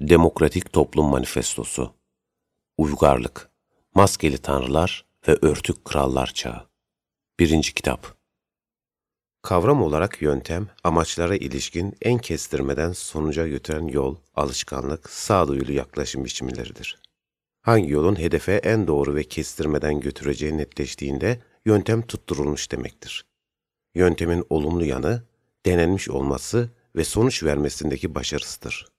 Demokratik Toplum Manifestosu Uygarlık Maskeli Tanrılar ve Örtük Krallar Çağı 1. Kitap Kavram olarak yöntem, amaçlara ilişkin en kestirmeden sonuca götüren yol, alışkanlık, sağduyulu yaklaşım biçimleridir. Hangi yolun hedefe en doğru ve kestirmeden götüreceği netleştiğinde yöntem tutturulmuş demektir. Yöntemin olumlu yanı, denenmiş olması ve sonuç vermesindeki başarısıdır.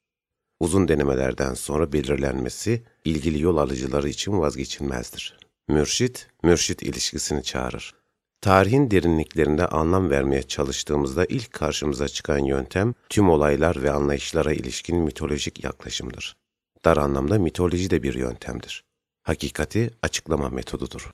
Uzun denemelerden sonra belirlenmesi ilgili yol alıcıları için vazgeçilmezdir. Mürşit, mürşit ilişkisini çağırır. Tarihin derinliklerinde anlam vermeye çalıştığımızda ilk karşımıza çıkan yöntem tüm olaylar ve anlayışlara ilişkin mitolojik yaklaşımdır. Dar anlamda mitoloji de bir yöntemdir. Hakikati açıklama metodudur.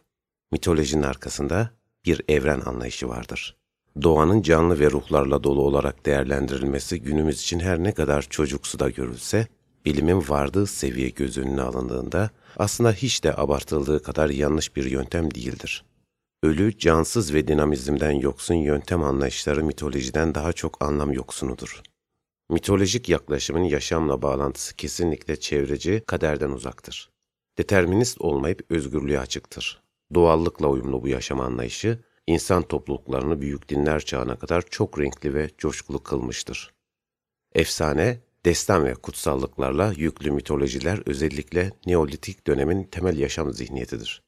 Mitolojinin arkasında bir evren anlayışı vardır. Doğanın canlı ve ruhlarla dolu olarak değerlendirilmesi günümüz için her ne kadar çocuksu da görülse, bilimin vardığı seviye göz önüne alındığında aslında hiç de abartıldığı kadar yanlış bir yöntem değildir. Ölü, cansız ve dinamizmden yoksun yöntem anlayışları mitolojiden daha çok anlam yoksunudur. Mitolojik yaklaşımın yaşamla bağlantısı kesinlikle çevreci, kaderden uzaktır. Determinist olmayıp özgürlüğe açıktır. Doğallıkla uyumlu bu yaşam anlayışı, insan topluluklarını büyük dinler çağına kadar çok renkli ve coşkulu kılmıştır. Efsane, destan ve kutsallıklarla yüklü mitolojiler özellikle Neolitik dönemin temel yaşam zihniyetidir.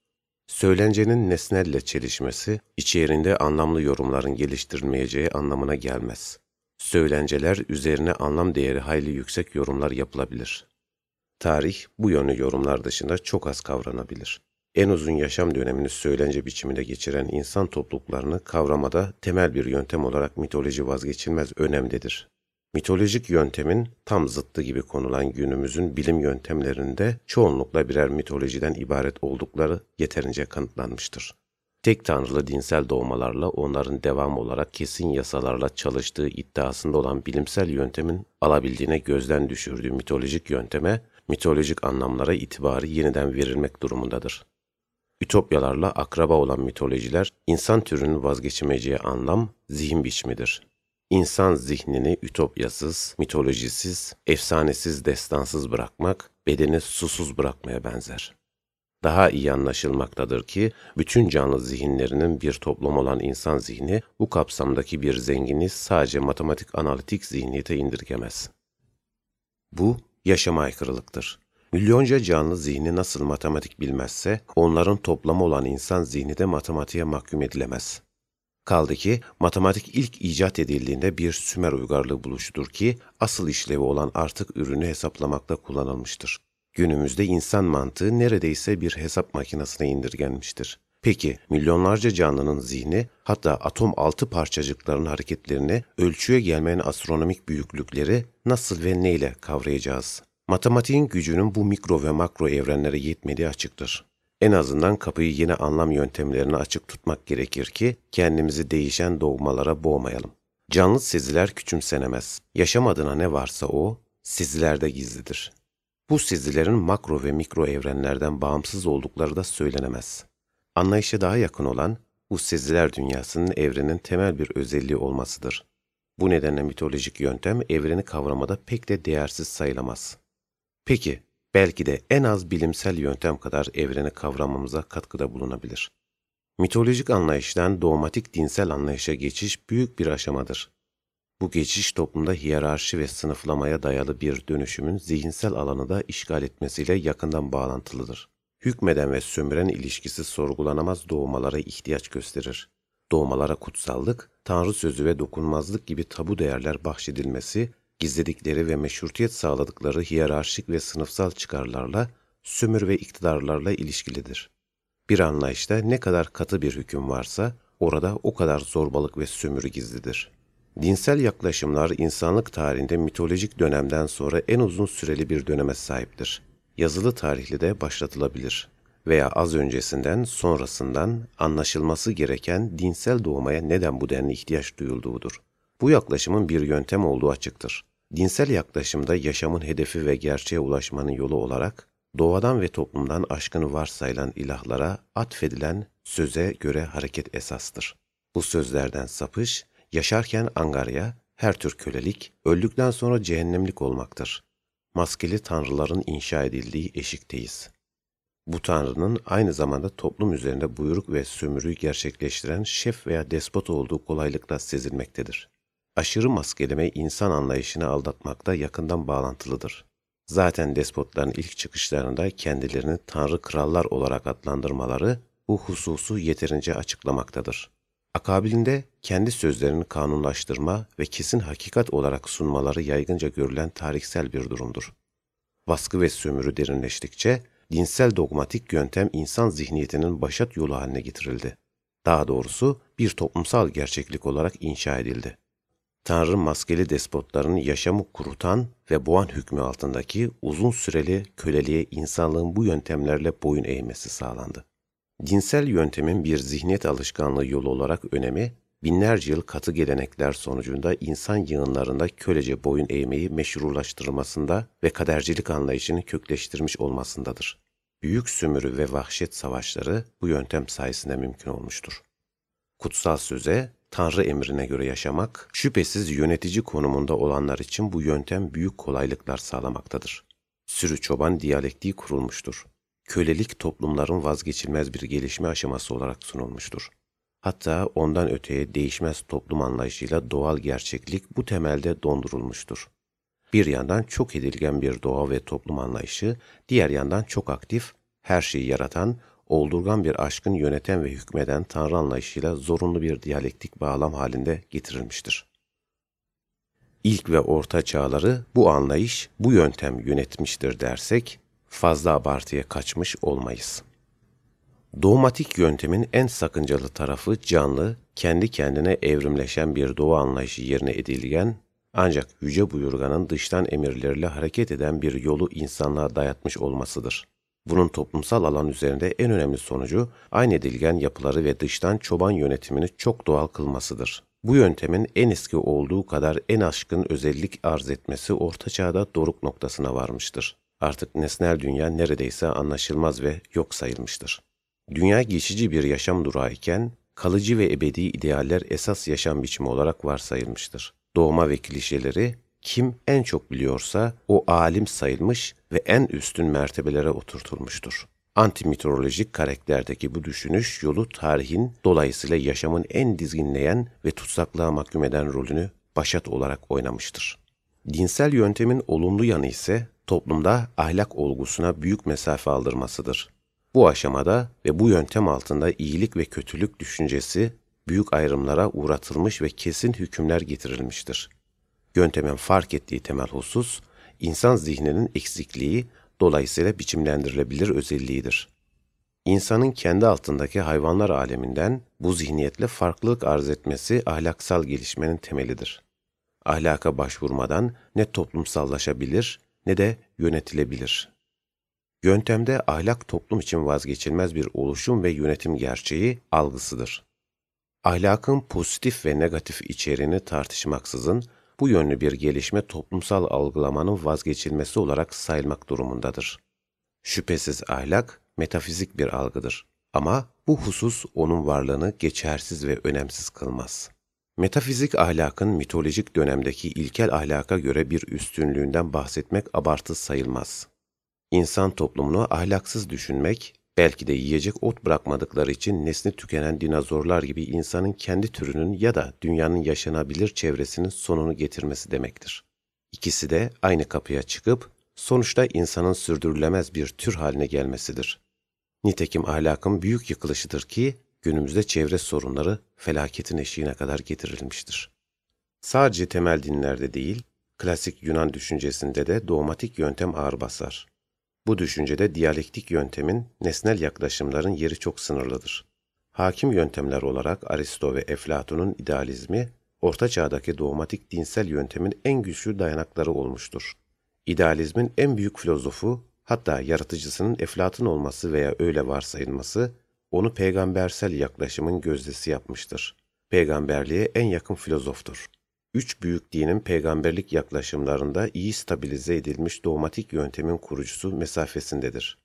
Söylencenin nesnelle çelişmesi, içerinde anlamlı yorumların geliştirilmeyeceği anlamına gelmez. Söylenceler üzerine anlam değeri hayli yüksek yorumlar yapılabilir. Tarih, bu yönlü yorumlar dışında çok az kavranabilir en uzun yaşam dönemini söylence biçiminde geçiren insan topluluklarını kavramada temel bir yöntem olarak mitoloji vazgeçilmez önemdedir. Mitolojik yöntemin tam zıttı gibi konulan günümüzün bilim yöntemlerinde çoğunlukla birer mitolojiden ibaret oldukları yeterince kanıtlanmıştır. Tek tanrılı dinsel doğmalarla onların devam olarak kesin yasalarla çalıştığı iddiasında olan bilimsel yöntemin alabildiğine gözden düşürdüğü mitolojik yönteme, mitolojik anlamlara itibarı yeniden verilmek durumundadır. Ütopyalarla akraba olan mitolojiler, insan türünün vazgeçemeyeceği anlam, zihin biçimidir. İnsan zihnini ütopyasız, mitolojisiz, efsanesiz, destansız bırakmak, bedeni susuz bırakmaya benzer. Daha iyi anlaşılmaktadır ki, bütün canlı zihinlerinin bir toplum olan insan zihni, bu kapsamdaki bir zenginliği sadece matematik analitik zihniyete indirgemez. Bu, yaşama aykırılıktır. Milyonca canlı zihni nasıl matematik bilmezse, onların toplamı olan insan zihni de matematiğe mahkum edilemez. Kaldı ki matematik ilk icat edildiğinde bir Sümer uygarlığı buluşudur ki asıl işlevi olan artık ürünü hesaplamakta kullanılmıştır. Günümüzde insan mantığı neredeyse bir hesap makinesine indirgenmiştir. Peki milyonlarca canlının zihni hatta atom altı parçacıkların hareketlerini ölçüye gelmeyen astronomik büyüklükleri nasıl ve neyle kavrayacağız? Matematiğin gücünün bu mikro ve makro evrenlere yetmediği açıktır. En azından kapıyı yeni anlam yöntemlerine açık tutmak gerekir ki kendimizi değişen dogmalara boğmayalım. Canlı seziler küçümsenemez. Yaşam adına ne varsa o, sezilerde gizlidir. Bu sezilerin makro ve mikro evrenlerden bağımsız oldukları da söylenemez. Anlayışa daha yakın olan, bu seziler dünyasının evrenin temel bir özelliği olmasıdır. Bu nedenle mitolojik yöntem evreni kavramada pek de değersiz sayılamaz. Peki, belki de en az bilimsel yöntem kadar evreni kavramamıza katkıda bulunabilir. Mitolojik anlayıştan dogmatik dinsel anlayışa geçiş büyük bir aşamadır. Bu geçiş toplumda hiyerarşi ve sınıflamaya dayalı bir dönüşümün zihinsel alanı da işgal etmesiyle yakından bağlantılıdır. Hükmeden ve sömüren ilişkisi sorgulanamaz doğmalara ihtiyaç gösterir. Doğmalara kutsallık, tanrı sözü ve dokunmazlık gibi tabu değerler bahşedilmesi gizledikleri ve meşrutiyet sağladıkları hiyerarşik ve sınıfsal çıkarlarla, sömür ve iktidarlarla ilişkilidir. Bir anlayışta ne kadar katı bir hüküm varsa, orada o kadar zorbalık ve sömürü gizlidir. Dinsel yaklaşımlar insanlık tarihinde mitolojik dönemden sonra en uzun süreli bir döneme sahiptir. Yazılı tarihli de başlatılabilir veya az öncesinden sonrasından anlaşılması gereken dinsel doğmaya neden bu denli ihtiyaç duyulduğudur. Bu yaklaşımın bir yöntem olduğu açıktır. Dinsel yaklaşımda yaşamın hedefi ve gerçeğe ulaşmanın yolu olarak doğadan ve toplumdan aşkını varsayılan ilahlara atfedilen söze göre hareket esastır. Bu sözlerden sapış, yaşarken angarya, her tür kölelik, öldükten sonra cehennemlik olmaktır. maskeli tanrıların inşa edildiği eşikteyiz. Bu tanrının aynı zamanda toplum üzerinde buyruk ve sömürüyü gerçekleştiren şef veya despot olduğu kolaylıkla sezilmektedir. Aşırı maskeleme insan anlayışını aldatmakta yakından bağlantılıdır. Zaten despotların ilk çıkışlarında kendilerini tanrı krallar olarak adlandırmaları bu hususu yeterince açıklamaktadır. Akabilinde kendi sözlerini kanunlaştırma ve kesin hakikat olarak sunmaları yaygınca görülen tarihsel bir durumdur. Baskı ve sömürü derinleştikçe dinsel dogmatik yöntem insan zihniyetinin başat yolu haline getirildi. Daha doğrusu bir toplumsal gerçeklik olarak inşa edildi. Tanrı maskeli despotların yaşamı kurutan ve boğan hükmü altındaki uzun süreli köleliğe insanlığın bu yöntemlerle boyun eğmesi sağlandı. Dinsel yöntemin bir zihniyet alışkanlığı yolu olarak önemi, binlerce yıl katı gelenekler sonucunda insan yığınlarında kölece boyun eğmeyi meşrulaştırmasında ve kadercilik anlayışını kökleştirmiş olmasındadır. Büyük sömürü ve vahşet savaşları bu yöntem sayesinde mümkün olmuştur. Kutsal söze, Tanrı emrine göre yaşamak, şüphesiz yönetici konumunda olanlar için bu yöntem büyük kolaylıklar sağlamaktadır. Sürü çoban diyalektiği kurulmuştur. Kölelik toplumların vazgeçilmez bir gelişme aşaması olarak sunulmuştur. Hatta ondan öteye değişmez toplum anlayışıyla doğal gerçeklik bu temelde dondurulmuştur. Bir yandan çok edilgen bir doğa ve toplum anlayışı, diğer yandan çok aktif, her şeyi yaratan, oldurgan bir aşkın yöneten ve hükmeden Tanrı anlayışıyla zorunlu bir diyalektik bağlam halinde getirilmiştir. İlk ve orta çağları bu anlayış, bu yöntem yönetmiştir dersek, fazla abartıya kaçmış olmayız. Doğmatik yöntemin en sakıncalı tarafı canlı, kendi kendine evrimleşen bir doğa anlayışı yerine edilgen, ancak Yüce Buyurgan'ın dıştan emirleriyle hareket eden bir yolu insanlığa dayatmış olmasıdır. Bunun toplumsal alan üzerinde en önemli sonucu aynı edilgen yapıları ve dıştan çoban yönetimini çok doğal kılmasıdır. Bu yöntemin en eski olduğu kadar en aşkın özellik arz etmesi Orta Çağ'da doruk noktasına varmıştır. Artık nesnel dünya neredeyse anlaşılmaz ve yok sayılmıştır. Dünya geçici bir yaşam durağı kalıcı ve ebedi idealler esas yaşam biçimi olarak varsayılmıştır. Doğma ve klişeleri kim en çok biliyorsa o alim sayılmış ve en üstün mertebelere oturtulmuştur. Antimitolojik karakterdeki bu düşünüş yolu tarihin dolayısıyla yaşamın en dizginleyen ve tutsaklığa mahkum eden rolünü başat olarak oynamıştır. Dinsel yöntemin olumlu yanı ise toplumda ahlak olgusuna büyük mesafe aldırmasıdır. Bu aşamada ve bu yöntem altında iyilik ve kötülük düşüncesi büyük ayrımlara uğratılmış ve kesin hükümler getirilmiştir. Yöntemin fark ettiği temel husus, insan zihninin eksikliği, dolayısıyla biçimlendirilebilir özelliğidir. İnsanın kendi altındaki hayvanlar aleminden bu zihniyetle farklılık arz etmesi ahlaksal gelişmenin temelidir. Ahlaka başvurmadan ne toplumsallaşabilir ne de yönetilebilir. Yöntemde ahlak toplum için vazgeçilmez bir oluşum ve yönetim gerçeği algısıdır. Ahlakın pozitif ve negatif içeriğini tartışmaksızın bu yönlü bir gelişme toplumsal algılamanın vazgeçilmesi olarak sayılmak durumundadır. Şüphesiz ahlak metafizik bir algıdır ama bu husus onun varlığını geçersiz ve önemsiz kılmaz. Metafizik ahlakın mitolojik dönemdeki ilkel ahlaka göre bir üstünlüğünden bahsetmek abartı sayılmaz. İnsan toplumunu ahlaksız düşünmek, belki de yiyecek ot bırakmadıkları için nesli tükenen dinozorlar gibi insanın kendi türünün ya da dünyanın yaşanabilir çevresinin sonunu getirmesi demektir. İkisi de aynı kapıya çıkıp sonuçta insanın sürdürülemez bir tür haline gelmesidir. Nitekim ahlakın büyük yıkılışıdır ki günümüzde çevre sorunları felaketin eşiğine kadar getirilmiştir. Sadece temel dinlerde değil, klasik Yunan düşüncesinde de dogmatik yöntem ağır basar. Bu düşüncede diyalektik yöntemin nesnel yaklaşımların yeri çok sınırlıdır. Hakim yöntemler olarak Aristo ve Eflatun'un idealizmi, Orta Çağ'daki dogmatik dinsel yöntemin en güçlü dayanakları olmuştur. İdealizmin en büyük filozofu, hatta yaratıcısının Eflatun olması veya öyle varsayılması, onu peygambersel yaklaşımın gözdesi yapmıştır. Peygamberliğe en yakın filozoftur. Üç büyük dinin peygamberlik yaklaşımlarında iyi stabilize edilmiş dogmatik yöntemin kurucusu mesafesindedir.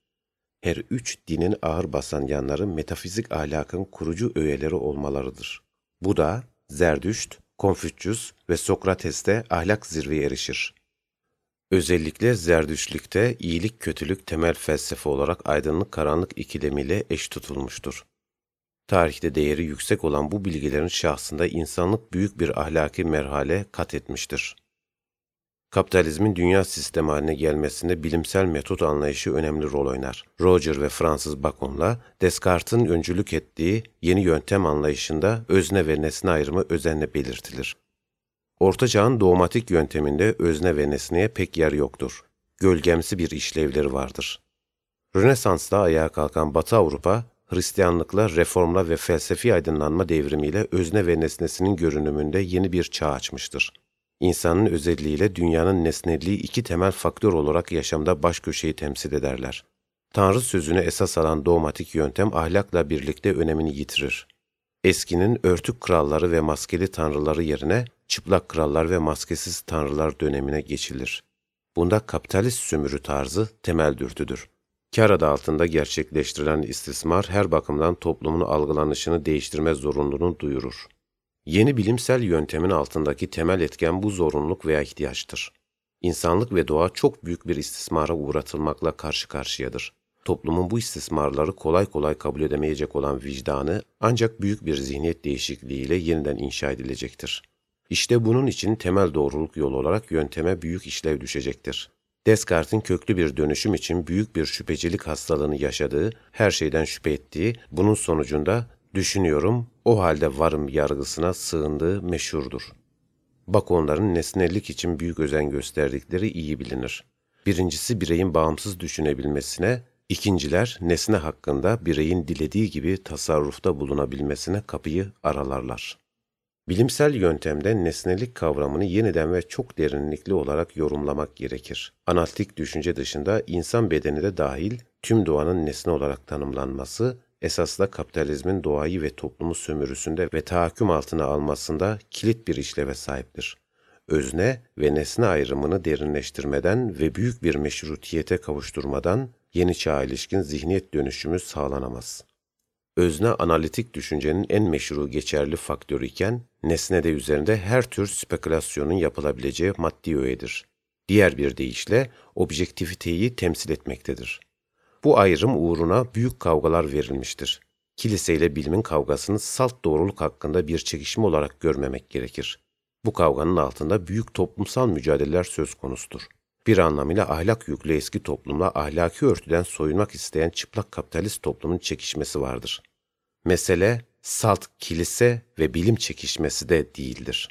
Her üç dinin ağır basan yanları metafizik ahlakın kurucu öğeleri olmalarıdır. Bu da Zerdüşt, Konfüçyüs ve Sokrates'te ahlak zirveye erişir. Özellikle Zerdüştlükte iyilik kötülük temel felsefe olarak aydınlık karanlık ikilemiyle eş tutulmuştur. Tarihte değeri yüksek olan bu bilgilerin şahsında insanlık büyük bir ahlaki merhale kat etmiştir. Kapitalizmin dünya sistemi haline gelmesinde bilimsel metot anlayışı önemli rol oynar. Roger ve Fransız Bacon'la Descartes'in öncülük ettiği yeni yöntem anlayışında özne ve nesne ayrımı özenle belirtilir. Orta Çağ'ın doğmatik yönteminde özne ve nesneye pek yer yoktur. Gölgemsi bir işlevleri vardır. Rönesans'ta ayağa kalkan Batı Avrupa, Hristiyanlıkla, reformla ve felsefi aydınlanma devrimiyle özne ve nesnesinin görünümünde yeni bir çağ açmıştır. İnsanın özelliğiyle dünyanın nesnelliği iki temel faktör olarak yaşamda baş köşeyi temsil ederler. Tanrı sözünü esas alan dogmatik yöntem ahlakla birlikte önemini yitirir. Eskinin örtük kralları ve maskeli tanrıları yerine çıplak krallar ve maskesiz tanrılar dönemine geçilir. Bunda kapitalist sömürü tarzı temel dürtüdür. Kar adı altında gerçekleştirilen istismar her bakımdan toplumun algılanışını değiştirme zorunluluğunu duyurur. Yeni bilimsel yöntemin altındaki temel etken bu zorunluluk veya ihtiyaçtır. İnsanlık ve doğa çok büyük bir istismara uğratılmakla karşı karşıyadır. Toplumun bu istismarları kolay kolay kabul edemeyecek olan vicdanı ancak büyük bir zihniyet değişikliğiyle yeniden inşa edilecektir. İşte bunun için temel doğruluk yolu olarak yönteme büyük işlev düşecektir. Descartes'in köklü bir dönüşüm için büyük bir şüphecilik hastalığını yaşadığı, her şeyden şüphe ettiği, bunun sonucunda düşünüyorum, o halde varım yargısına sığındığı meşhurdur. Bak onların nesnellik için büyük özen gösterdikleri iyi bilinir. Birincisi bireyin bağımsız düşünebilmesine, ikinciler nesne hakkında bireyin dilediği gibi tasarrufta bulunabilmesine kapıyı aralarlar. Bilimsel yöntemde nesnelik kavramını yeniden ve çok derinlikli olarak yorumlamak gerekir. Analitik düşünce dışında insan bedeni de dahil tüm doğanın nesne olarak tanımlanması, esasla kapitalizmin doğayı ve toplumu sömürüsünde ve tahakküm altına almasında kilit bir işleve sahiptir. Özne ve nesne ayrımını derinleştirmeden ve büyük bir meşrutiyete kavuşturmadan yeni çağa ilişkin zihniyet dönüşümü sağlanamaz özne analitik düşüncenin en meşru geçerli faktörü iken, nesnede üzerinde her tür spekülasyonun yapılabileceği maddi öğedir. Diğer bir deyişle objektiviteyi temsil etmektedir. Bu ayrım uğruna büyük kavgalar verilmiştir. Kiliseyle bilimin kavgasını salt doğruluk hakkında bir çekişme olarak görmemek gerekir. Bu kavganın altında büyük toplumsal mücadeleler söz konusudur. Bir anlamıyla ahlak yüklü eski toplumla ahlaki örtüden soyunmak isteyen çıplak kapitalist toplumun çekişmesi vardır. Mesele salt kilise ve bilim çekişmesi de değildir.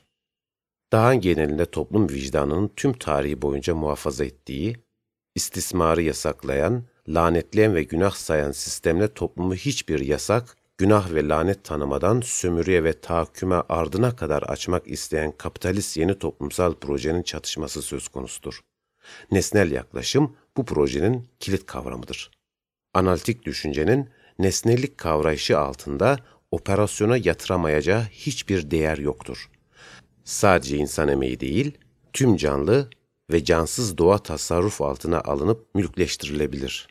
Daha genelinde toplum vicdanının tüm tarihi boyunca muhafaza ettiği, istismarı yasaklayan, lanetleyen ve günah sayan sistemle toplumu hiçbir yasak, günah ve lanet tanımadan sömürüye ve tahakküme ardına kadar açmak isteyen kapitalist yeni toplumsal projenin çatışması söz konusudur. Nesnel yaklaşım bu projenin kilit kavramıdır. Analitik düşüncenin nesnelik kavrayışı altında operasyona yatıramayacağı hiçbir değer yoktur. Sadece insan emeği değil, tüm canlı ve cansız doğa tasarruf altına alınıp mülkleştirilebilir.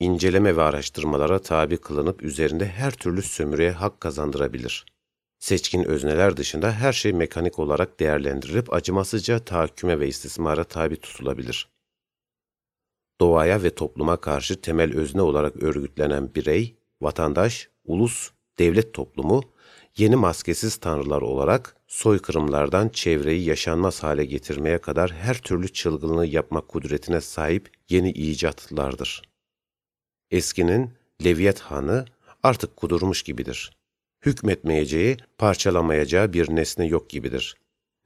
İnceleme ve araştırmalara tabi kılınıp üzerinde her türlü sömürüye hak kazandırabilir. Seçkin özneler dışında her şey mekanik olarak değerlendirilip acımasızca tahakküme ve istismara tabi tutulabilir doğaya ve topluma karşı temel özne olarak örgütlenen birey, vatandaş, ulus, devlet toplumu, yeni maskesiz tanrılar olarak soykırımlardan çevreyi yaşanmaz hale getirmeye kadar her türlü çılgınlığı yapmak kudretine sahip yeni icatlardır. Eskinin Leviyet Hanı artık kudurmuş gibidir. Hükmetmeyeceği, parçalamayacağı bir nesne yok gibidir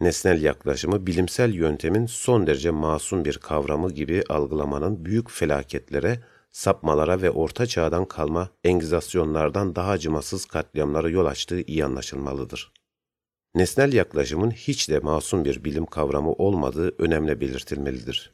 nesnel yaklaşımı bilimsel yöntemin son derece masum bir kavramı gibi algılamanın büyük felaketlere, sapmalara ve orta çağdan kalma engizasyonlardan daha acımasız katliamlara yol açtığı iyi anlaşılmalıdır. Nesnel yaklaşımın hiç de masum bir bilim kavramı olmadığı önemli belirtilmelidir.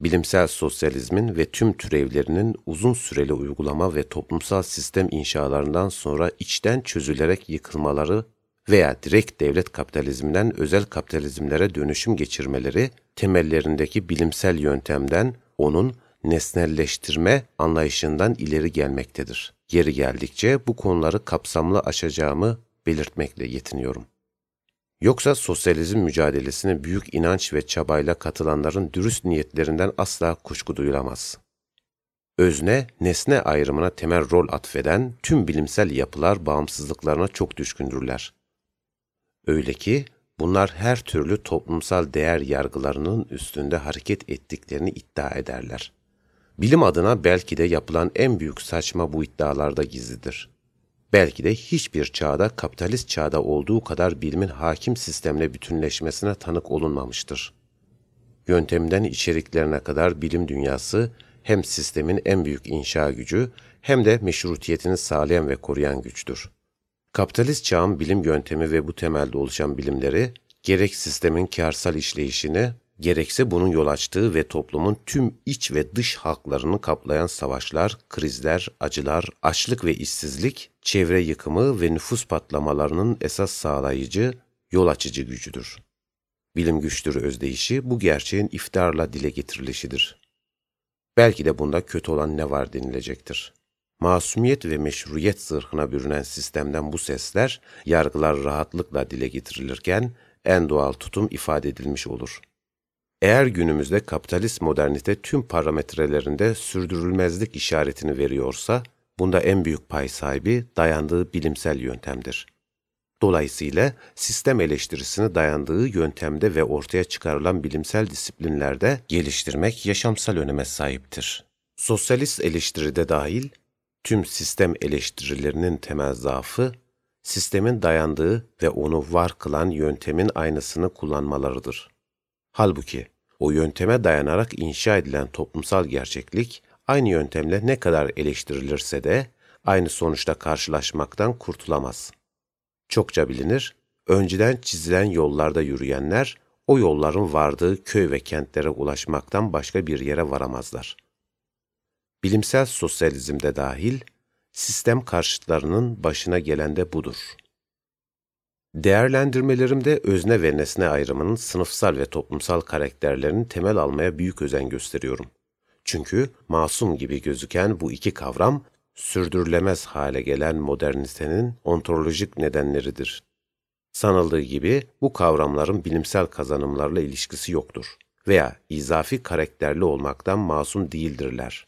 Bilimsel sosyalizmin ve tüm türevlerinin uzun süreli uygulama ve toplumsal sistem inşalarından sonra içten çözülerek yıkılmaları veya direkt devlet kapitalizminden özel kapitalizmlere dönüşüm geçirmeleri temellerindeki bilimsel yöntemden onun nesnelleştirme anlayışından ileri gelmektedir. Yeri geldikçe bu konuları kapsamlı aşacağımı belirtmekle yetiniyorum. Yoksa sosyalizm mücadelesine büyük inanç ve çabayla katılanların dürüst niyetlerinden asla kuşku duyulamaz. Özne, nesne ayrımına temel rol atfeden tüm bilimsel yapılar bağımsızlıklarına çok düşkündürler. Öyle ki bunlar her türlü toplumsal değer yargılarının üstünde hareket ettiklerini iddia ederler. Bilim adına belki de yapılan en büyük saçma bu iddialarda gizlidir. Belki de hiçbir çağda kapitalist çağda olduğu kadar bilimin hakim sistemle bütünleşmesine tanık olunmamıştır. Yöntemden içeriklerine kadar bilim dünyası hem sistemin en büyük inşa gücü hem de meşrutiyetini sağlayan ve koruyan güçtür. Kapitalist çağın bilim yöntemi ve bu temelde oluşan bilimleri, gerek sistemin karsal işleyişini, gerekse bunun yol açtığı ve toplumun tüm iç ve dış halklarını kaplayan savaşlar, krizler, acılar, açlık ve işsizlik, çevre yıkımı ve nüfus patlamalarının esas sağlayıcı, yol açıcı gücüdür. Bilim güçtür özdeyişi bu gerçeğin iftarla dile getirilişidir. Belki de bunda kötü olan ne var denilecektir. Masumiyet ve meşruiyet zırhına bürünen sistemden bu sesler, yargılar rahatlıkla dile getirilirken en doğal tutum ifade edilmiş olur. Eğer günümüzde kapitalist modernite tüm parametrelerinde sürdürülmezlik işaretini veriyorsa, bunda en büyük pay sahibi dayandığı bilimsel yöntemdir. Dolayısıyla sistem eleştirisini dayandığı yöntemde ve ortaya çıkarılan bilimsel disiplinlerde geliştirmek yaşamsal öneme sahiptir. Sosyalist eleştiride dahil, tüm sistem eleştirilerinin temel zaafı, sistemin dayandığı ve onu var kılan yöntemin aynısını kullanmalarıdır. Halbuki o yönteme dayanarak inşa edilen toplumsal gerçeklik, aynı yöntemle ne kadar eleştirilirse de aynı sonuçta karşılaşmaktan kurtulamaz. Çokça bilinir, önceden çizilen yollarda yürüyenler, o yolların vardığı köy ve kentlere ulaşmaktan başka bir yere varamazlar. Bilimsel sosyalizmde dahil, sistem karşıtlarının başına gelen de budur. Değerlendirmelerimde özne ve nesne ayrımının sınıfsal ve toplumsal karakterlerini temel almaya büyük özen gösteriyorum. Çünkü masum gibi gözüken bu iki kavram, sürdürülemez hale gelen modernitenin ontolojik nedenleridir. Sanıldığı gibi bu kavramların bilimsel kazanımlarla ilişkisi yoktur veya izafi karakterli olmaktan masum değildirler.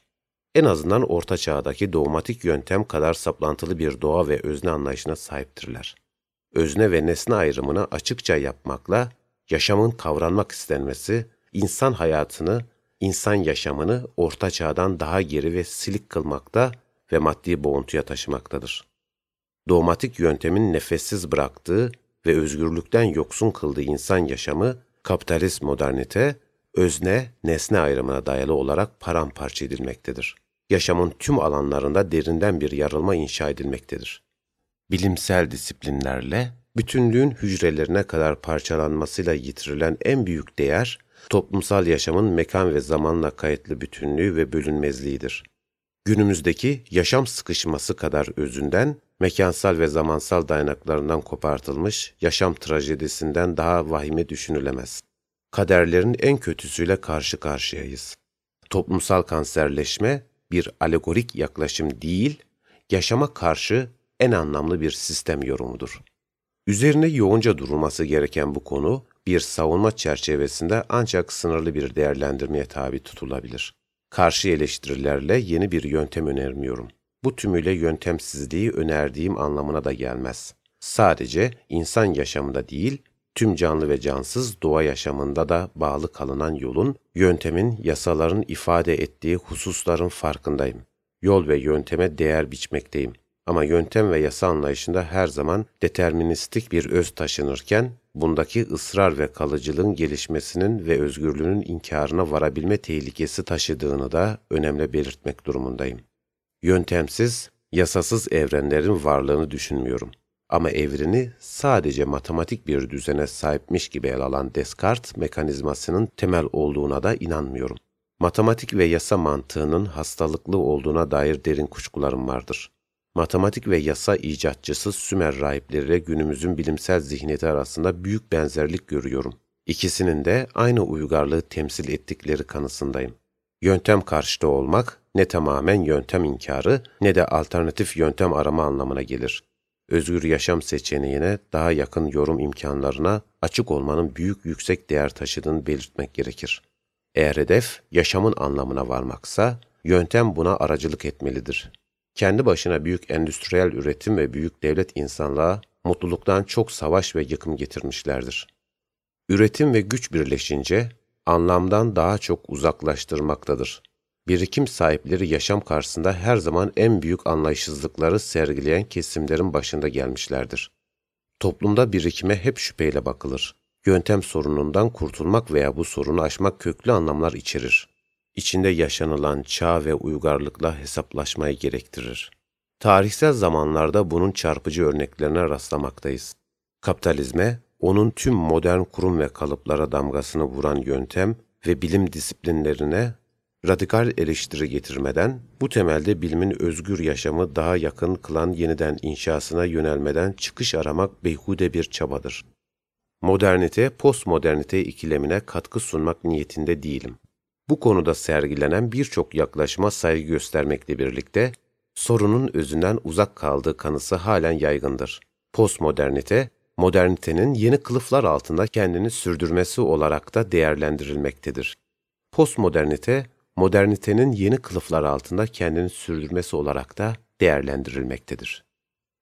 En azından Orta Çağ'daki dogmatik yöntem kadar saplantılı bir doğa ve özne anlayışına sahiptirler özne ve nesne ayrımını açıkça yapmakla yaşamın kavranmak istenmesi, insan hayatını, insan yaşamını orta çağdan daha geri ve silik kılmakta ve maddi boğuntuya taşımaktadır. Dogmatik yöntemin nefessiz bıraktığı ve özgürlükten yoksun kıldığı insan yaşamı, kapitalist modernite, özne, nesne ayrımına dayalı olarak paramparça edilmektedir. Yaşamın tüm alanlarında derinden bir yarılma inşa edilmektedir bilimsel disiplinlerle bütünlüğün hücrelerine kadar parçalanmasıyla yitirilen en büyük değer, toplumsal yaşamın mekan ve zamanla kayıtlı bütünlüğü ve bölünmezliğidir. Günümüzdeki yaşam sıkışması kadar özünden, mekansal ve zamansal dayanaklarından kopartılmış yaşam trajedisinden daha vahime düşünülemez. Kaderlerin en kötüsüyle karşı karşıyayız. Toplumsal kanserleşme bir alegorik yaklaşım değil, yaşama karşı en anlamlı bir sistem yorumudur. Üzerine yoğunca durulması gereken bu konu, bir savunma çerçevesinde ancak sınırlı bir değerlendirmeye tabi tutulabilir. Karşı eleştirilerle yeni bir yöntem önermiyorum. Bu tümüyle yöntemsizliği önerdiğim anlamına da gelmez. Sadece insan yaşamında değil, tüm canlı ve cansız doğa yaşamında da bağlı kalınan yolun, yöntemin, yasaların ifade ettiği hususların farkındayım. Yol ve yönteme değer biçmekteyim. Ama yöntem ve yasa anlayışında her zaman deterministik bir öz taşınırken, bundaki ısrar ve kalıcılığın gelişmesinin ve özgürlüğünün inkarına varabilme tehlikesi taşıdığını da önemli belirtmek durumundayım. Yöntemsiz, yasasız evrenlerin varlığını düşünmüyorum. Ama evreni sadece matematik bir düzene sahipmiş gibi el alan Descartes mekanizmasının temel olduğuna da inanmıyorum. Matematik ve yasa mantığının hastalıklı olduğuna dair derin kuşkularım vardır matematik ve yasa icatçısı Sümer rahipleriyle günümüzün bilimsel zihniyeti arasında büyük benzerlik görüyorum. İkisinin de aynı uygarlığı temsil ettikleri kanısındayım. Yöntem karşıtı olmak ne tamamen yöntem inkarı ne de alternatif yöntem arama anlamına gelir. özgür yaşam seçeneğine daha yakın yorum imkanlarına açık olmanın büyük yüksek değer taşıdığını belirtmek gerekir. Eğer hedef yaşamın anlamına varmaksa, yöntem buna aracılık etmelidir. Kendi başına büyük endüstriyel üretim ve büyük devlet insanlığa mutluluktan çok savaş ve yıkım getirmişlerdir. Üretim ve güç birleşince anlamdan daha çok uzaklaştırmaktadır. Birikim sahipleri yaşam karşısında her zaman en büyük anlayışsızlıkları sergileyen kesimlerin başında gelmişlerdir. Toplumda birikime hep şüpheyle bakılır. Yöntem sorunundan kurtulmak veya bu sorunu aşmak köklü anlamlar içerir. İçinde yaşanılan çağ ve uygarlıkla hesaplaşmayı gerektirir. Tarihsel zamanlarda bunun çarpıcı örneklerine rastlamaktayız. Kapitalizme, onun tüm modern kurum ve kalıplara damgasını vuran yöntem ve bilim disiplinlerine radikal eleştiri getirmeden, bu temelde bilimin özgür yaşamı daha yakın kılan yeniden inşasına yönelmeden çıkış aramak beyhude bir çabadır. Modernite, postmodernite ikilemine katkı sunmak niyetinde değilim. Bu konuda sergilenen birçok yaklaşıma saygı göstermekle birlikte, sorunun özünden uzak kaldığı kanısı halen yaygındır. Postmodernite, modernitenin yeni kılıflar altında kendini sürdürmesi olarak da değerlendirilmektedir. Postmodernite, modernitenin yeni kılıflar altında kendini sürdürmesi olarak da değerlendirilmektedir.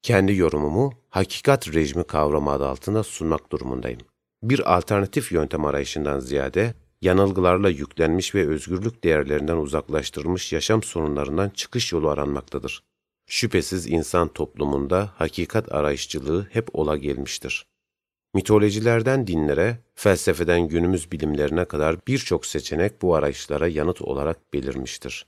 Kendi yorumumu hakikat rejimi kavramı adı altında sunmak durumundayım. Bir alternatif yöntem arayışından ziyade yanılgılarla yüklenmiş ve özgürlük değerlerinden uzaklaştırılmış yaşam sorunlarından çıkış yolu aranmaktadır. Şüphesiz insan toplumunda hakikat arayışçılığı hep ola gelmiştir. Mitolojilerden dinlere, felsefeden günümüz bilimlerine kadar birçok seçenek bu arayışlara yanıt olarak belirmiştir.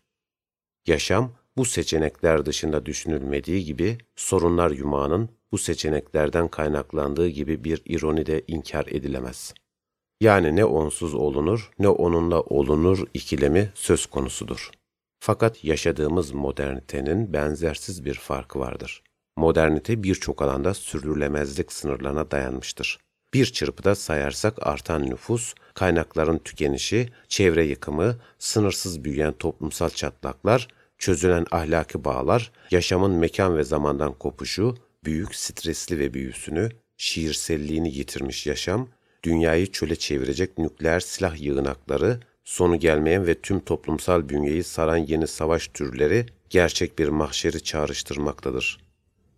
Yaşam, bu seçenekler dışında düşünülmediği gibi sorunlar yumağının bu seçeneklerden kaynaklandığı gibi bir ironi de inkar edilemez. Yani ne onsuz olunur ne onunla olunur ikilemi söz konusudur. Fakat yaşadığımız modernitenin benzersiz bir farkı vardır. Modernite birçok alanda sürdürülemezlik sınırlarına dayanmıştır. Bir çırpıda sayarsak artan nüfus, kaynakların tükenişi, çevre yıkımı, sınırsız büyüyen toplumsal çatlaklar, çözülen ahlaki bağlar, yaşamın mekan ve zamandan kopuşu, büyük stresli ve büyüsünü, şiirselliğini yitirmiş yaşam, dünyayı çöle çevirecek nükleer silah yığınakları, sonu gelmeyen ve tüm toplumsal bünyeyi saran yeni savaş türleri gerçek bir mahşeri çağrıştırmaktadır.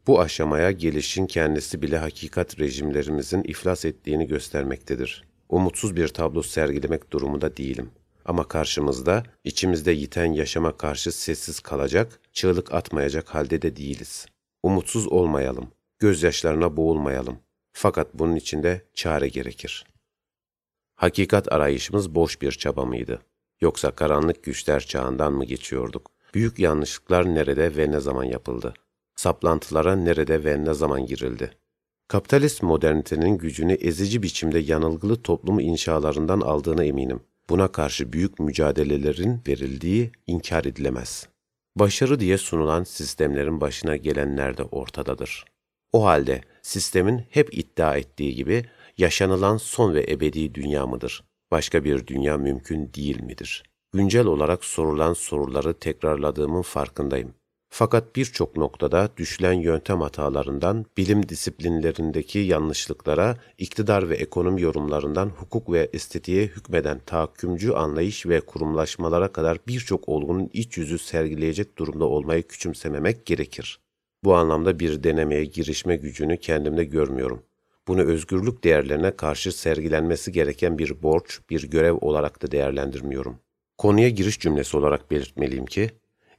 Bu aşamaya gelişin kendisi bile hakikat rejimlerimizin iflas ettiğini göstermektedir. Umutsuz bir tablo sergilemek durumunda değilim. Ama karşımızda, içimizde yiten yaşama karşı sessiz kalacak, çığlık atmayacak halde de değiliz. Umutsuz olmayalım, gözyaşlarına boğulmayalım. Fakat bunun içinde çare gerekir. Hakikat arayışımız boş bir çaba mıydı? Yoksa karanlık güçler çağından mı geçiyorduk? Büyük yanlışlıklar nerede ve ne zaman yapıldı? Saplantılara nerede ve ne zaman girildi? Kapitalist modernitenin gücünü ezici biçimde yanılgılı toplumu inşalarından aldığına eminim. Buna karşı büyük mücadelelerin verildiği inkar edilemez. Başarı diye sunulan sistemlerin başına gelenler de ortadadır. O halde sistemin hep iddia ettiği gibi yaşanılan son ve ebedi dünya mıdır? Başka bir dünya mümkün değil midir? Güncel olarak sorulan soruları tekrarladığımın farkındayım. Fakat birçok noktada düşülen yöntem hatalarından, bilim disiplinlerindeki yanlışlıklara, iktidar ve ekonomi yorumlarından hukuk ve estetiğe hükmeden tahakkümcü anlayış ve kurumlaşmalara kadar birçok olgunun iç yüzü sergileyecek durumda olmayı küçümsememek gerekir. Bu anlamda bir denemeye girişme gücünü kendimde görmüyorum. Bunu özgürlük değerlerine karşı sergilenmesi gereken bir borç, bir görev olarak da değerlendirmiyorum. Konuya giriş cümlesi olarak belirtmeliyim ki,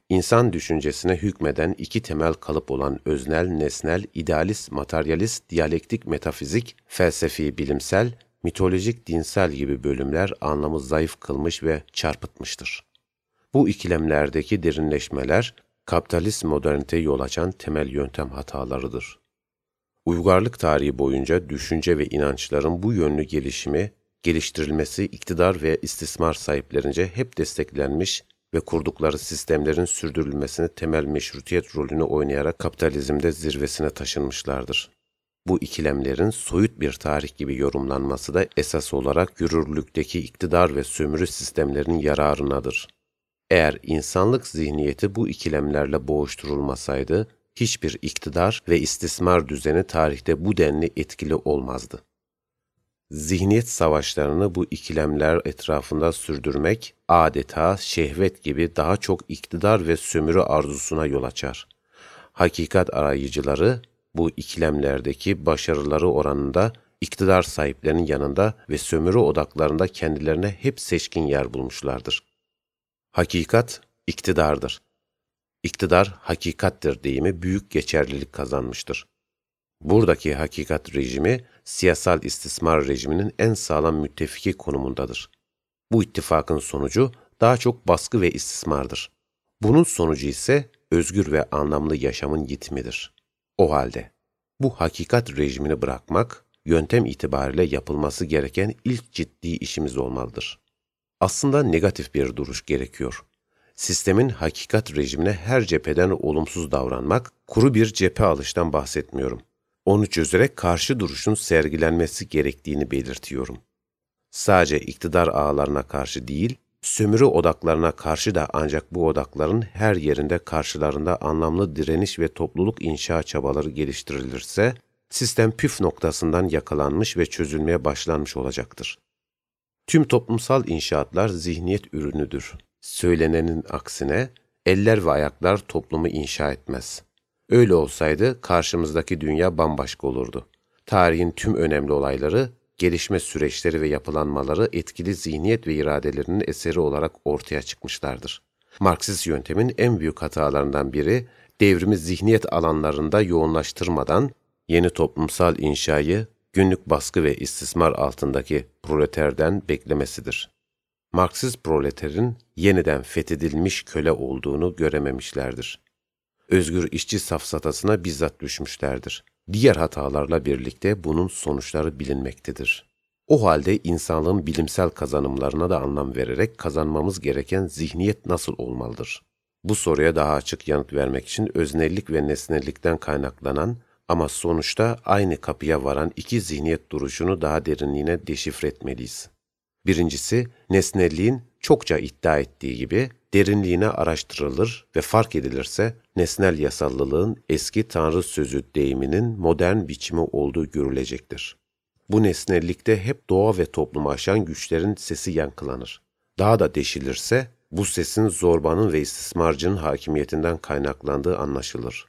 İnsan düşüncesine hükmeden iki temel kalıp olan öznel, nesnel, idealist, materyalist, diyalektik, metafizik, felsefi, bilimsel, mitolojik, dinsel gibi bölümler anlamı zayıf kılmış ve çarpıtmıştır. Bu ikilemlerdeki derinleşmeler, kapitalist moderniteye yol açan temel yöntem hatalarıdır. Uygarlık tarihi boyunca düşünce ve inançların bu yönlü gelişimi, geliştirilmesi iktidar ve istismar sahiplerince hep desteklenmiş ve kurdukları sistemlerin sürdürülmesini temel meşrutiyet rolünü oynayarak kapitalizmde zirvesine taşınmışlardır. Bu ikilemlerin soyut bir tarih gibi yorumlanması da esas olarak yürürlükteki iktidar ve sömürü sistemlerinin yararınadır. Eğer insanlık zihniyeti bu ikilemlerle boğuşturulmasaydı, hiçbir iktidar ve istismar düzeni tarihte bu denli etkili olmazdı. Zihniyet savaşlarını bu ikilemler etrafında sürdürmek adeta şehvet gibi daha çok iktidar ve sömürü arzusuna yol açar. Hakikat arayıcıları bu ikilemlerdeki başarıları oranında iktidar sahiplerinin yanında ve sömürü odaklarında kendilerine hep seçkin yer bulmuşlardır. Hakikat iktidardır. İktidar hakikattir deyimi büyük geçerlilik kazanmıştır. Buradaki hakikat rejimi, siyasal istismar rejiminin en sağlam müttefiki konumundadır. Bu ittifakın sonucu daha çok baskı ve istismardır. Bunun sonucu ise özgür ve anlamlı yaşamın yitimidir. O halde bu hakikat rejimini bırakmak, yöntem itibariyle yapılması gereken ilk ciddi işimiz olmalıdır. Aslında negatif bir duruş gerekiyor. Sistemin hakikat rejimine her cepheden olumsuz davranmak, kuru bir cephe alıştan bahsetmiyorum. Onu çözerek karşı duruşun sergilenmesi gerektiğini belirtiyorum. Sadece iktidar ağlarına karşı değil, sömürü odaklarına karşı da ancak bu odakların her yerinde karşılarında anlamlı direniş ve topluluk inşa çabaları geliştirilirse, sistem püf noktasından yakalanmış ve çözülmeye başlanmış olacaktır. Tüm toplumsal inşaatlar zihniyet ürünüdür. Söylenenin aksine eller ve ayaklar toplumu inşa etmez. Öyle olsaydı karşımızdaki dünya bambaşka olurdu. Tarihin tüm önemli olayları, gelişme süreçleri ve yapılanmaları etkili zihniyet ve iradelerinin eseri olarak ortaya çıkmışlardır. Marksist yöntemin en büyük hatalarından biri, devrimi zihniyet alanlarında yoğunlaştırmadan yeni toplumsal inşayı günlük baskı ve istismar altındaki proleterden beklemesidir. Marksist proleterin yeniden fethedilmiş köle olduğunu görememişlerdir. Özgür işçi safsatasına bizzat düşmüşlerdir. Diğer hatalarla birlikte bunun sonuçları bilinmektedir. O halde insanlığın bilimsel kazanımlarına da anlam vererek kazanmamız gereken zihniyet nasıl olmalıdır? Bu soruya daha açık yanıt vermek için öznellik ve nesnellikten kaynaklanan ama sonuçta aynı kapıya varan iki zihniyet duruşunu daha derinliğine deşifre etmeliyiz. Birincisi, nesnelliğin çokça iddia ettiği gibi derinliğine araştırılır ve fark edilirse nesnel yasallılığın eski tanrı sözü deyiminin modern biçimi olduğu görülecektir. Bu nesnellikte hep doğa ve toplumu aşan güçlerin sesi yankılanır. Daha da deşilirse bu sesin zorbanın ve istismarcının hakimiyetinden kaynaklandığı anlaşılır.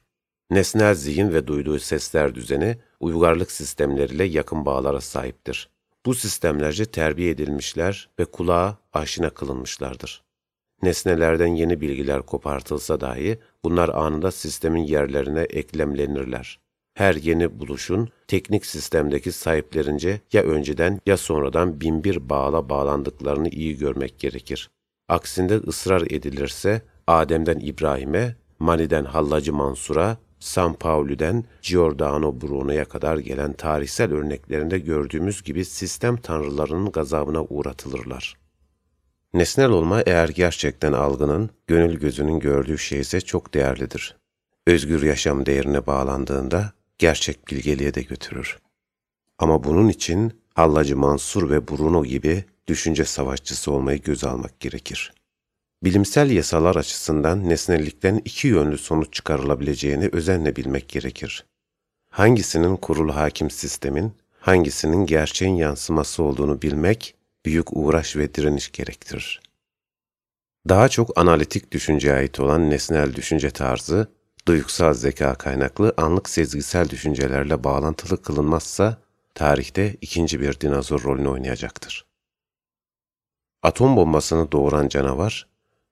Nesnel zihin ve duyduğu sesler düzeni uygarlık sistemleriyle yakın bağlara sahiptir. Bu sistemlerce terbiye edilmişler ve kulağa aşina kılınmışlardır. Nesnelerden yeni bilgiler kopartılsa dahi bunlar anında sistemin yerlerine eklemlenirler. Her yeni buluşun teknik sistemdeki sahiplerince ya önceden ya sonradan binbir bağla bağlandıklarını iyi görmek gerekir. Aksinde ısrar edilirse Adem'den İbrahim'e, Mani'den Hallacı Mansur'a, San Pauli'den Giordano Bruno'ya kadar gelen tarihsel örneklerinde gördüğümüz gibi sistem tanrılarının gazabına uğratılırlar. Nesnel olma eğer gerçekten algının, gönül gözünün gördüğü şey ise çok değerlidir. Özgür yaşam değerine bağlandığında gerçek bilgeliğe de götürür. Ama bunun için Hallacı Mansur ve Bruno gibi düşünce savaşçısı olmayı göz almak gerekir bilimsel yasalar açısından nesnellikten iki yönlü sonuç çıkarılabileceğini özenle bilmek gerekir. Hangisinin kurulu hakim sistemin, hangisinin gerçeğin yansıması olduğunu bilmek, büyük uğraş ve direniş gerektirir. Daha çok analitik düşünceye ait olan nesnel düşünce tarzı, duygusal zeka kaynaklı anlık sezgisel düşüncelerle bağlantılı kılınmazsa, tarihte ikinci bir dinozor rolünü oynayacaktır. Atom bombasını doğuran canavar,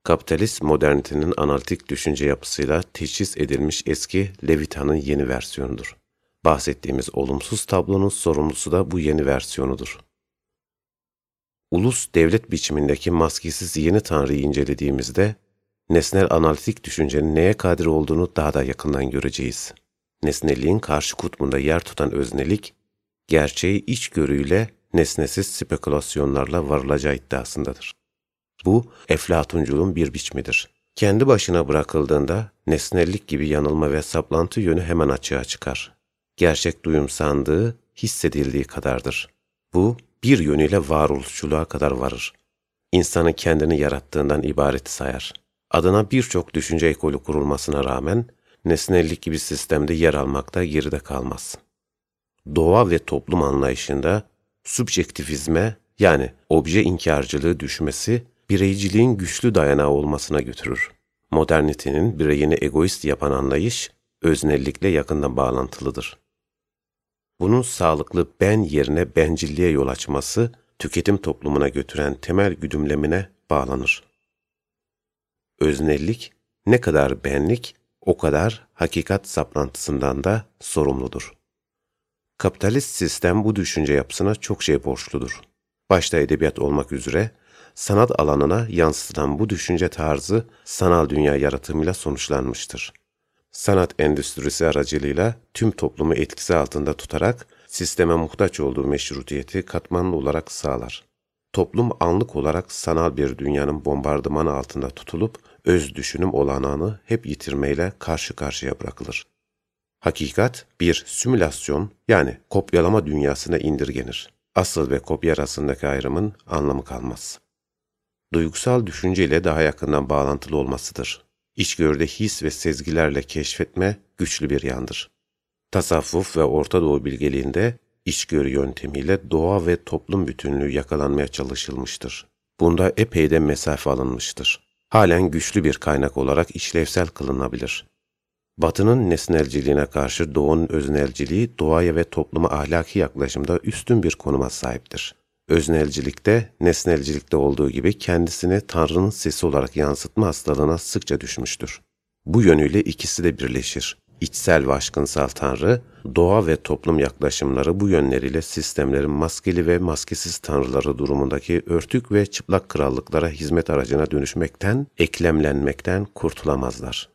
kapitalist modernitenin analitik düşünce yapısıyla teçhiz edilmiş eski Levitan'ın yeni versiyonudur. Bahsettiğimiz olumsuz tablonun sorumlusu da bu yeni versiyonudur. Ulus devlet biçimindeki maskesiz yeni tanrıyı incelediğimizde, nesnel analitik düşüncenin neye kadir olduğunu daha da yakından göreceğiz. Nesneliğin karşı kutbunda yer tutan öznelik, gerçeği içgörüyle nesnesiz spekülasyonlarla varılacağı iddiasındadır. Bu, eflatunculuğun bir biçimidir. Kendi başına bırakıldığında nesnellik gibi yanılma ve saplantı yönü hemen açığa çıkar. Gerçek duyum sandığı hissedildiği kadardır. Bu, bir yönüyle varoluşçuluğa kadar varır. İnsanı kendini yarattığından ibaret sayar. Adına birçok düşünce ekolü kurulmasına rağmen, nesnellik gibi sistemde yer almakta geride kalmaz. Doğa ve toplum anlayışında subjektivizme yani obje inkarcılığı düşmesi bireyciliğin güçlü dayanağı olmasına götürür. Modernitenin bireyini egoist yapan anlayış öznellikle yakından bağlantılıdır. Bunun sağlıklı ben yerine bencilliğe yol açması tüketim toplumuna götüren temel güdümlemine bağlanır. Öznellik ne kadar benlik o kadar hakikat saplantısından da sorumludur. Kapitalist sistem bu düşünce yapısına çok şey borçludur. Başta edebiyat olmak üzere sanat alanına yansıtılan bu düşünce tarzı sanal dünya yaratımıyla sonuçlanmıştır. Sanat endüstrisi aracılığıyla tüm toplumu etkisi altında tutarak sisteme muhtaç olduğu meşrutiyeti katmanlı olarak sağlar. Toplum anlık olarak sanal bir dünyanın bombardımanı altında tutulup öz düşünüm olanağını hep yitirmeyle karşı karşıya bırakılır. Hakikat bir simülasyon yani kopyalama dünyasına indirgenir. Asıl ve kopya arasındaki ayrımın anlamı kalmaz. Duygusal düşünce ile daha yakından bağlantılı olmasıdır. İçgörüde his ve sezgilerle keşfetme güçlü bir yandır. Tasavvuf ve Orta Doğu bilgeliğinde içgörü yöntemiyle doğa ve toplum bütünlüğü yakalanmaya çalışılmıştır. Bunda epey de mesafe alınmıştır. Halen güçlü bir kaynak olarak işlevsel kılınabilir. Batı'nın nesnelciliğine karşı Doğu'nun öznelciliği doğaya ve topluma ahlaki yaklaşımda üstün bir konuma sahiptir. Öznelcilikte, nesnelcilikte olduğu gibi kendisini Tanrı'nın sesi olarak yansıtma hastalığına sıkça düşmüştür. Bu yönüyle ikisi de birleşir. İçsel ve aşkınsal Tanrı, doğa ve toplum yaklaşımları bu yönleriyle sistemlerin maskeli ve maskesiz tanrıları durumundaki örtük ve çıplak krallıklara hizmet aracına dönüşmekten, eklemlenmekten kurtulamazlar.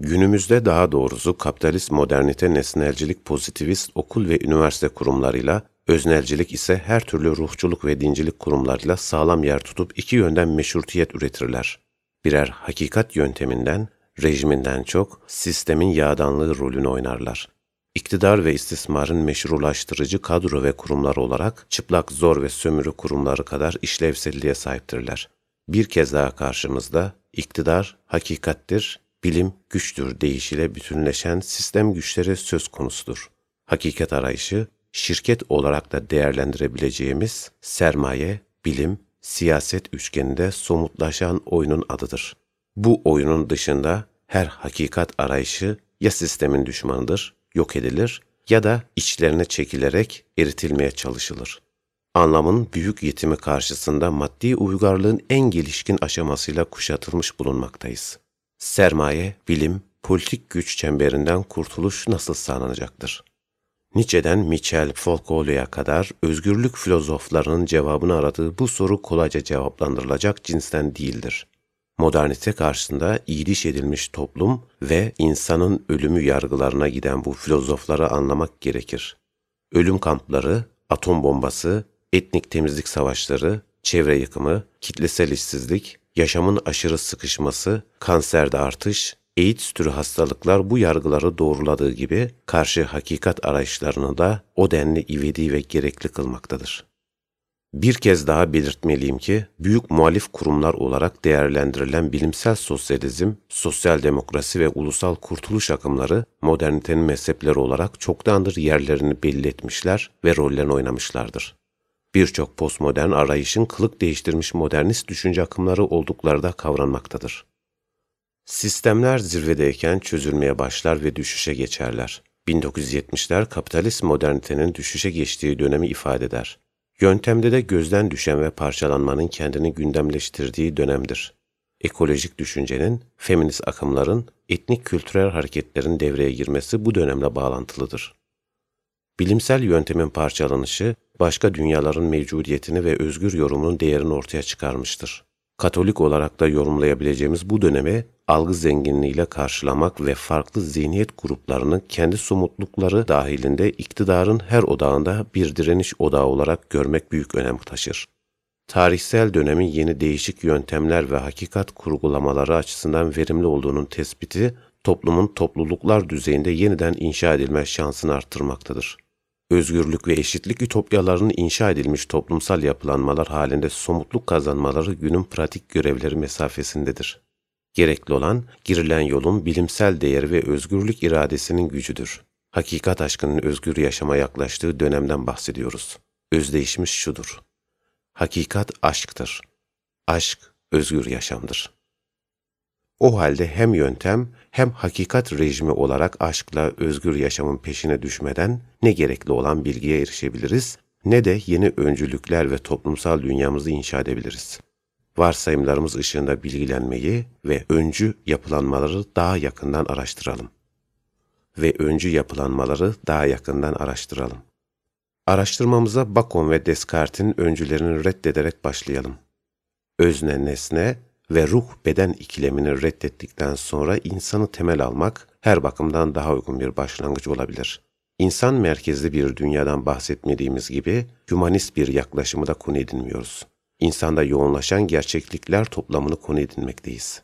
Günümüzde daha doğrusu kapitalist modernite nesnelcilik pozitivist okul ve üniversite kurumlarıyla, öznelcilik ise her türlü ruhçuluk ve dincilik kurumlarıyla sağlam yer tutup iki yönden meşrutiyet üretirler. Birer hakikat yönteminden, rejiminden çok sistemin yağdanlığı rolünü oynarlar. İktidar ve istismarın meşrulaştırıcı kadro ve kurumlar olarak çıplak zor ve sömürü kurumları kadar işlevselliğe sahiptirler. Bir kez daha karşımızda iktidar hakikattir, bilim güçtür deyişiyle bütünleşen sistem güçleri söz konusudur. Hakikat arayışı, şirket olarak da değerlendirebileceğimiz sermaye, bilim, siyaset üçgeninde somutlaşan oyunun adıdır. Bu oyunun dışında her hakikat arayışı ya sistemin düşmanıdır, yok edilir ya da içlerine çekilerek eritilmeye çalışılır. Anlamın büyük yetimi karşısında maddi uygarlığın en gelişkin aşamasıyla kuşatılmış bulunmaktayız. Sermaye, bilim, politik güç çemberinden kurtuluş nasıl sağlanacaktır? Nietzsche'den Michel Foucault'a kadar özgürlük filozoflarının cevabını aradığı bu soru kolayca cevaplandırılacak cinsten değildir. Modernite karşısında iyiliş edilmiş toplum ve insanın ölümü yargılarına giden bu filozofları anlamak gerekir. Ölüm kampları, atom bombası, etnik temizlik savaşları, çevre yıkımı, kitlesel işsizlik, yaşamın aşırı sıkışması, kanserde artış, AIDS türü hastalıklar bu yargıları doğruladığı gibi karşı hakikat arayışlarını da o denli ivedi ve gerekli kılmaktadır. Bir kez daha belirtmeliyim ki, büyük muhalif kurumlar olarak değerlendirilen bilimsel sosyalizm, sosyal demokrasi ve ulusal kurtuluş akımları modernitenin mezhepleri olarak çoktandır yerlerini belli etmişler ve rollerini oynamışlardır. Birçok postmodern arayışın kılık değiştirmiş modernist düşünce akımları oldukları da kavranmaktadır. Sistemler zirvedeyken çözülmeye başlar ve düşüşe geçerler. 1970'ler kapitalist modernitenin düşüşe geçtiği dönemi ifade eder. Yöntemde de gözden düşen ve parçalanmanın kendini gündemleştirdiği dönemdir. Ekolojik düşüncenin, feminist akımların, etnik kültürel hareketlerin devreye girmesi bu dönemle bağlantılıdır. Bilimsel yöntemin parçalanışı, başka dünyaların mevcudiyetini ve özgür yorumunun değerini ortaya çıkarmıştır. Katolik olarak da yorumlayabileceğimiz bu dönemi algı zenginliğiyle karşılamak ve farklı zihniyet gruplarının kendi somutlukları dahilinde iktidarın her odağında bir direniş odağı olarak görmek büyük önem taşır. Tarihsel dönemin yeni değişik yöntemler ve hakikat kurgulamaları açısından verimli olduğunun tespiti, toplumun topluluklar düzeyinde yeniden inşa edilme şansını arttırmaktadır özgürlük ve eşitlik ütopyalarının inşa edilmiş toplumsal yapılanmalar halinde somutluk kazanmaları günün pratik görevleri mesafesindedir. Gerekli olan, girilen yolun bilimsel değeri ve özgürlük iradesinin gücüdür. Hakikat aşkının özgür yaşama yaklaştığı dönemden bahsediyoruz. Özdeşmiş şudur. Hakikat aşktır. Aşk özgür yaşamdır. O halde hem yöntem hem hakikat rejimi olarak aşkla özgür yaşamın peşine düşmeden ne gerekli olan bilgiye erişebiliriz ne de yeni öncülükler ve toplumsal dünyamızı inşa edebiliriz. Varsayımlarımız ışığında bilgilenmeyi ve öncü yapılanmaları daha yakından araştıralım. Ve öncü yapılanmaları daha yakından araştıralım. Araştırmamıza Bacon ve Descartes'in öncülerini reddederek başlayalım. Özne, nesne ve ruh-beden ikilemini reddettikten sonra insanı temel almak her bakımdan daha uygun bir başlangıç olabilir. İnsan merkezli bir dünyadan bahsetmediğimiz gibi humanist bir yaklaşımı da konu edinmiyoruz. İnsanda yoğunlaşan gerçeklikler toplamını konu edinmekteyiz.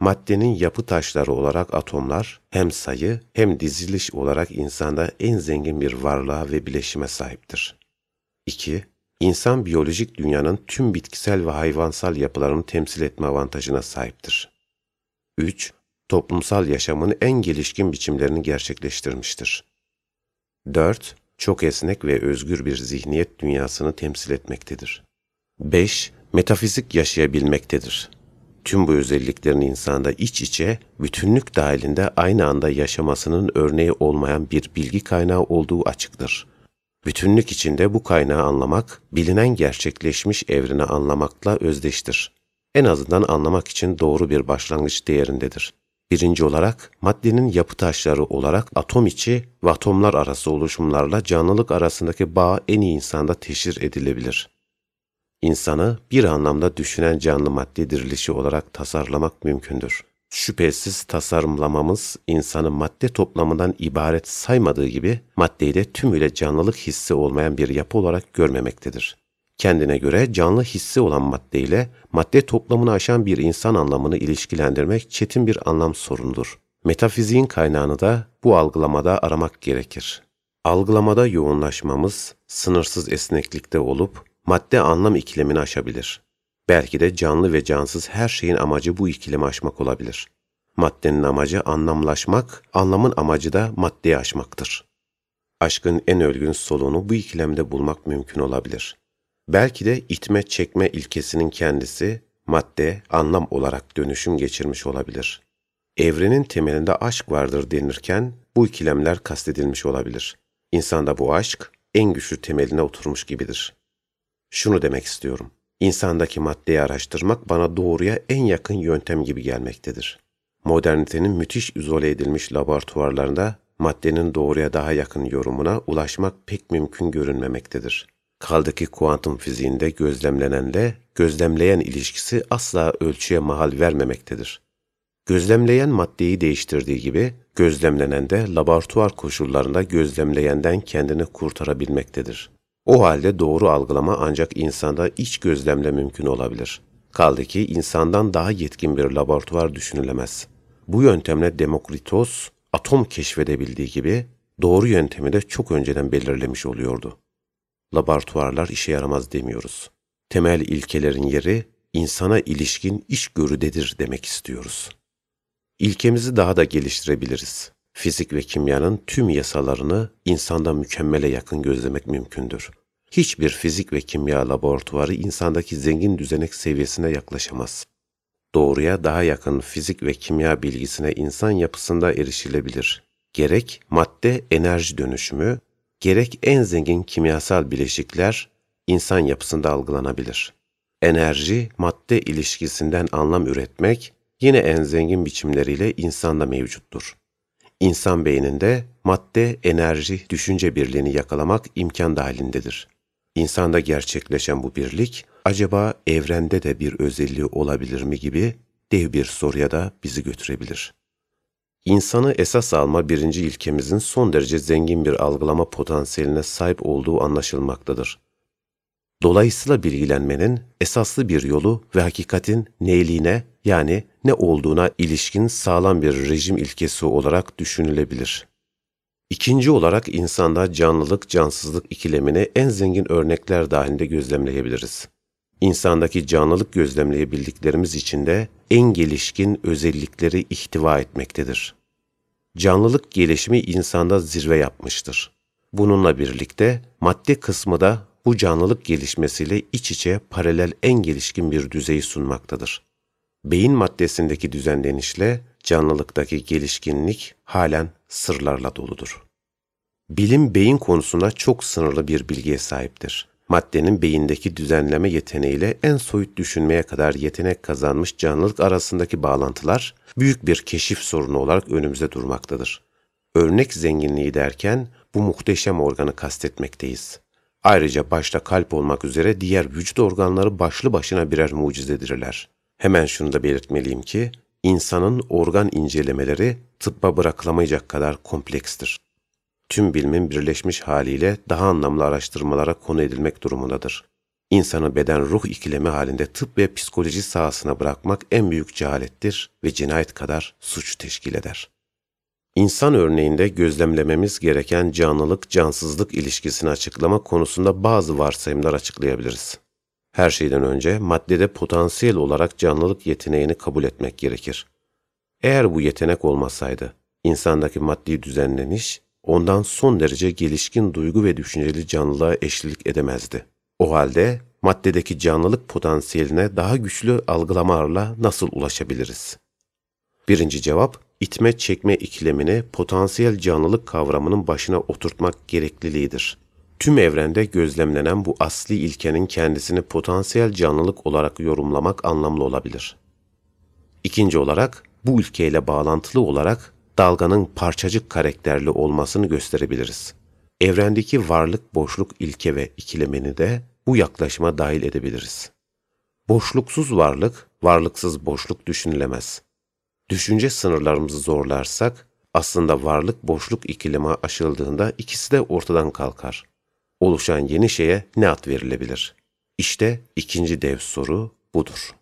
Maddenin yapı taşları olarak atomlar hem sayı hem diziliş olarak insanda en zengin bir varlığa ve bileşime sahiptir. 2. İnsan biyolojik dünyanın tüm bitkisel ve hayvansal yapılarını temsil etme avantajına sahiptir. 3. Toplumsal yaşamın en gelişkin biçimlerini gerçekleştirmiştir. 4. Çok esnek ve özgür bir zihniyet dünyasını temsil etmektedir. 5. Metafizik yaşayabilmektedir. Tüm bu özelliklerin insanda iç içe, bütünlük dahilinde aynı anda yaşamasının örneği olmayan bir bilgi kaynağı olduğu açıktır. Bütünlük içinde bu kaynağı anlamak, bilinen gerçekleşmiş evreni anlamakla özdeştir. En azından anlamak için doğru bir başlangıç değerindedir. Birinci olarak maddenin yapı taşları olarak atom içi ve atomlar arası oluşumlarla canlılık arasındaki bağ en iyi insanda teşhir edilebilir. İnsanı bir anlamda düşünen canlı madde dirilişi olarak tasarlamak mümkündür. Şüphesiz tasarımlamamız insanı madde toplamından ibaret saymadığı gibi maddeyi de tümüyle canlılık hissi olmayan bir yapı olarak görmemektedir. Kendine göre canlı hissi olan maddeyle madde toplamını aşan bir insan anlamını ilişkilendirmek çetin bir anlam sorundur. Metafiziğin kaynağını da bu algılamada aramak gerekir. Algılamada yoğunlaşmamız sınırsız esneklikte olup madde anlam ikilemini aşabilir. Belki de canlı ve cansız her şeyin amacı bu ikilemi aşmak olabilir. Maddenin amacı anlamlaşmak, anlamın amacı da maddeyi aşmaktır. Aşkın en ölgün soluğunu bu ikilemde bulmak mümkün olabilir. Belki de itme çekme ilkesinin kendisi madde, anlam olarak dönüşüm geçirmiş olabilir. Evrenin temelinde aşk vardır denirken bu ikilemler kastedilmiş olabilir. İnsanda bu aşk en güçlü temeline oturmuş gibidir. Şunu demek istiyorum. İnsandaki maddeyi araştırmak bana doğruya en yakın yöntem gibi gelmektedir. Modernitenin müthiş izole edilmiş laboratuvarlarında maddenin doğruya daha yakın yorumuna ulaşmak pek mümkün görünmemektedir. Kaldı ki kuantum fiziğinde gözlemlenenle gözlemleyen ilişkisi asla ölçüye mahal vermemektedir. Gözlemleyen maddeyi değiştirdiği gibi gözlemlenen de laboratuvar koşullarında gözlemleyenden kendini kurtarabilmektedir. O halde doğru algılama ancak insanda iç gözlemle mümkün olabilir. Kaldı ki insandan daha yetkin bir laboratuvar düşünülemez. Bu yöntemle Demokritos atom keşfedebildiği gibi doğru yöntemi de çok önceden belirlemiş oluyordu. Laboratuvarlar işe yaramaz demiyoruz. Temel ilkelerin yeri insana ilişkin içgörüdedir demek istiyoruz. İlkemizi daha da geliştirebiliriz. Fizik ve kimyanın tüm yasalarını insanda mükemmele yakın gözlemek mümkündür. Hiçbir fizik ve kimya laboratuvarı insandaki zengin düzenek seviyesine yaklaşamaz. Doğruya daha yakın fizik ve kimya bilgisine insan yapısında erişilebilir. Gerek madde enerji dönüşümü, gerek en zengin kimyasal bileşikler insan yapısında algılanabilir. Enerji, madde ilişkisinden anlam üretmek yine en zengin biçimleriyle insanda mevcuttur. İnsan beyninde madde, enerji, düşünce birliğini yakalamak imkan dahilindedir. İnsanda gerçekleşen bu birlik, acaba evrende de bir özelliği olabilir mi gibi dev bir soruya da bizi götürebilir. İnsanı esas alma birinci ilkemizin son derece zengin bir algılama potansiyeline sahip olduğu anlaşılmaktadır. Dolayısıyla bilgilenmenin esaslı bir yolu ve hakikatin neyliğine yani ne olduğuna ilişkin sağlam bir rejim ilkesi olarak düşünülebilir. İkinci olarak insanda canlılık cansızlık ikilemini en zengin örnekler dahilinde gözlemleyebiliriz. insandaki canlılık gözlemleyebildiklerimiz içinde en gelişkin özellikleri ihtiva etmektedir. Canlılık gelişimi insanda zirve yapmıştır. Bununla birlikte madde kısmı da bu canlılık gelişmesiyle iç içe paralel en gelişkin bir düzeyi sunmaktadır. Beyin maddesindeki düzenlenişle canlılıktaki gelişkinlik halen sırlarla doludur. Bilim beyin konusunda çok sınırlı bir bilgiye sahiptir. Maddenin beyindeki düzenleme yeteneğiyle en soyut düşünmeye kadar yetenek kazanmış canlılık arasındaki bağlantılar büyük bir keşif sorunu olarak önümüze durmaktadır. Örnek zenginliği derken bu muhteşem organı kastetmekteyiz. Ayrıca başta kalp olmak üzere diğer vücut organları başlı başına birer mucizedirler. Hemen şunu da belirtmeliyim ki, insanın organ incelemeleri tıbba bırakılamayacak kadar komplekstir. Tüm bilimin birleşmiş haliyle daha anlamlı araştırmalara konu edilmek durumundadır. İnsanı beden ruh ikilemi halinde tıp ve psikoloji sahasına bırakmak en büyük cehalettir ve cinayet kadar suç teşkil eder. İnsan örneğinde gözlemlememiz gereken canlılık-cansızlık ilişkisini açıklama konusunda bazı varsayımlar açıklayabiliriz. Her şeyden önce maddede potansiyel olarak canlılık yeteneğini kabul etmek gerekir. Eğer bu yetenek olmasaydı, insandaki maddi düzenleniş, ondan son derece gelişkin duygu ve düşünceli canlılığa eşlik edemezdi. O halde maddedeki canlılık potansiyeline daha güçlü algılamalarla nasıl ulaşabiliriz? Birinci cevap, itme çekme ikilemini potansiyel canlılık kavramının başına oturtmak gerekliliğidir. Tüm evrende gözlemlenen bu asli ilkenin kendisini potansiyel canlılık olarak yorumlamak anlamlı olabilir. İkinci olarak, bu ilkeyle bağlantılı olarak dalganın parçacık karakterli olmasını gösterebiliriz. Evrendeki varlık boşluk ilke ve ikilemini de bu yaklaşıma dahil edebiliriz. Boşluksuz varlık, varlıksız boşluk düşünülemez. Düşünce sınırlarımızı zorlarsak, aslında varlık boşluk ikilemi aşıldığında ikisi de ortadan kalkar. Oluşan yeni şeye ne ad verilebilir? İşte ikinci dev soru budur.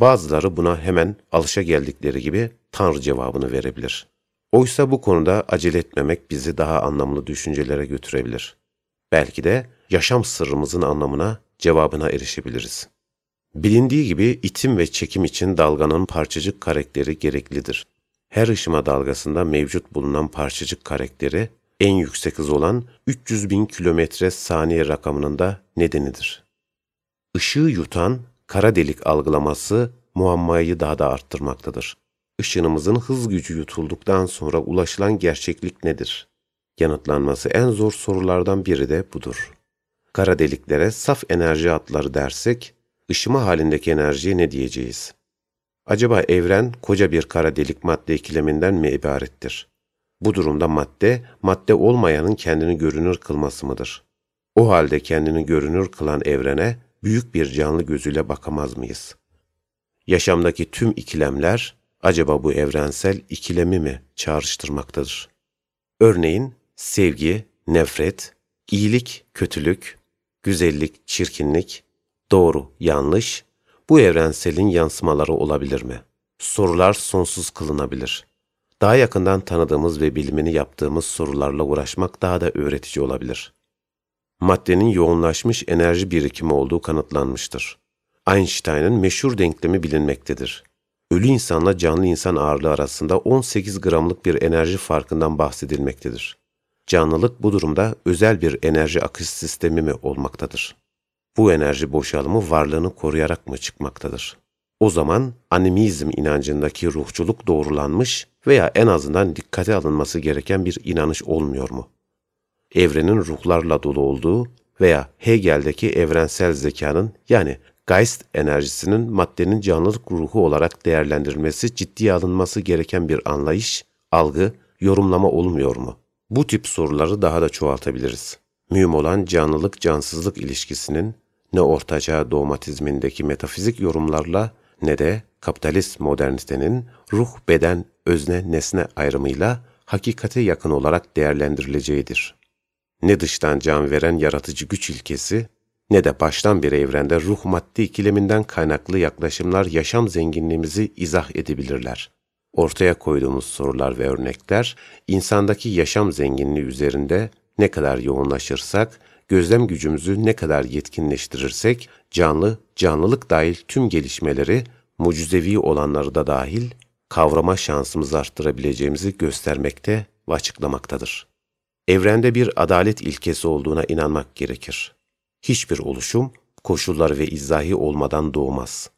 Bazıları buna hemen alışa geldikleri gibi Tanrı cevabını verebilir. Oysa bu konuda acele etmemek bizi daha anlamlı düşüncelere götürebilir. Belki de yaşam sırrımızın anlamına, cevabına erişebiliriz. Bilindiği gibi itim ve çekim için dalganın parçacık karakteri gereklidir. Her ışıma dalgasında mevcut bulunan parçacık karakteri en yüksek hız olan 300 bin kilometre saniye rakamının da nedenidir. Işığı yutan kara delik algılaması muammayı daha da arttırmaktadır. Işınımızın hız gücü yutulduktan sonra ulaşılan gerçeklik nedir? Yanıtlanması en zor sorulardan biri de budur. Kara deliklere saf enerji atları dersek, ışıma halindeki enerjiye ne diyeceğiz? Acaba evren koca bir kara delik madde ikileminden mi ibarettir? Bu durumda madde, madde olmayanın kendini görünür kılması mıdır? O halde kendini görünür kılan evrene büyük bir canlı gözüyle bakamaz mıyız? Yaşamdaki tüm ikilemler acaba bu evrensel ikilemi mi çağrıştırmaktadır? Örneğin sevgi, nefret, iyilik, kötülük, güzellik, çirkinlik, doğru, yanlış, bu evrenselin yansımaları olabilir mi? Sorular sonsuz kılınabilir. Daha yakından tanıdığımız ve bilimini yaptığımız sorularla uğraşmak daha da öğretici olabilir. Maddenin yoğunlaşmış enerji birikimi olduğu kanıtlanmıştır. Einstein'ın meşhur denklemi bilinmektedir. Ölü insanla canlı insan ağırlığı arasında 18 gramlık bir enerji farkından bahsedilmektedir. Canlılık bu durumda özel bir enerji akış sistemi mi olmaktadır? Bu enerji boşalımı varlığını koruyarak mı çıkmaktadır? O zaman animizm inancındaki ruhçuluk doğrulanmış veya en azından dikkate alınması gereken bir inanış olmuyor mu? Evrenin ruhlarla dolu olduğu veya Hegel'deki evrensel zekanın yani Geist enerjisinin maddenin canlılık ruhu olarak değerlendirilmesi ciddiye alınması gereken bir anlayış, algı, yorumlama olmuyor mu? Bu tip soruları daha da çoğaltabiliriz. Mühim olan canlılık-cansızlık ilişkisinin ne ortaçağ dogmatizmindeki metafizik yorumlarla ne de kapitalist modernitenin ruh, beden, özne, nesne ayrımıyla hakikate yakın olarak değerlendirileceğidir. Ne dıştan can veren yaratıcı güç ilkesi, ne de baştan bir evrende ruh maddi ikileminden kaynaklı yaklaşımlar yaşam zenginliğimizi izah edebilirler. Ortaya koyduğumuz sorular ve örnekler, insandaki yaşam zenginliği üzerinde ne kadar yoğunlaşırsak, gözlem gücümüzü ne kadar yetkinleştirirsek, canlı, canlılık dahil tüm gelişmeleri, mucizevi olanları da dahil, kavrama şansımızı arttırabileceğimizi göstermekte ve açıklamaktadır. Evrende bir adalet ilkesi olduğuna inanmak gerekir. Hiçbir oluşum, koşullar ve izahi olmadan doğmaz.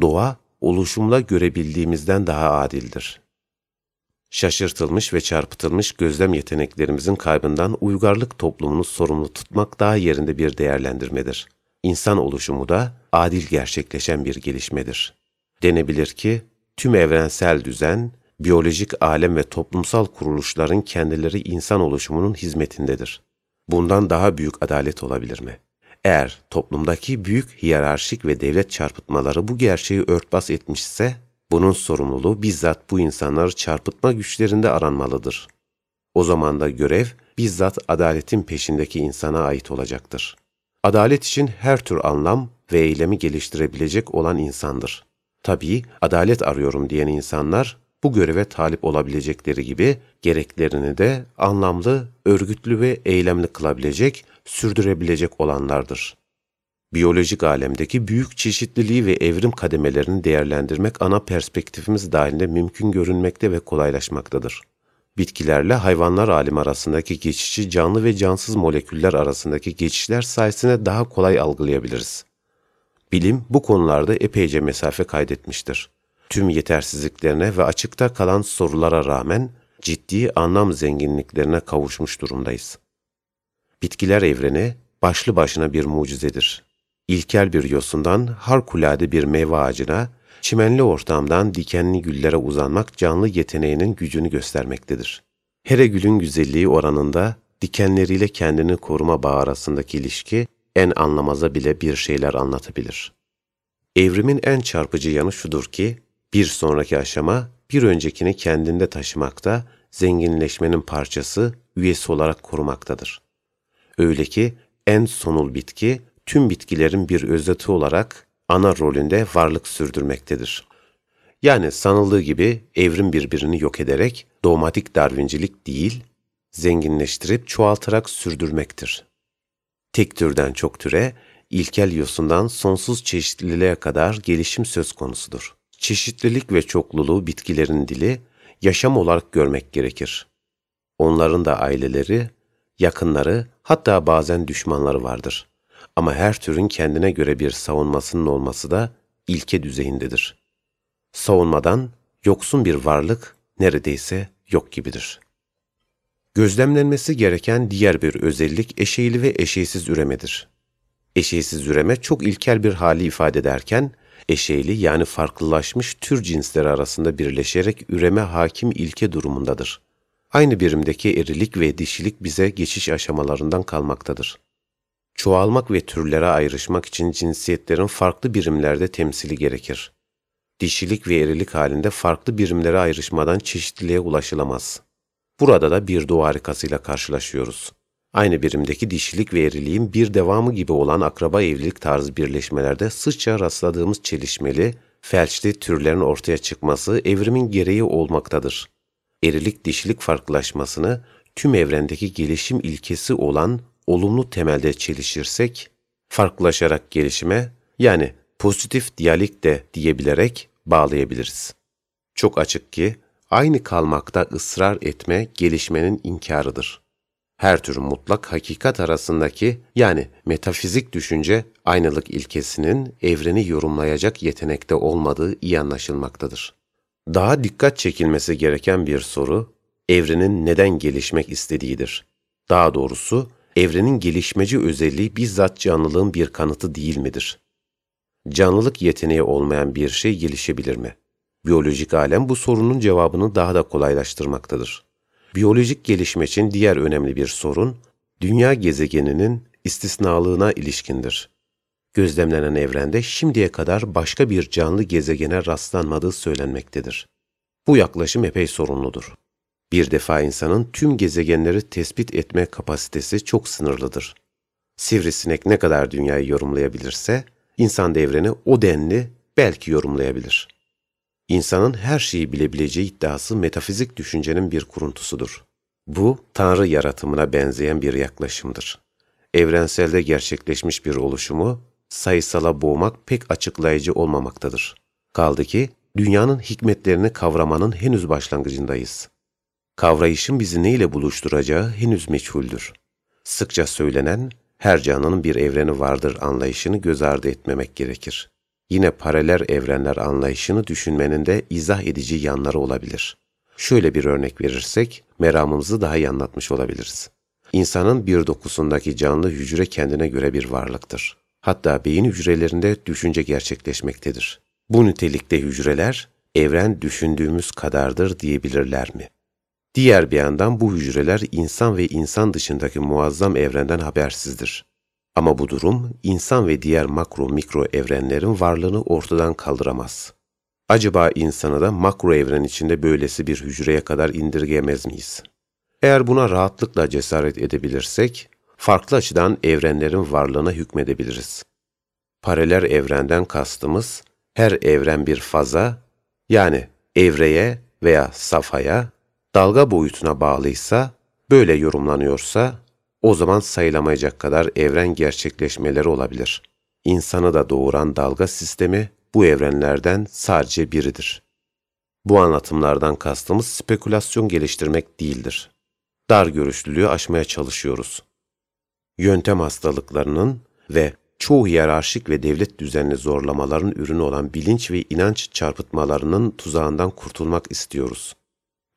Doğa, oluşumla görebildiğimizden daha adildir. Şaşırtılmış ve çarpıtılmış gözlem yeteneklerimizin kaybından uygarlık toplumunu sorumlu tutmak daha yerinde bir değerlendirmedir. İnsan oluşumu da adil gerçekleşen bir gelişmedir. Denebilir ki, tüm evrensel düzen, biyolojik alem ve toplumsal kuruluşların kendileri insan oluşumunun hizmetindedir. Bundan daha büyük adalet olabilir mi? Eğer toplumdaki büyük hiyerarşik ve devlet çarpıtmaları bu gerçeği örtbas etmişse, bunun sorumluluğu bizzat bu insanları çarpıtma güçlerinde aranmalıdır. O zaman da görev bizzat adaletin peşindeki insana ait olacaktır. Adalet için her tür anlam ve eylemi geliştirebilecek olan insandır. Tabii adalet arıyorum diyen insanlar bu göreve talip olabilecekleri gibi gereklerini de anlamlı, örgütlü ve eylemli kılabilecek, sürdürebilecek olanlardır. Biyolojik alemdeki büyük çeşitliliği ve evrim kademelerini değerlendirmek ana perspektifimiz dahilinde mümkün görünmekte ve kolaylaşmaktadır. Bitkilerle hayvanlar alemi arasındaki geçişi canlı ve cansız moleküller arasındaki geçişler sayesinde daha kolay algılayabiliriz. Bilim bu konularda epeyce mesafe kaydetmiştir. Tüm yetersizliklerine ve açıkta kalan sorulara rağmen ciddi anlam zenginliklerine kavuşmuş durumdayız. Bitkiler evreni başlı başına bir mucizedir. İlkel bir yosundan harikulade bir meyve ağacına, çimenli ortamdan dikenli güllere uzanmak canlı yeteneğinin gücünü göstermektedir. Her gülün güzelliği oranında dikenleriyle kendini koruma bağı arasındaki ilişki en anlamaza bile bir şeyler anlatabilir. Evrimin en çarpıcı yanı şudur ki, bir sonraki aşama bir öncekini kendinde taşımakta, zenginleşmenin parçası, üyesi olarak korumaktadır. Öyle ki en sonul bitki, tüm bitkilerin bir özeti olarak ana rolünde varlık sürdürmektedir. Yani sanıldığı gibi evrim birbirini yok ederek dogmatik darvincilik değil, zenginleştirip çoğaltarak sürdürmektir. Tek türden çok türe, ilkel yosundan sonsuz çeşitliliğe kadar gelişim söz konusudur. Çeşitlilik ve çokluluğu bitkilerin dili, yaşam olarak görmek gerekir. Onların da aileleri, yakınları, hatta bazen düşmanları vardır. Ama her türün kendine göre bir savunmasının olması da ilke düzeyindedir. Savunmadan yoksun bir varlık neredeyse yok gibidir. Gözlemlenmesi gereken diğer bir özellik eşeğli ve eşeğsiz üremedir. Eşeğsiz üreme çok ilkel bir hali ifade ederken, eşeğli yani farklılaşmış tür cinsleri arasında birleşerek üreme hakim ilke durumundadır. Aynı birimdeki erilik ve dişilik bize geçiş aşamalarından kalmaktadır. Çoğalmak ve türlere ayrışmak için cinsiyetlerin farklı birimlerde temsili gerekir. Dişilik ve erilik halinde farklı birimlere ayrışmadan çeşitliliğe ulaşılamaz. Burada da bir doğu harikasıyla karşılaşıyoruz. Aynı birimdeki dişilik ve eriliğin bir devamı gibi olan akraba evlilik tarzı birleşmelerde sıkça rastladığımız çelişmeli, felçli türlerin ortaya çıkması evrimin gereği olmaktadır. Erilik dişilik farklılaşmasını tüm evrendeki gelişim ilkesi olan olumlu temelde çelişirsek, farklılaşarak gelişime yani pozitif diyalik de diyebilerek bağlayabiliriz. Çok açık ki aynı kalmakta ısrar etme gelişmenin inkarıdır. Her tür mutlak hakikat arasındaki yani metafizik düşünce aynılık ilkesinin evreni yorumlayacak yetenekte olmadığı iyi anlaşılmaktadır. Daha dikkat çekilmesi gereken bir soru, evrenin neden gelişmek istediğidir. Daha doğrusu, evrenin gelişmeci özelliği bizzat canlılığın bir kanıtı değil midir? Canlılık yeteneği olmayan bir şey gelişebilir mi? Biyolojik alem bu sorunun cevabını daha da kolaylaştırmaktadır. Biyolojik gelişme için diğer önemli bir sorun, dünya gezegeninin istisnalığına ilişkindir. Gözlemlenen evrende şimdiye kadar başka bir canlı gezegene rastlanmadığı söylenmektedir. Bu yaklaşım epey sorunludur. Bir defa insanın tüm gezegenleri tespit etme kapasitesi çok sınırlıdır. Sivrisinek ne kadar dünyayı yorumlayabilirse, insan devreni o denli belki yorumlayabilir. İnsanın her şeyi bilebileceği iddiası metafizik düşüncenin bir kuruntusudur. Bu, Tanrı yaratımına benzeyen bir yaklaşımdır. evrenselde gerçekleşmiş bir oluşumu sayısala boğmak pek açıklayıcı olmamaktadır. Kaldı ki dünyanın hikmetlerini kavramanın henüz başlangıcındayız. Kavrayışın bizi neyle buluşturacağı henüz meçhuldür. Sıkça söylenen her canlının bir evreni vardır anlayışını göz ardı etmemek gerekir. Yine paralel evrenler anlayışını düşünmenin de izah edici yanları olabilir. Şöyle bir örnek verirsek, meramımızı daha iyi anlatmış olabiliriz. İnsanın bir dokusundaki canlı hücre kendine göre bir varlıktır. Hatta beyin hücrelerinde düşünce gerçekleşmektedir. Bu nitelikte hücreler, evren düşündüğümüz kadardır diyebilirler mi? Diğer bir yandan bu hücreler insan ve insan dışındaki muazzam evrenden habersizdir. Ama bu durum insan ve diğer makro mikro evrenlerin varlığını ortadan kaldıramaz. Acaba insanı da makro evren içinde böylesi bir hücreye kadar indirgemez miyiz? Eğer buna rahatlıkla cesaret edebilirsek, farklı açıdan evrenlerin varlığına hükmedebiliriz. Paralel evrenden kastımız, her evren bir faza, yani evreye veya safhaya, dalga boyutuna bağlıysa, böyle yorumlanıyorsa, o zaman sayılamayacak kadar evren gerçekleşmeleri olabilir. İnsanı da doğuran dalga sistemi bu evrenlerden sadece biridir. Bu anlatımlardan kastımız spekülasyon geliştirmek değildir. Dar görüşlülüğü aşmaya çalışıyoruz. Yöntem hastalıklarının ve çoğu hiyerarşik ve devlet düzenli zorlamaların ürünü olan bilinç ve inanç çarpıtmalarının tuzağından kurtulmak istiyoruz.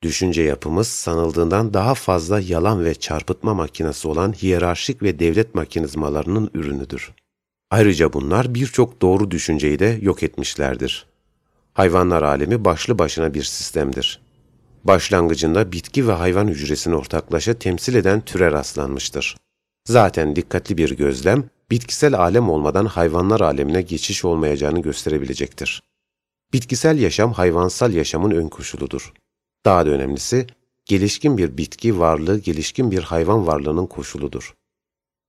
Düşünce yapımız sanıldığından daha fazla yalan ve çarpıtma makinesi olan hiyerarşik ve devlet mekanizmalarının ürünüdür. Ayrıca bunlar birçok doğru düşünceyi de yok etmişlerdir. Hayvanlar alemi başlı başına bir sistemdir. Başlangıcında bitki ve hayvan hücresini ortaklaşa temsil eden türe rastlanmıştır. Zaten dikkatli bir gözlem, bitkisel alem olmadan hayvanlar alemine geçiş olmayacağını gösterebilecektir. Bitkisel yaşam hayvansal yaşamın ön koşuludur. Daha da önemlisi, gelişkin bir bitki varlığı gelişkin bir hayvan varlığının koşuludur.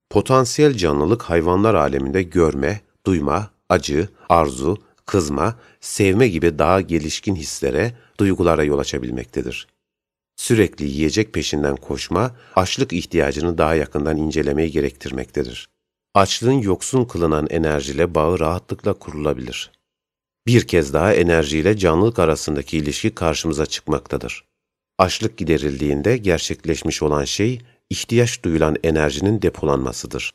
Potansiyel canlılık hayvanlar aleminde görme, duyma, acı, arzu, kızma, sevme gibi daha gelişkin hislere, duygulara yol açabilmektedir. Sürekli yiyecek peşinden koşma, açlık ihtiyacını daha yakından incelemeyi gerektirmektedir. Açlığın yoksun kılınan enerjiyle bağı rahatlıkla kurulabilir. Bir kez daha enerjiyle canlılık arasındaki ilişki karşımıza çıkmaktadır. Açlık giderildiğinde gerçekleşmiş olan şey, ihtiyaç duyulan enerjinin depolanmasıdır.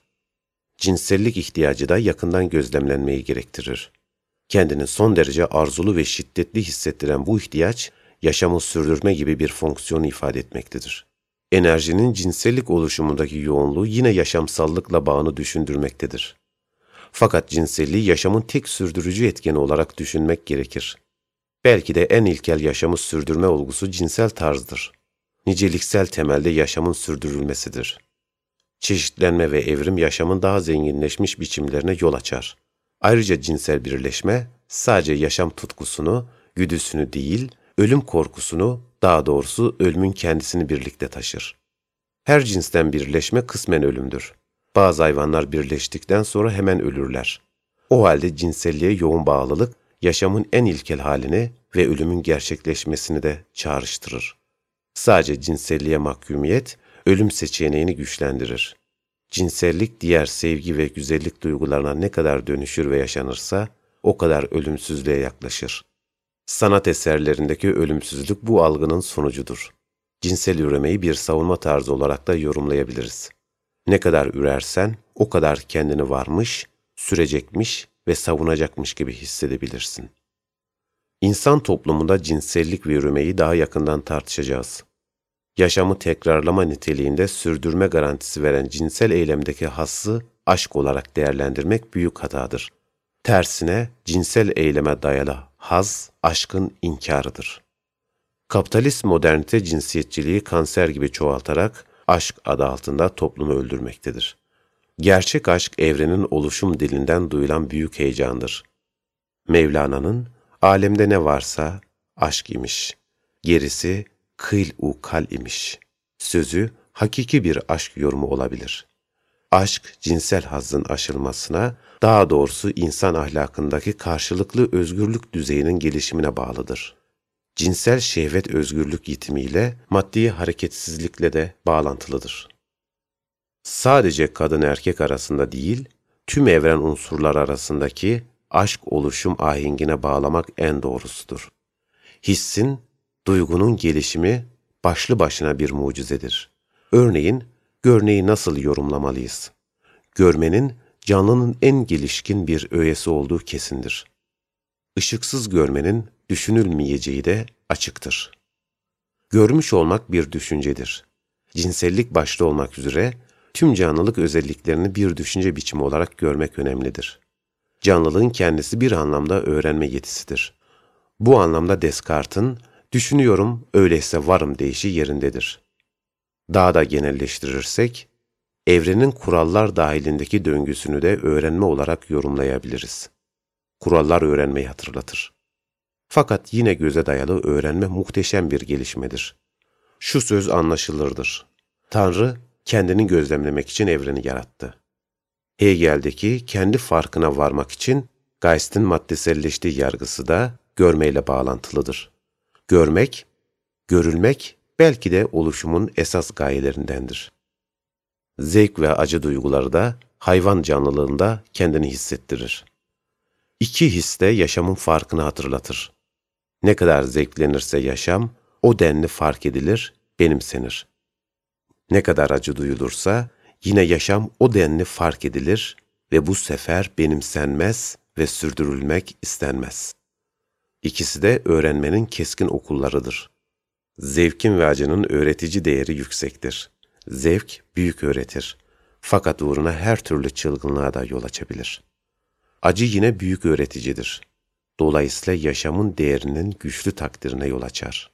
Cinsellik ihtiyacı da yakından gözlemlenmeyi gerektirir. Kendini son derece arzulu ve şiddetli hissettiren bu ihtiyaç, yaşamı sürdürme gibi bir fonksiyonu ifade etmektedir. Enerjinin cinsellik oluşumundaki yoğunluğu yine yaşamsallıkla bağını düşündürmektedir. Fakat cinselliği yaşamın tek sürdürücü etkeni olarak düşünmek gerekir. Belki de en ilkel yaşamı sürdürme olgusu cinsel tarzdır. Niceliksel temelde yaşamın sürdürülmesidir. Çeşitlenme ve evrim yaşamın daha zenginleşmiş biçimlerine yol açar. Ayrıca cinsel birleşme sadece yaşam tutkusunu, güdüsünü değil, ölüm korkusunu, daha doğrusu ölümün kendisini birlikte taşır. Her cinsten birleşme kısmen ölümdür. Bazı hayvanlar birleştikten sonra hemen ölürler. O halde cinselliğe yoğun bağlılık, yaşamın en ilkel halini ve ölümün gerçekleşmesini de çağrıştırır. Sadece cinselliğe mahkumiyet, ölüm seçeneğini güçlendirir. Cinsellik diğer sevgi ve güzellik duygularına ne kadar dönüşür ve yaşanırsa, o kadar ölümsüzlüğe yaklaşır. Sanat eserlerindeki ölümsüzlük bu algının sonucudur. Cinsel üremeyi bir savunma tarzı olarak da yorumlayabiliriz. Ne kadar ürersen o kadar kendini varmış, sürecekmiş ve savunacakmış gibi hissedebilirsin. İnsan toplumunda cinsellik ve üremeyi daha yakından tartışacağız. Yaşamı tekrarlama niteliğinde sürdürme garantisi veren cinsel eylemdeki hası aşk olarak değerlendirmek büyük hatadır. Tersine cinsel eyleme dayalı haz aşkın inkarıdır. Kapitalist modernite cinsiyetçiliği kanser gibi çoğaltarak aşk adı altında toplumu öldürmektedir. Gerçek aşk evrenin oluşum dilinden duyulan büyük heyecandır. Mevlana'nın alemde ne varsa aşk imiş, gerisi kıyl u kal imiş. Sözü hakiki bir aşk yorumu olabilir. Aşk cinsel hazzın aşılmasına, daha doğrusu insan ahlakındaki karşılıklı özgürlük düzeyinin gelişimine bağlıdır cinsel şehvet özgürlük yitimiyle maddi hareketsizlikle de bağlantılıdır. sadece kadın erkek arasında değil, tüm evren unsurlar arasındaki aşk oluşum ahengine bağlamak en doğrusudur. Hissin, duygunun gelişimi başlı başına bir mucizedir. Örneğin, görneği nasıl yorumlamalıyız? Görmenin, canlının en gelişkin bir öğesi olduğu kesindir. Işıksız görmenin düşünülmeyeceği de açıktır. Görmüş olmak bir düşüncedir. Cinsellik başta olmak üzere tüm canlılık özelliklerini bir düşünce biçimi olarak görmek önemlidir. Canlılığın kendisi bir anlamda öğrenme yetisidir. Bu anlamda Descartes'in düşünüyorum öyleyse varım deyişi yerindedir. Daha da genelleştirirsek, evrenin kurallar dahilindeki döngüsünü de öğrenme olarak yorumlayabiliriz. Kurallar öğrenmeyi hatırlatır. Fakat yine göze dayalı öğrenme muhteşem bir gelişmedir. Şu söz anlaşılırdır. Tanrı kendini gözlemlemek için evreni yarattı. Hegel'deki kendi farkına varmak için Geist'in maddeselleştiği yargısı da görmeyle bağlantılıdır. Görmek, görülmek belki de oluşumun esas gayelerindendir. Zevk ve acı duyguları da hayvan canlılığında kendini hissettirir. İki his de yaşamın farkını hatırlatır. Ne kadar zevklenirse yaşam, o denli fark edilir, benimsenir. Ne kadar acı duyulursa, yine yaşam o denli fark edilir ve bu sefer benimsenmez ve sürdürülmek istenmez. İkisi de öğrenmenin keskin okullarıdır. Zevkin ve acının öğretici değeri yüksektir. Zevk büyük öğretir. Fakat uğruna her türlü çılgınlığa da yol açabilir. Acı yine büyük öğreticidir. Dolayısıyla yaşamın değerinin güçlü takdirine yol açar.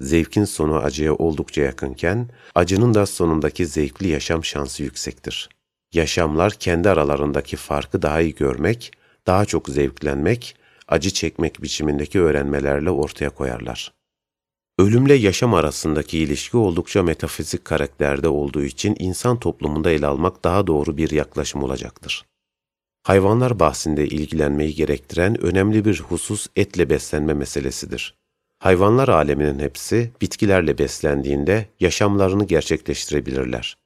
Zevkin sonu acıya oldukça yakınken, acının da sonundaki zevkli yaşam şansı yüksektir. Yaşamlar kendi aralarındaki farkı daha iyi görmek, daha çok zevklenmek, acı çekmek biçimindeki öğrenmelerle ortaya koyarlar. Ölümle yaşam arasındaki ilişki oldukça metafizik karakterde olduğu için insan toplumunda ele almak daha doğru bir yaklaşım olacaktır. Hayvanlar bahsinde ilgilenmeyi gerektiren önemli bir husus etle beslenme meselesidir. Hayvanlar aleminin hepsi bitkilerle beslendiğinde yaşamlarını gerçekleştirebilirler.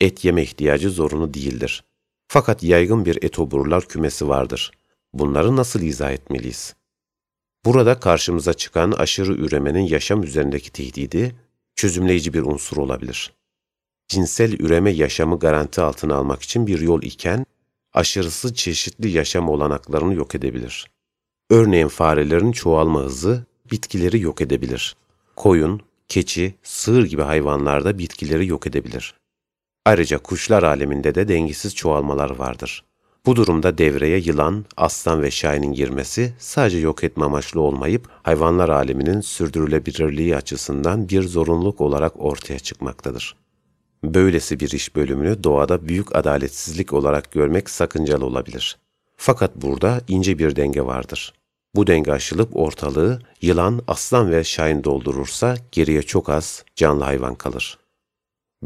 Et yeme ihtiyacı zorunlu değildir. Fakat yaygın bir etoburlar kümesi vardır. Bunları nasıl izah etmeliyiz? Burada karşımıza çıkan aşırı üremenin yaşam üzerindeki tehdidi çözümleyici bir unsur olabilir. Cinsel üreme yaşamı garanti altına almak için bir yol iken, aşırısı çeşitli yaşam olanaklarını yok edebilir. Örneğin farelerin çoğalma hızı bitkileri yok edebilir. Koyun, keçi, sığır gibi hayvanlarda bitkileri yok edebilir. Ayrıca kuşlar aleminde de dengesiz çoğalmalar vardır. Bu durumda devreye yılan, aslan ve şahinin girmesi sadece yok etme amaçlı olmayıp hayvanlar aleminin sürdürülebilirliği açısından bir zorunluluk olarak ortaya çıkmaktadır. Böylesi bir iş bölümünü doğada büyük adaletsizlik olarak görmek sakıncalı olabilir. Fakat burada ince bir denge vardır. Bu denge aşılıp ortalığı yılan, aslan ve şahin doldurursa geriye çok az canlı hayvan kalır.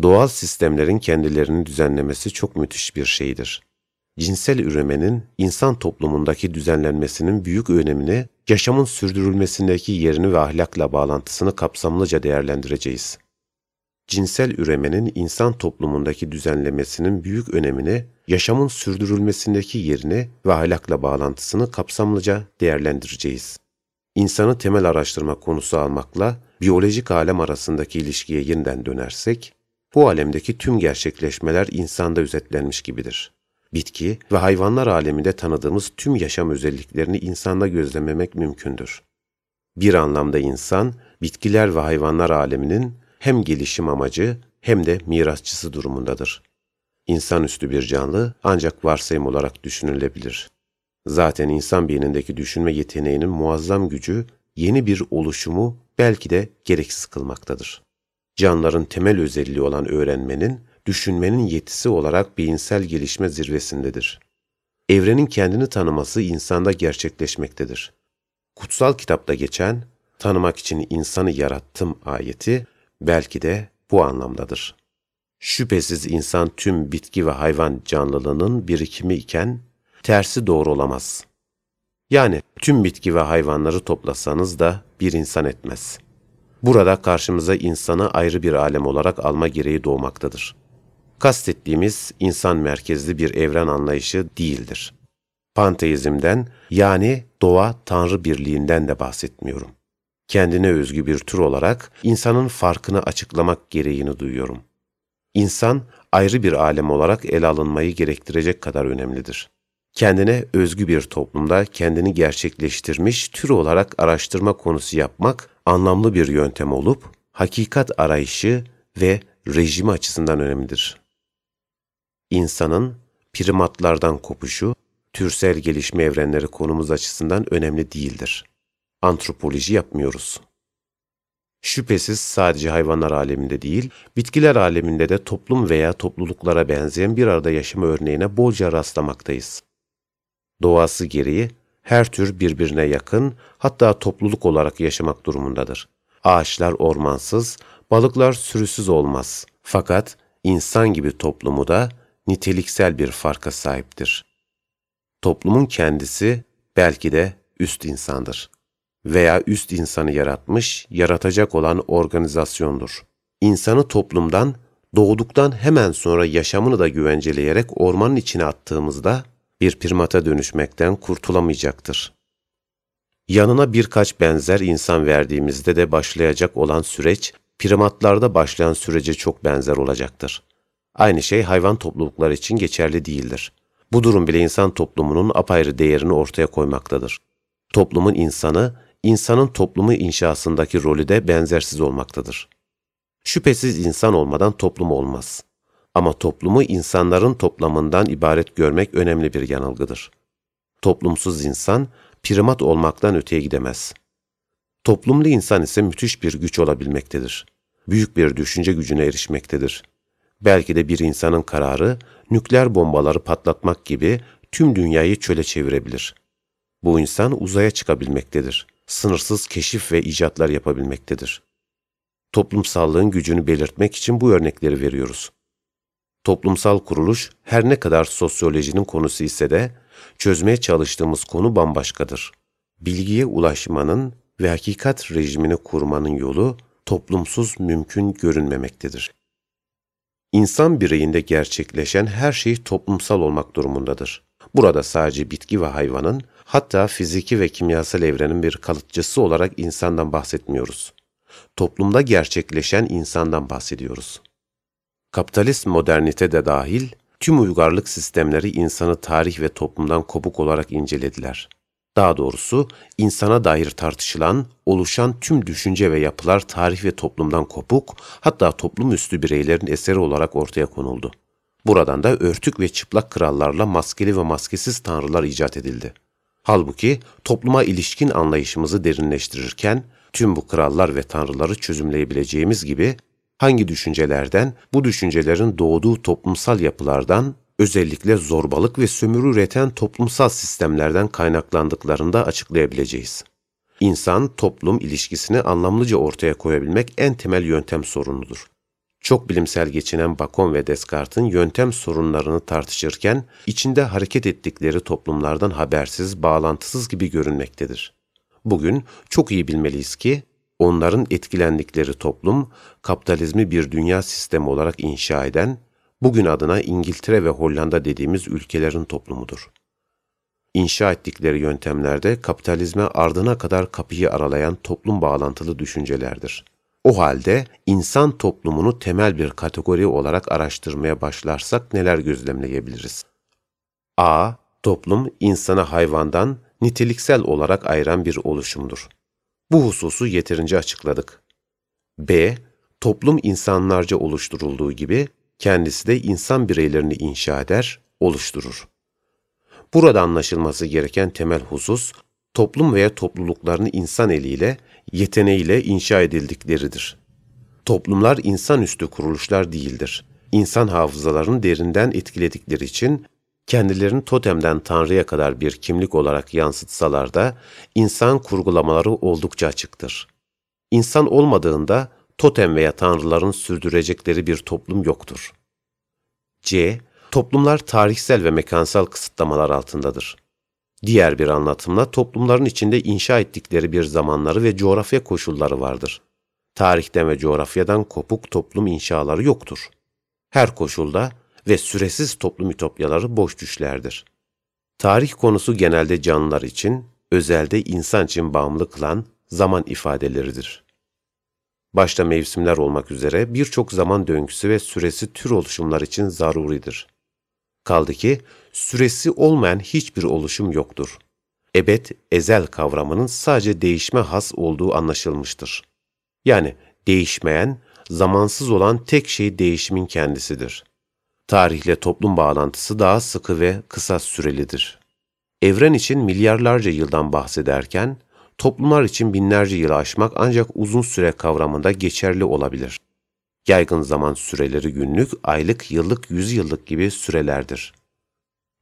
Doğal sistemlerin kendilerini düzenlemesi çok müthiş bir şeydir. Cinsel üremenin insan toplumundaki düzenlenmesinin büyük önemini, yaşamın sürdürülmesindeki yerini ve ahlakla bağlantısını kapsamlıca değerlendireceğiz cinsel üremenin insan toplumundaki düzenlemesinin büyük önemini, yaşamın sürdürülmesindeki yerini ve ahlakla bağlantısını kapsamlıca değerlendireceğiz. İnsanı temel araştırma konusu almakla biyolojik alem arasındaki ilişkiye yeniden dönersek, bu alemdeki tüm gerçekleşmeler insanda özetlenmiş gibidir. Bitki ve hayvanlar aleminde tanıdığımız tüm yaşam özelliklerini insanda gözlememek mümkündür. Bir anlamda insan, bitkiler ve hayvanlar aleminin hem gelişim amacı hem de mirasçısı durumundadır. İnsanüstü bir canlı ancak varsayım olarak düşünülebilir. Zaten insan beynindeki düşünme yeteneğinin muazzam gücü yeni bir oluşumu belki de gereksiz kılmaktadır. Canlıların temel özelliği olan öğrenmenin, düşünmenin yetisi olarak beyinsel gelişme zirvesindedir. Evrenin kendini tanıması insanda gerçekleşmektedir. Kutsal kitapta geçen, tanımak için insanı yarattım ayeti, belki de bu anlamdadır. Şüphesiz insan tüm bitki ve hayvan canlılığının birikimi iken tersi doğru olamaz. Yani tüm bitki ve hayvanları toplasanız da bir insan etmez. Burada karşımıza insanı ayrı bir alem olarak alma gereği doğmaktadır. kastettiğimiz insan merkezli bir evren anlayışı değildir. Panteizmden yani doğa tanrı birliğinden de bahsetmiyorum. Kendine özgü bir tür olarak insanın farkını açıklamak gereğini duyuyorum. İnsan ayrı bir alem olarak ele alınmayı gerektirecek kadar önemlidir. Kendine özgü bir toplumda kendini gerçekleştirmiş tür olarak araştırma konusu yapmak anlamlı bir yöntem olup hakikat arayışı ve rejimi açısından önemlidir. İnsanın primatlardan kopuşu, türsel gelişme evrenleri konumuz açısından önemli değildir. Antropoloji yapmıyoruz. Şüphesiz sadece hayvanlar aleminde değil, bitkiler aleminde de toplum veya topluluklara benzeyen bir arada yaşama örneğine bolca rastlamaktayız. Doğası gereği her tür birbirine yakın, hatta topluluk olarak yaşamak durumundadır. Ağaçlar ormansız, balıklar sürüsüz olmaz. Fakat insan gibi toplumu da niteliksel bir farka sahiptir. Toplumun kendisi belki de üst insandır. Veya üst insanı yaratmış, yaratacak olan organizasyondur. İnsanı toplumdan, doğduktan hemen sonra yaşamını da güvenceleyerek ormanın içine attığımızda bir primata dönüşmekten kurtulamayacaktır. Yanına birkaç benzer insan verdiğimizde de başlayacak olan süreç, primatlarda başlayan sürece çok benzer olacaktır. Aynı şey hayvan toplulukları için geçerli değildir. Bu durum bile insan toplumunun apayrı değerini ortaya koymaktadır. Toplumun insanı, insanın toplumu inşasındaki rolü de benzersiz olmaktadır. Şüphesiz insan olmadan toplum olmaz. Ama toplumu insanların toplamından ibaret görmek önemli bir yanılgıdır. Toplumsuz insan, primat olmaktan öteye gidemez. Toplumlu insan ise müthiş bir güç olabilmektedir. Büyük bir düşünce gücüne erişmektedir. Belki de bir insanın kararı, nükleer bombaları patlatmak gibi tüm dünyayı çöle çevirebilir. Bu insan uzaya çıkabilmektedir. Sınırsız keşif ve icatlar yapabilmektedir. Toplumsallığın gücünü belirtmek için bu örnekleri veriyoruz. Toplumsal kuruluş her ne kadar sosyolojinin konusu ise de çözmeye çalıştığımız konu bambaşkadır. Bilgiye ulaşmanın ve hakikat rejimini kurmanın yolu toplumsuz mümkün görünmemektedir. İnsan bireyinde gerçekleşen her şey toplumsal olmak durumundadır. Burada sadece bitki ve hayvanın, hatta fiziki ve kimyasal evrenin bir kalıtçısı olarak insandan bahsetmiyoruz. Toplumda gerçekleşen insandan bahsediyoruz. Kapitalist modernite de dahil, tüm uygarlık sistemleri insanı tarih ve toplumdan kopuk olarak incelediler. Daha doğrusu insana dair tartışılan, oluşan tüm düşünce ve yapılar tarih ve toplumdan kopuk, hatta toplum üstü bireylerin eseri olarak ortaya konuldu. Buradan da örtük ve çıplak krallarla maskeli ve maskesiz tanrılar icat edildi. Halbuki topluma ilişkin anlayışımızı derinleştirirken tüm bu krallar ve tanrıları çözümleyebileceğimiz gibi hangi düşüncelerden, bu düşüncelerin doğduğu toplumsal yapılardan, özellikle zorbalık ve sömürü üreten toplumsal sistemlerden kaynaklandıklarını da açıklayabileceğiz. İnsan-toplum ilişkisini anlamlıca ortaya koyabilmek en temel yöntem sorunudur. Çok bilimsel geçinen Bacon ve Descartes'in yöntem sorunlarını tartışırken içinde hareket ettikleri toplumlardan habersiz, bağlantısız gibi görünmektedir. Bugün çok iyi bilmeliyiz ki onların etkilendikleri toplum kapitalizmi bir dünya sistemi olarak inşa eden, bugün adına İngiltere ve Hollanda dediğimiz ülkelerin toplumudur. İnşa ettikleri yöntemlerde kapitalizme ardına kadar kapıyı aralayan toplum bağlantılı düşüncelerdir. O halde insan toplumunu temel bir kategori olarak araştırmaya başlarsak neler gözlemleyebiliriz? A. Toplum insana hayvandan niteliksel olarak ayıran bir oluşumdur. Bu hususu yeterince açıkladık. B. Toplum insanlarca oluşturulduğu gibi kendisi de insan bireylerini inşa eder, oluşturur. Burada anlaşılması gereken temel husus, toplum veya toplulukların insan eliyle, yeteneğiyle inşa edildikleridir. Toplumlar insanüstü kuruluşlar değildir. İnsan hafızalarını derinden etkiledikleri için kendilerini totemden tanrıya kadar bir kimlik olarak yansıtsalar da insan kurgulamaları oldukça açıktır. İnsan olmadığında totem veya tanrıların sürdürecekleri bir toplum yoktur. C. Toplumlar tarihsel ve mekansal kısıtlamalar altındadır. Diğer bir anlatımla toplumların içinde inşa ettikleri bir zamanları ve coğrafya koşulları vardır. Tarihten ve coğrafyadan kopuk toplum inşaları yoktur. Her koşulda ve süresiz toplum ütopyaları boş düşlerdir. Tarih konusu genelde canlılar için, özelde insan için bağımlı kılan zaman ifadeleridir. Başta mevsimler olmak üzere birçok zaman döngüsü ve süresi tür oluşumlar için zaruridir. Kaldı ki süresi olmayan hiçbir oluşum yoktur. Ebed, ezel kavramının sadece değişme has olduğu anlaşılmıştır. Yani değişmeyen, zamansız olan tek şey değişimin kendisidir. Tarihle toplum bağlantısı daha sıkı ve kısa sürelidir. Evren için milyarlarca yıldan bahsederken, toplumlar için binlerce yılı aşmak ancak uzun süre kavramında geçerli olabilir. Yaygın zaman süreleri günlük, aylık, yıllık, yüz yıllık gibi sürelerdir.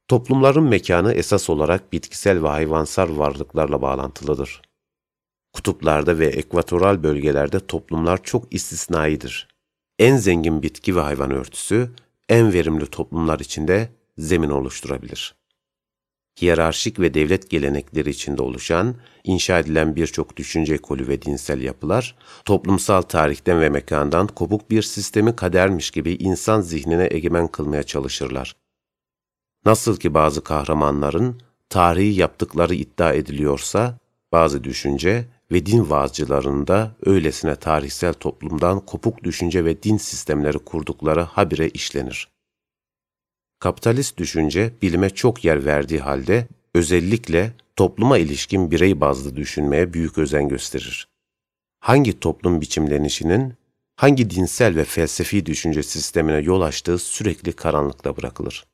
Toplumların mekanı esas olarak bitkisel ve hayvansal varlıklarla bağlantılıdır. Kutuplarda ve ekvatoral bölgelerde toplumlar çok istisnaidir. En zengin bitki ve hayvan örtüsü, en verimli toplumlar içinde zemin oluşturabilir. Hiyerarşik ve devlet gelenekleri içinde oluşan, inşa edilen birçok düşünce ekolü ve dinsel yapılar, toplumsal tarihten ve mekandan kopuk bir sistemi kadermiş gibi insan zihnine egemen kılmaya çalışırlar. Nasıl ki bazı kahramanların tarihi yaptıkları iddia ediliyorsa, bazı düşünce ve din vaazcılarında öylesine tarihsel toplumdan kopuk düşünce ve din sistemleri kurdukları habire işlenir. Kapitalist düşünce bilime çok yer verdiği halde özellikle topluma ilişkin birey bazlı düşünmeye büyük özen gösterir. Hangi toplum biçimlenişinin hangi dinsel ve felsefi düşünce sistemine yol açtığı sürekli karanlıkta bırakılır.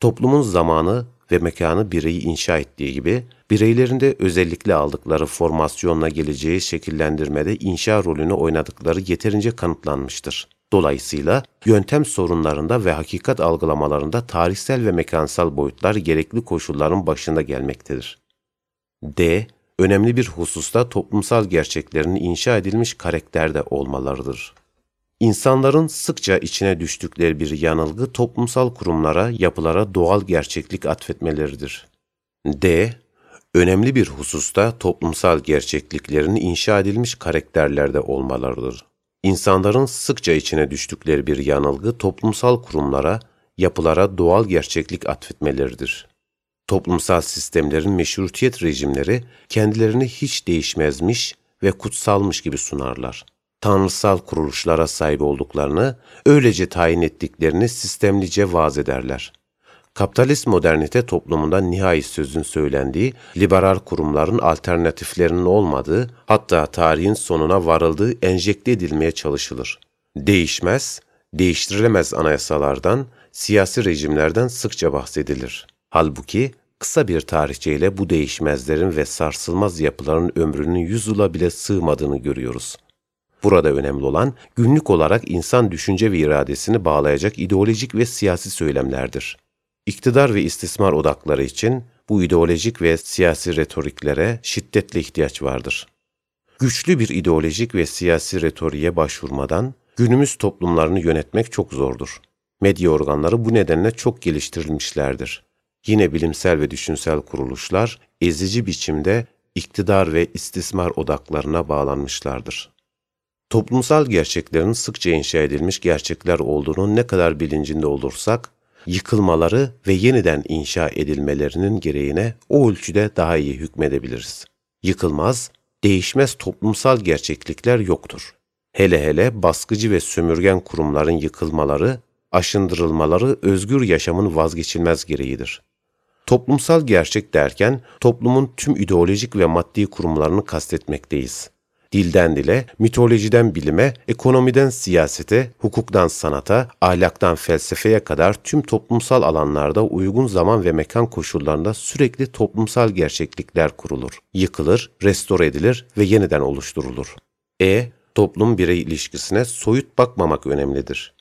Toplumun zamanı ve mekanı bireyi inşa ettiği gibi, bireylerinde özellikle aldıkları formasyonla geleceği şekillendirmede inşa rolünü oynadıkları yeterince kanıtlanmıştır. Dolayısıyla yöntem sorunlarında ve hakikat algılamalarında tarihsel ve mekansal boyutlar gerekli koşulların başında gelmektedir. D. Önemli bir hususta toplumsal gerçeklerin inşa edilmiş karakterde olmalarıdır. İnsanların sıkça içine düştükleri bir yanılgı toplumsal kurumlara, yapılara doğal gerçeklik atfetmeleridir. D. Önemli bir hususta toplumsal gerçekliklerin inşa edilmiş karakterlerde olmalarıdır. İnsanların sıkça içine düştükleri bir yanılgı toplumsal kurumlara, yapılara doğal gerçeklik atfetmeleridir. Toplumsal sistemlerin meşrutiyet rejimleri kendilerini hiç değişmezmiş ve kutsalmış gibi sunarlar tanrısal kuruluşlara sahip olduklarını, öylece tayin ettiklerini sistemlice vaaz ederler. Kapitalist modernite toplumunda nihai sözün söylendiği, liberal kurumların alternatiflerinin olmadığı, hatta tarihin sonuna varıldığı enjekte edilmeye çalışılır. Değişmez, değiştirilemez anayasalardan, siyasi rejimlerden sıkça bahsedilir. Halbuki kısa bir tarihçeyle bu değişmezlerin ve sarsılmaz yapıların ömrünün yüzyıla bile sığmadığını görüyoruz. Burada önemli olan günlük olarak insan düşünce ve iradesini bağlayacak ideolojik ve siyasi söylemlerdir. İktidar ve istismar odakları için bu ideolojik ve siyasi retoriklere şiddetle ihtiyaç vardır. Güçlü bir ideolojik ve siyasi retoriğe başvurmadan günümüz toplumlarını yönetmek çok zordur. Medya organları bu nedenle çok geliştirilmişlerdir. Yine bilimsel ve düşünsel kuruluşlar ezici biçimde iktidar ve istismar odaklarına bağlanmışlardır toplumsal gerçeklerin sıkça inşa edilmiş gerçekler olduğunu ne kadar bilincinde olursak, yıkılmaları ve yeniden inşa edilmelerinin gereğine o ölçüde daha iyi hükmedebiliriz. Yıkılmaz, değişmez toplumsal gerçeklikler yoktur. Hele hele baskıcı ve sömürgen kurumların yıkılmaları, aşındırılmaları özgür yaşamın vazgeçilmez gereğidir. Toplumsal gerçek derken toplumun tüm ideolojik ve maddi kurumlarını kastetmekteyiz dilden dile, mitolojiden bilime, ekonomiden siyasete, hukuktan sanata, ahlaktan felsefeye kadar tüm toplumsal alanlarda uygun zaman ve mekan koşullarında sürekli toplumsal gerçeklikler kurulur, yıkılır, restore edilir ve yeniden oluşturulur. E. Toplum-birey ilişkisine soyut bakmamak önemlidir.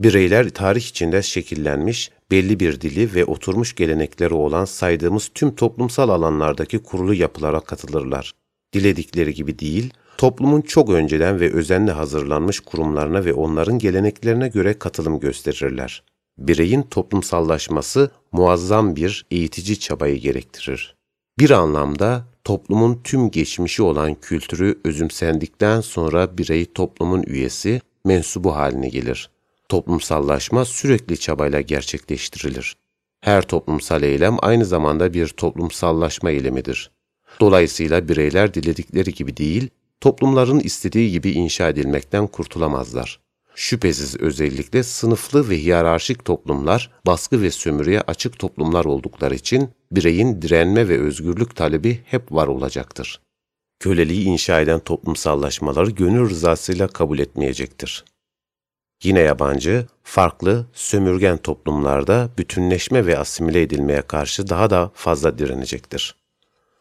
Bireyler tarih içinde şekillenmiş, belli bir dili ve oturmuş gelenekleri olan saydığımız tüm toplumsal alanlardaki kurulu yapılara katılırlar. Diledikleri gibi değil, toplumun çok önceden ve özenle hazırlanmış kurumlarına ve onların geleneklerine göre katılım gösterirler. Bireyin toplumsallaşması muazzam bir eğitici çabayı gerektirir. Bir anlamda toplumun tüm geçmişi olan kültürü özümsendikten sonra birey toplumun üyesi, mensubu haline gelir. Toplumsallaşma sürekli çabayla gerçekleştirilir. Her toplumsal eylem aynı zamanda bir toplumsallaşma eylemidir. Dolayısıyla bireyler diledikleri gibi değil, toplumların istediği gibi inşa edilmekten kurtulamazlar. Şüphesiz özellikle sınıflı ve hiyerarşik toplumlar, baskı ve sömürüye açık toplumlar oldukları için bireyin direnme ve özgürlük talebi hep var olacaktır. Köleliği inşa eden toplumsallaşmaları gönül rızasıyla kabul etmeyecektir. Yine yabancı, farklı, sömürgen toplumlarda bütünleşme ve asimile edilmeye karşı daha da fazla direnecektir.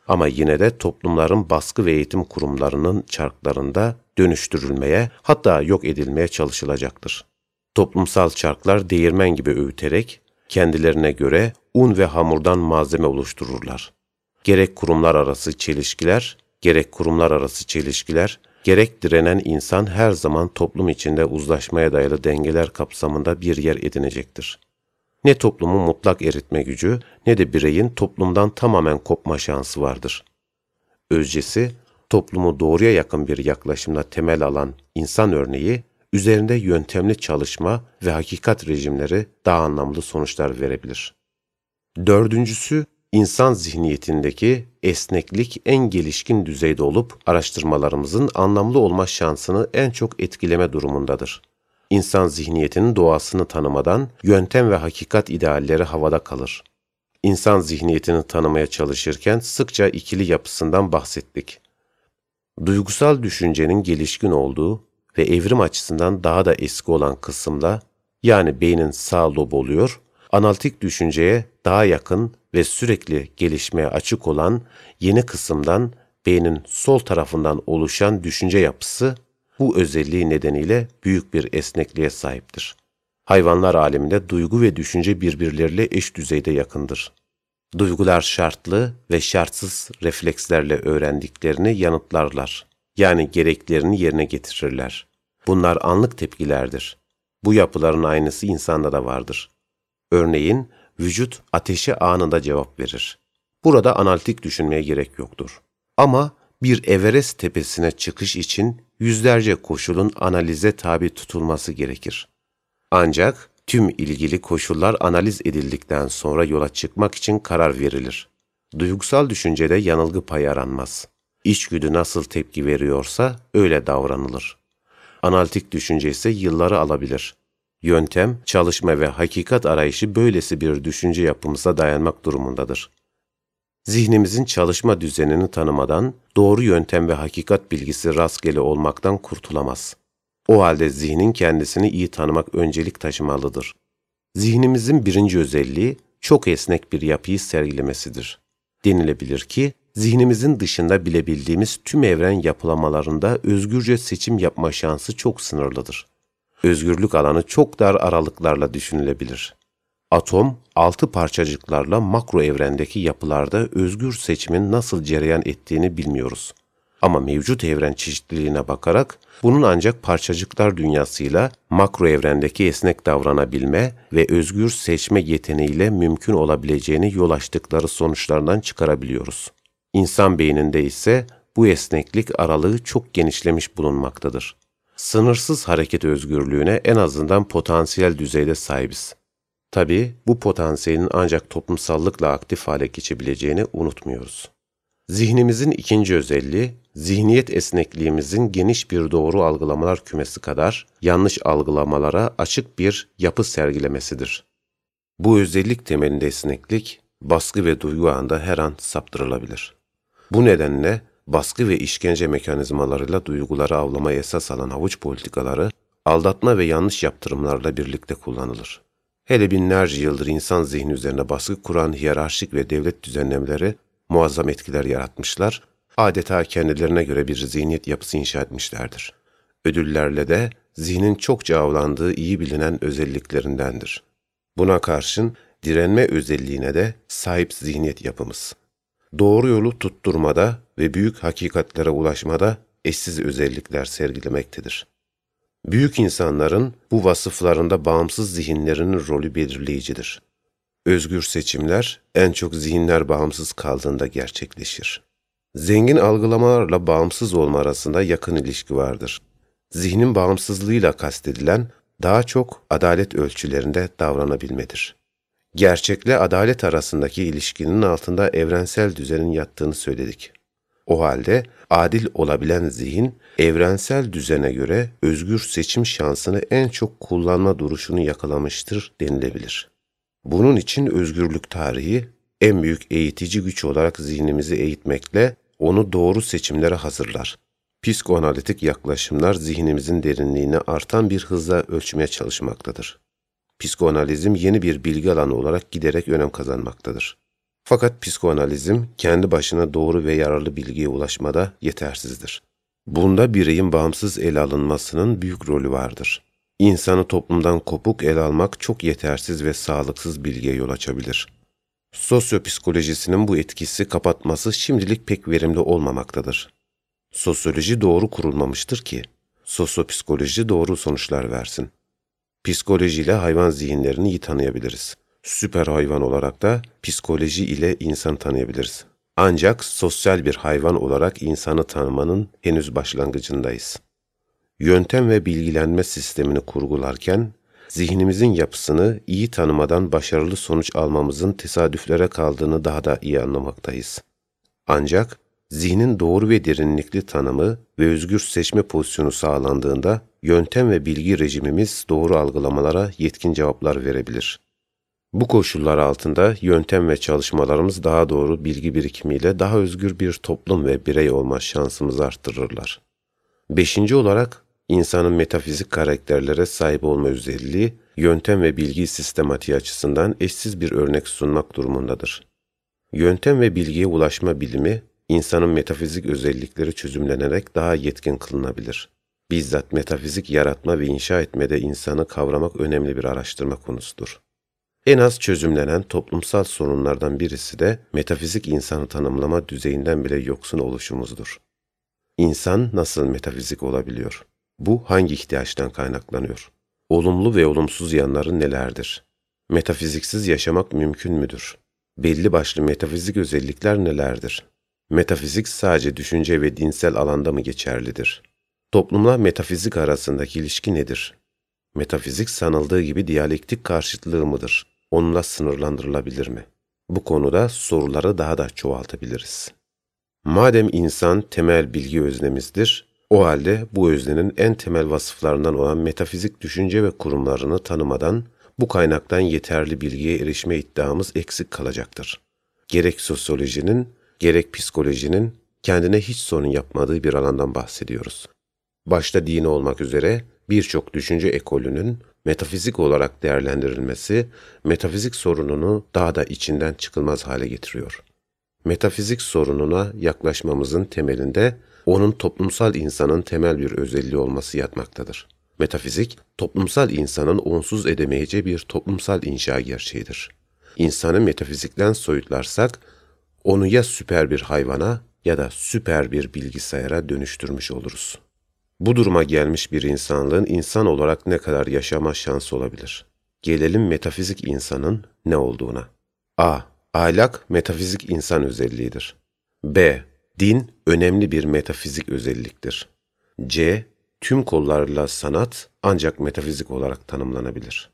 Ama yine de toplumların baskı ve eğitim kurumlarının çarklarında dönüştürülmeye hatta yok edilmeye çalışılacaktır. Toplumsal çarklar değirmen gibi öğüterek kendilerine göre un ve hamurdan malzeme oluştururlar. Gerek kurumlar arası çelişkiler, gerek kurumlar arası çelişkiler, gerek direnen insan her zaman toplum içinde uzlaşmaya dayalı dengeler kapsamında bir yer edinecektir. Ne toplumu mutlak eritme gücü ne de bireyin toplumdan tamamen kopma şansı vardır. Özcesi, toplumu doğruya yakın bir yaklaşımla temel alan insan örneği, üzerinde yöntemli çalışma ve hakikat rejimleri daha anlamlı sonuçlar verebilir. Dördüncüsü, insan zihniyetindeki esneklik en gelişkin düzeyde olup araştırmalarımızın anlamlı olma şansını en çok etkileme durumundadır. İnsan zihniyetinin doğasını tanımadan yöntem ve hakikat idealleri havada kalır. İnsan zihniyetini tanımaya çalışırken sıkça ikili yapısından bahsettik. Duygusal düşüncenin gelişkin olduğu ve evrim açısından daha da eski olan kısımda yani beynin sağ lobu oluyor, analitik düşünceye daha yakın ve sürekli gelişmeye açık olan yeni kısımdan beynin sol tarafından oluşan düşünce yapısı bu özelliği nedeniyle büyük bir esnekliğe sahiptir. Hayvanlar aleminde duygu ve düşünce birbirleriyle eş düzeyde yakındır. Duygular şartlı ve şartsız reflekslerle öğrendiklerini yanıtlarlar. Yani gereklerini yerine getirirler. Bunlar anlık tepkilerdir. Bu yapıların aynısı insanda da vardır. Örneğin vücut ateşe anında cevap verir. Burada analitik düşünmeye gerek yoktur. Ama bir Everest tepesine çıkış için yüzlerce koşulun analize tabi tutulması gerekir. Ancak tüm ilgili koşullar analiz edildikten sonra yola çıkmak için karar verilir. Duygusal düşüncede yanılgı payı aranmaz. İçgüdü nasıl tepki veriyorsa öyle davranılır. Analitik düşünce ise yılları alabilir. Yöntem, çalışma ve hakikat arayışı böylesi bir düşünce yapımıza dayanmak durumundadır. Zihnimizin çalışma düzenini tanımadan doğru yöntem ve hakikat bilgisi rastgele olmaktan kurtulamaz. O halde zihnin kendisini iyi tanımak öncelik taşımalıdır. Zihnimizin birinci özelliği çok esnek bir yapıyı sergilemesidir. Denilebilir ki, zihnimizin dışında bilebildiğimiz tüm evren yapılamalarında özgürce seçim yapma şansı çok sınırlıdır. Özgürlük alanı çok dar aralıklarla düşünülebilir. Atom, altı parçacıklarla makro evrendeki yapılarda özgür seçimin nasıl cereyan ettiğini bilmiyoruz. Ama mevcut evren çeşitliliğine bakarak bunun ancak parçacıklar dünyasıyla makro evrendeki esnek davranabilme ve özgür seçme yeteneğiyle mümkün olabileceğini yol açtıkları sonuçlardan çıkarabiliyoruz. İnsan beyninde ise bu esneklik aralığı çok genişlemiş bulunmaktadır. Sınırsız hareket özgürlüğüne en azından potansiyel düzeyde sahibiz. Tabi bu potansiyelin ancak toplumsallıkla aktif hale geçebileceğini unutmuyoruz. Zihnimizin ikinci özelliği, zihniyet esnekliğimizin geniş bir doğru algılamalar kümesi kadar yanlış algılamalara açık bir yapı sergilemesidir. Bu özellik temelinde esneklik, baskı ve duygu anda her an saptırılabilir. Bu nedenle baskı ve işkence mekanizmalarıyla duyguları avlamaya esas alan havuç politikaları, aldatma ve yanlış yaptırımlarla birlikte kullanılır. Hele binlerce yıldır insan zihni üzerine baskı kuran hiyerarşik ve devlet düzenlemeleri muazzam etkiler yaratmışlar, adeta kendilerine göre bir zihniyet yapısı inşa etmişlerdir. Ödüllerle de zihnin çokça avlandığı iyi bilinen özelliklerindendir. Buna karşın direnme özelliğine de sahip zihniyet yapımız. Doğru yolu tutturmada ve büyük hakikatlere ulaşmada eşsiz özellikler sergilemektedir. Büyük insanların bu vasıflarında bağımsız zihinlerinin rolü belirleyicidir. Özgür seçimler en çok zihinler bağımsız kaldığında gerçekleşir. Zengin algılamalarla bağımsız olma arasında yakın ilişki vardır. Zihnin bağımsızlığıyla kastedilen daha çok adalet ölçülerinde davranabilmedir. Gerçekle adalet arasındaki ilişkinin altında evrensel düzenin yattığını söyledik. O halde adil olabilen zihin, evrensel düzene göre özgür seçim şansını en çok kullanma duruşunu yakalamıştır denilebilir. Bunun için özgürlük tarihi, en büyük eğitici güç olarak zihnimizi eğitmekle onu doğru seçimlere hazırlar. Psikoanalitik yaklaşımlar zihnimizin derinliğini artan bir hızla ölçmeye çalışmaktadır. Psikoanalizm yeni bir bilgi alanı olarak giderek önem kazanmaktadır. Fakat psikoanalizm kendi başına doğru ve yararlı bilgiye ulaşmada yetersizdir. Bunda bireyin bağımsız ele alınmasının büyük rolü vardır. İnsanı toplumdan kopuk ele almak çok yetersiz ve sağlıksız bilgiye yol açabilir. Sosyopsikolojisinin bu etkisi kapatması şimdilik pek verimli olmamaktadır. Sosyoloji doğru kurulmamıştır ki, sosyopsikoloji doğru sonuçlar versin. Psikolojiyle hayvan zihinlerini iyi tanıyabiliriz. Süper hayvan olarak da psikoloji ile insan tanıyabiliriz. Ancak sosyal bir hayvan olarak insanı tanımanın henüz başlangıcındayız. Yöntem ve bilgilenme sistemini kurgularken, zihnimizin yapısını iyi tanımadan başarılı sonuç almamızın tesadüflere kaldığını daha da iyi anlamaktayız. Ancak zihnin doğru ve derinlikli tanımı ve özgür seçme pozisyonu sağlandığında yöntem ve bilgi rejimimiz doğru algılamalara yetkin cevaplar verebilir. Bu koşullar altında yöntem ve çalışmalarımız daha doğru bilgi birikimiyle daha özgür bir toplum ve birey olma şansımızı arttırırlar. Beşinci olarak insanın metafizik karakterlere sahip olma özelliği, yöntem ve bilgi sistematiği açısından eşsiz bir örnek sunmak durumundadır. Yöntem ve bilgiye ulaşma bilimi, insanın metafizik özellikleri çözümlenerek daha yetkin kılınabilir. Bizzat metafizik yaratma ve inşa etmede insanı kavramak önemli bir araştırma konusudur. En az çözümlenen toplumsal sorunlardan birisi de metafizik insanı tanımlama düzeyinden bile yoksun oluşumuzdur. İnsan nasıl metafizik olabiliyor? Bu hangi ihtiyaçtan kaynaklanıyor? Olumlu ve olumsuz yanları nelerdir? Metafiziksiz yaşamak mümkün müdür? Belli başlı metafizik özellikler nelerdir? Metafizik sadece düşünce ve dinsel alanda mı geçerlidir? Toplumla metafizik arasındaki ilişki nedir? Metafizik sanıldığı gibi diyalektik karşıtlığı mıdır? Onunla sınırlandırılabilir mi? Bu konuda soruları daha da çoğaltabiliriz. Madem insan temel bilgi öznemizdir, o halde bu öznenin en temel vasıflarından olan metafizik düşünce ve kurumlarını tanımadan bu kaynaktan yeterli bilgiye erişme iddiamız eksik kalacaktır. Gerek sosyolojinin, gerek psikolojinin kendine hiç sorun yapmadığı bir alandan bahsediyoruz. Başta dini olmak üzere birçok düşünce ekolünün metafizik olarak değerlendirilmesi, metafizik sorununu daha da içinden çıkılmaz hale getiriyor. Metafizik sorununa yaklaşmamızın temelinde onun toplumsal insanın temel bir özelliği olması yatmaktadır. Metafizik, toplumsal insanın onsuz edemeyeceği bir toplumsal inşa gerçeğidir. İnsanı metafizikten soyutlarsak, onu ya süper bir hayvana ya da süper bir bilgisayara dönüştürmüş oluruz. Bu duruma gelmiş bir insanlığın insan olarak ne kadar yaşama şansı olabilir? Gelelim metafizik insanın ne olduğuna. A. Ahlak metafizik insan özelliğidir. B. Din önemli bir metafizik özelliktir. C. Tüm kollarla sanat ancak metafizik olarak tanımlanabilir.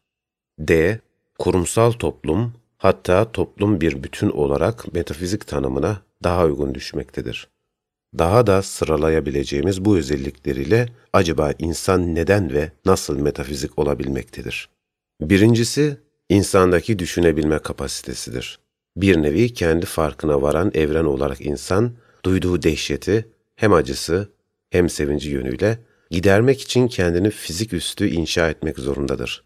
D. Kurumsal toplum hatta toplum bir bütün olarak metafizik tanımına daha uygun düşmektedir. Daha da sıralayabileceğimiz bu özellikleriyle acaba insan neden ve nasıl metafizik olabilmektedir? Birincisi, insandaki düşünebilme kapasitesidir. Bir nevi kendi farkına varan evren olarak insan, duyduğu dehşeti, hem acısı hem sevinci yönüyle gidermek için kendini fizik üstü inşa etmek zorundadır.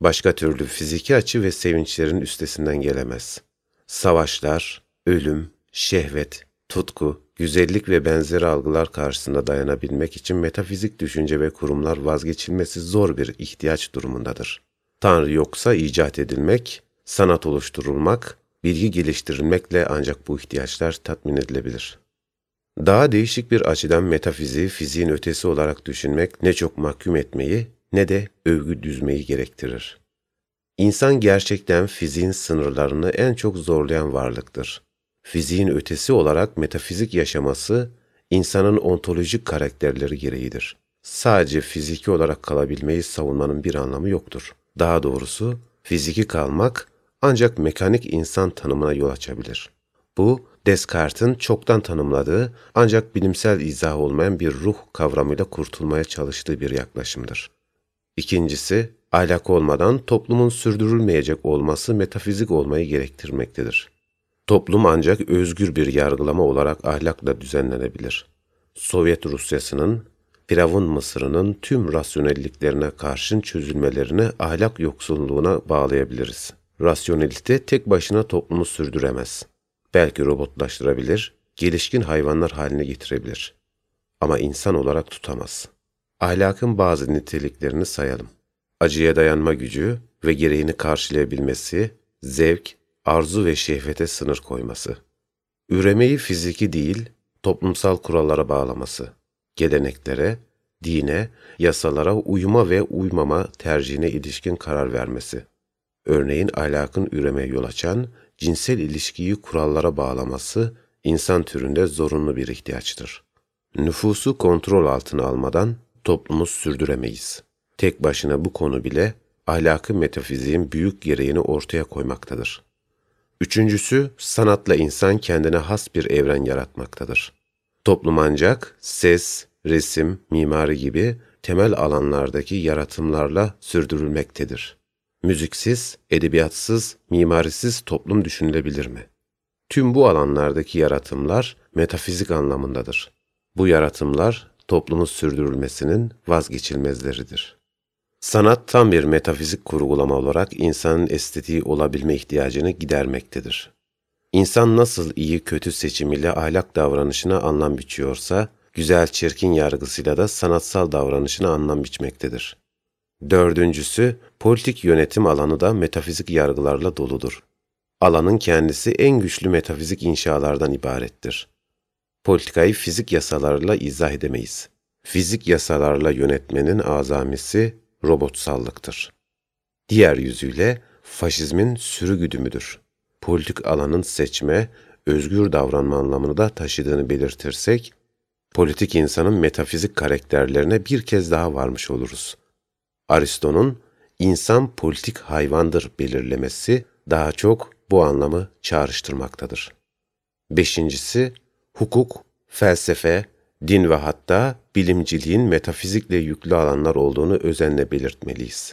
Başka türlü fiziki açı ve sevinçlerin üstesinden gelemez. Savaşlar, ölüm, şehvet, tutku, güzellik ve benzeri algılar karşısında dayanabilmek için metafizik düşünce ve kurumlar vazgeçilmesi zor bir ihtiyaç durumundadır. Tanrı yoksa icat edilmek, sanat oluşturulmak, bilgi geliştirilmekle ancak bu ihtiyaçlar tatmin edilebilir. Daha değişik bir açıdan metafiziği fiziğin ötesi olarak düşünmek ne çok mahkum etmeyi ne de övgü düzmeyi gerektirir. İnsan gerçekten fiziğin sınırlarını en çok zorlayan varlıktır. Fiziğin ötesi olarak metafizik yaşaması insanın ontolojik karakterleri gereğidir. sadece fiziki olarak kalabilmeyi savunmanın bir anlamı yoktur. Daha doğrusu fiziki kalmak ancak mekanik insan tanımına yol açabilir. Bu, Descartes'in çoktan tanımladığı ancak bilimsel izah olmayan bir ruh kavramıyla kurtulmaya çalıştığı bir yaklaşımdır. İkincisi, ahlak olmadan toplumun sürdürülmeyecek olması metafizik olmayı gerektirmektedir. Toplum ancak özgür bir yargılama olarak ahlakla düzenlenebilir. Sovyet Rusyası'nın, Firavun Mısır'ının tüm rasyonelliklerine karşın çözülmelerini ahlak yoksulluğuna bağlayabiliriz. Rasyonelite tek başına toplumu sürdüremez. Belki robotlaştırabilir, gelişkin hayvanlar haline getirebilir. Ama insan olarak tutamaz. Ahlakın bazı niteliklerini sayalım. Acıya dayanma gücü ve gereğini karşılayabilmesi, zevk, arzu ve şehvete sınır koyması. Üremeyi fiziki değil, toplumsal kurallara bağlaması. Geleneklere, dine, yasalara uyuma ve uymama tercihine ilişkin karar vermesi. Örneğin ahlakın üremeye yol açan, cinsel ilişkiyi kurallara bağlaması insan türünde zorunlu bir ihtiyaçtır. Nüfusu kontrol altına almadan toplumu sürdüremeyiz. Tek başına bu konu bile ahlakı metafiziğin büyük gereğini ortaya koymaktadır. Üçüncüsü, sanatla insan kendine has bir evren yaratmaktadır. Toplum ancak ses, resim, mimari gibi temel alanlardaki yaratımlarla sürdürülmektedir. Müziksiz, edebiyatsız, mimarisiz toplum düşünülebilir mi? Tüm bu alanlardaki yaratımlar metafizik anlamındadır. Bu yaratımlar toplumun sürdürülmesinin vazgeçilmezleridir. Sanat tam bir metafizik kurgulama olarak insanın estetiği olabilme ihtiyacını gidermektedir. İnsan nasıl iyi kötü seçimiyle ahlak davranışına anlam biçiyorsa, güzel çirkin yargısıyla da sanatsal davranışına anlam biçmektedir. Dördüncüsü, politik yönetim alanı da metafizik yargılarla doludur. Alanın kendisi en güçlü metafizik inşalardan ibarettir. Politikayı fizik yasalarla izah edemeyiz. Fizik yasalarla yönetmenin azamisi robotsallıktır. Diğer yüzüyle faşizmin sürü güdümüdür. Politik alanın seçme, özgür davranma anlamını da taşıdığını belirtirsek, politik insanın metafizik karakterlerine bir kez daha varmış oluruz. Aristo'nun insan politik hayvandır belirlemesi daha çok bu anlamı çağrıştırmaktadır. Beşincisi, hukuk, felsefe, din ve hatta bilimciliğin metafizikle yüklü alanlar olduğunu özenle belirtmeliyiz.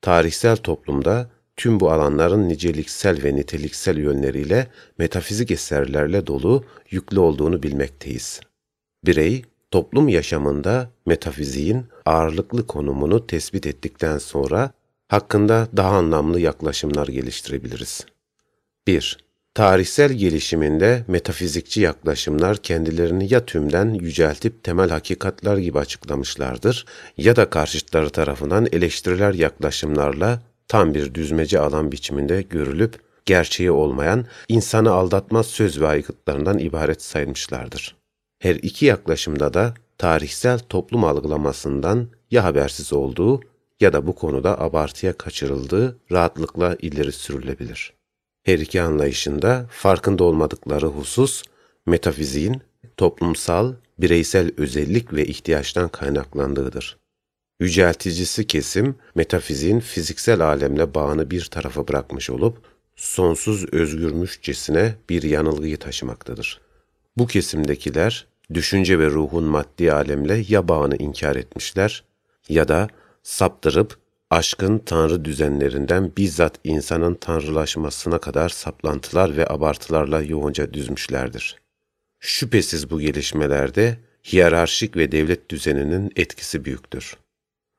Tarihsel toplumda tüm bu alanların niceliksel ve niteliksel yönleriyle metafizik eserlerle dolu, yüklü olduğunu bilmekteyiz. Birey, toplum yaşamında metafiziğin ağırlıklı konumunu tespit ettikten sonra hakkında daha anlamlı yaklaşımlar geliştirebiliriz. 1. Tarihsel gelişiminde metafizikçi yaklaşımlar kendilerini ya tümden yüceltip temel hakikatler gibi açıklamışlardır ya da karşıtları tarafından eleştiriler yaklaşımlarla tam bir düzmece alan biçiminde görülüp gerçeği olmayan, insanı aldatmaz söz ve aygıtlarından ibaret saymışlardır. Her iki yaklaşımda da tarihsel toplum algılamasından ya habersiz olduğu ya da bu konuda abartıya kaçırıldığı rahatlıkla ileri sürülebilir. Her iki anlayışında farkında olmadıkları husus, metafiziğin toplumsal, bireysel özellik ve ihtiyaçtan kaynaklandığıdır. Yücelticisi kesim, metafiziğin fiziksel alemle bağını bir tarafa bırakmış olup, sonsuz özgürmüşçesine bir yanılgıyı taşımaktadır. Bu kesimdekiler, düşünce ve ruhun maddi alemle ya bağını inkar etmişler ya da saptırıp aşkın tanrı düzenlerinden bizzat insanın tanrılaşmasına kadar saplantılar ve abartılarla yoğunca düzmüşlerdir. Şüphesiz bu gelişmelerde hiyerarşik ve devlet düzeninin etkisi büyüktür.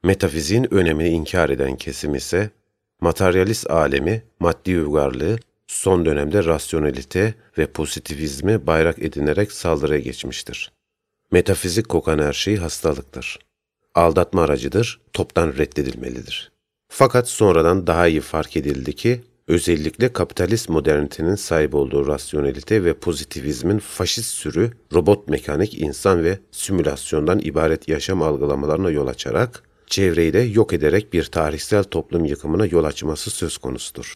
Metafiziğin önemini inkar eden kesim ise, materyalist alemi, maddi uygarlığı, son dönemde rasyonelite ve pozitivizmi bayrak edinerek saldırıya geçmiştir. Metafizik kokan her şey hastalıktır aldatma aracıdır, toptan reddedilmelidir. Fakat sonradan daha iyi fark edildi ki, özellikle kapitalist modernitenin sahip olduğu rasyonelite ve pozitivizmin faşist sürü, robot mekanik, insan ve simülasyondan ibaret yaşam algılamalarına yol açarak, çevreyi de yok ederek bir tarihsel toplum yıkımına yol açması söz konusudur.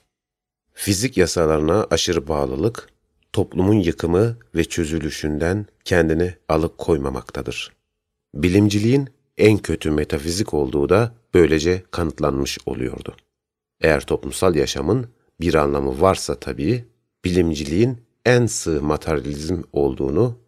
Fizik yasalarına aşırı bağlılık, toplumun yıkımı ve çözülüşünden kendini alıp koymamaktadır. Bilimciliğin en kötü metafizik olduğu da böylece kanıtlanmış oluyordu. Eğer toplumsal yaşamın bir anlamı varsa tabii, bilimciliğin en sığ materyalizm olduğunu,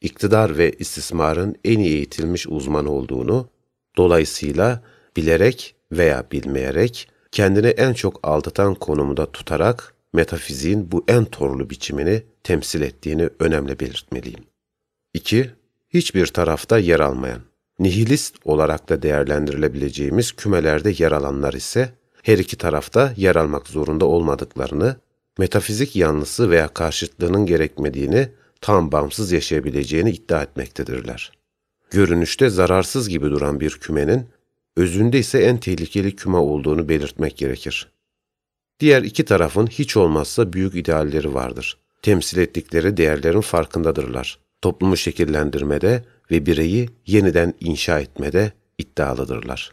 iktidar ve istismarın en iyi eğitilmiş uzman olduğunu, dolayısıyla bilerek veya bilmeyerek kendini en çok aldatan konumda tutarak metafiziğin bu en torlu biçimini temsil ettiğini önemli belirtmeliyim. 2. Hiçbir tarafta yer almayan, nihilist olarak da değerlendirilebileceğimiz kümelerde yer alanlar ise her iki tarafta yer almak zorunda olmadıklarını, metafizik yanlısı veya karşıtlığının gerekmediğini, tam bağımsız yaşayabileceğini iddia etmektedirler. Görünüşte zararsız gibi duran bir kümenin, özünde ise en tehlikeli küme olduğunu belirtmek gerekir. Diğer iki tarafın hiç olmazsa büyük idealleri vardır. Temsil ettikleri değerlerin farkındadırlar. Toplumu şekillendirmede ve bireyi yeniden inşa etmede iddialıdırlar.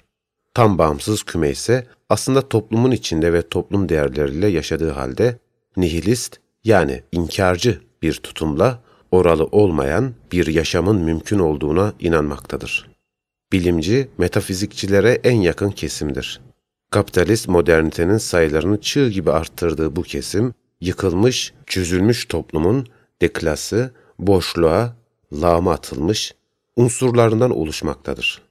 Tam bağımsız küme ise aslında toplumun içinde ve toplum değerleriyle yaşadığı halde nihilist yani inkarcı bir tutumla oralı olmayan bir yaşamın mümkün olduğuna inanmaktadır. Bilimci, metafizikçilere en yakın kesimdir. Kapitalist modernitenin sayılarını çığ gibi arttırdığı bu kesim, yıkılmış, çözülmüş toplumun deklası, boşluğa, lağma atılmış unsurlarından oluşmaktadır.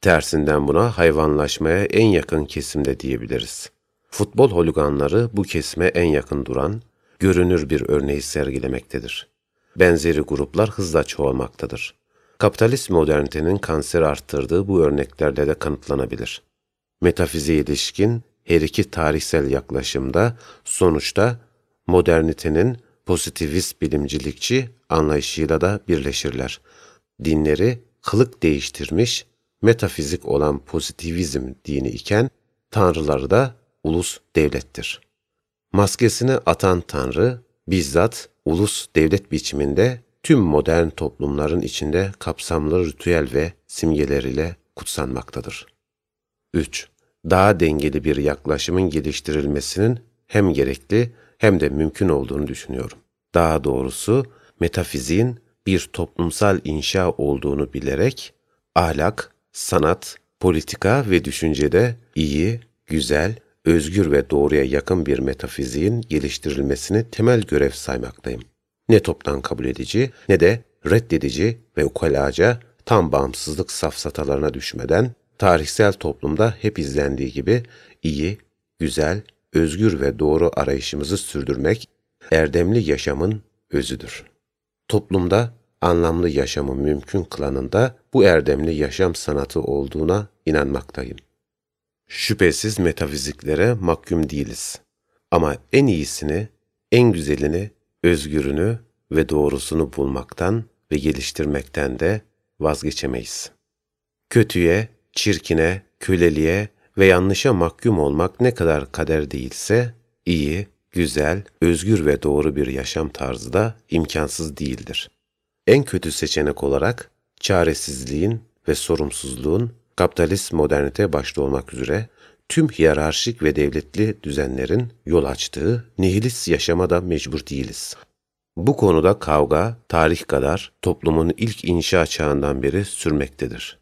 Tersinden buna hayvanlaşmaya en yakın kesimde diyebiliriz. Futbol holiganları bu kesime en yakın duran, görünür bir örneği sergilemektedir. Benzeri gruplar hızla çoğalmaktadır. Kapitalist modernitenin kanser arttırdığı bu örneklerle de kanıtlanabilir. Metafiziğe ilişkin her iki tarihsel yaklaşımda sonuçta modernitenin pozitivist bilimcilikçi anlayışıyla da birleşirler. Dinleri kılık değiştirmiş, metafizik olan pozitivizm dini iken, tanrıları da ulus devlettir. Maskesini atan tanrı, bizzat ulus devlet biçiminde tüm modern toplumların içinde kapsamlı ritüel ve simgeleriyle kutsanmaktadır. 3. Daha dengeli bir yaklaşımın geliştirilmesinin hem gerekli hem de mümkün olduğunu düşünüyorum. Daha doğrusu metafiziğin bir toplumsal inşa olduğunu bilerek ahlak, sanat, politika ve düşüncede iyi, güzel, özgür ve doğruya yakın bir metafiziğin geliştirilmesini temel görev saymaktayım. Ne toptan kabul edici ne de reddedici ve ukalaca tam bağımsızlık safsatalarına düşmeden tarihsel toplumda hep izlendiği gibi iyi, güzel, özgür ve doğru arayışımızı sürdürmek erdemli yaşamın özüdür. Toplumda anlamlı yaşamı mümkün kılanında bu erdemli yaşam sanatı olduğuna inanmaktayım. Şüphesiz metafiziklere mahkum değiliz. Ama en iyisini, en güzelini, özgürünü ve doğrusunu bulmaktan ve geliştirmekten de vazgeçemeyiz. Kötüye, çirkine, köleliğe ve yanlışa mahkum olmak ne kadar kader değilse, iyi, güzel, özgür ve doğru bir yaşam tarzı da imkansız değildir. En kötü seçenek olarak çaresizliğin ve sorumsuzluğun kapitalist modernite başta olmak üzere tüm hiyerarşik ve devletli düzenlerin yol açtığı nihilist yaşama da mecbur değiliz. Bu konuda kavga tarih kadar toplumun ilk inşa çağından beri sürmektedir.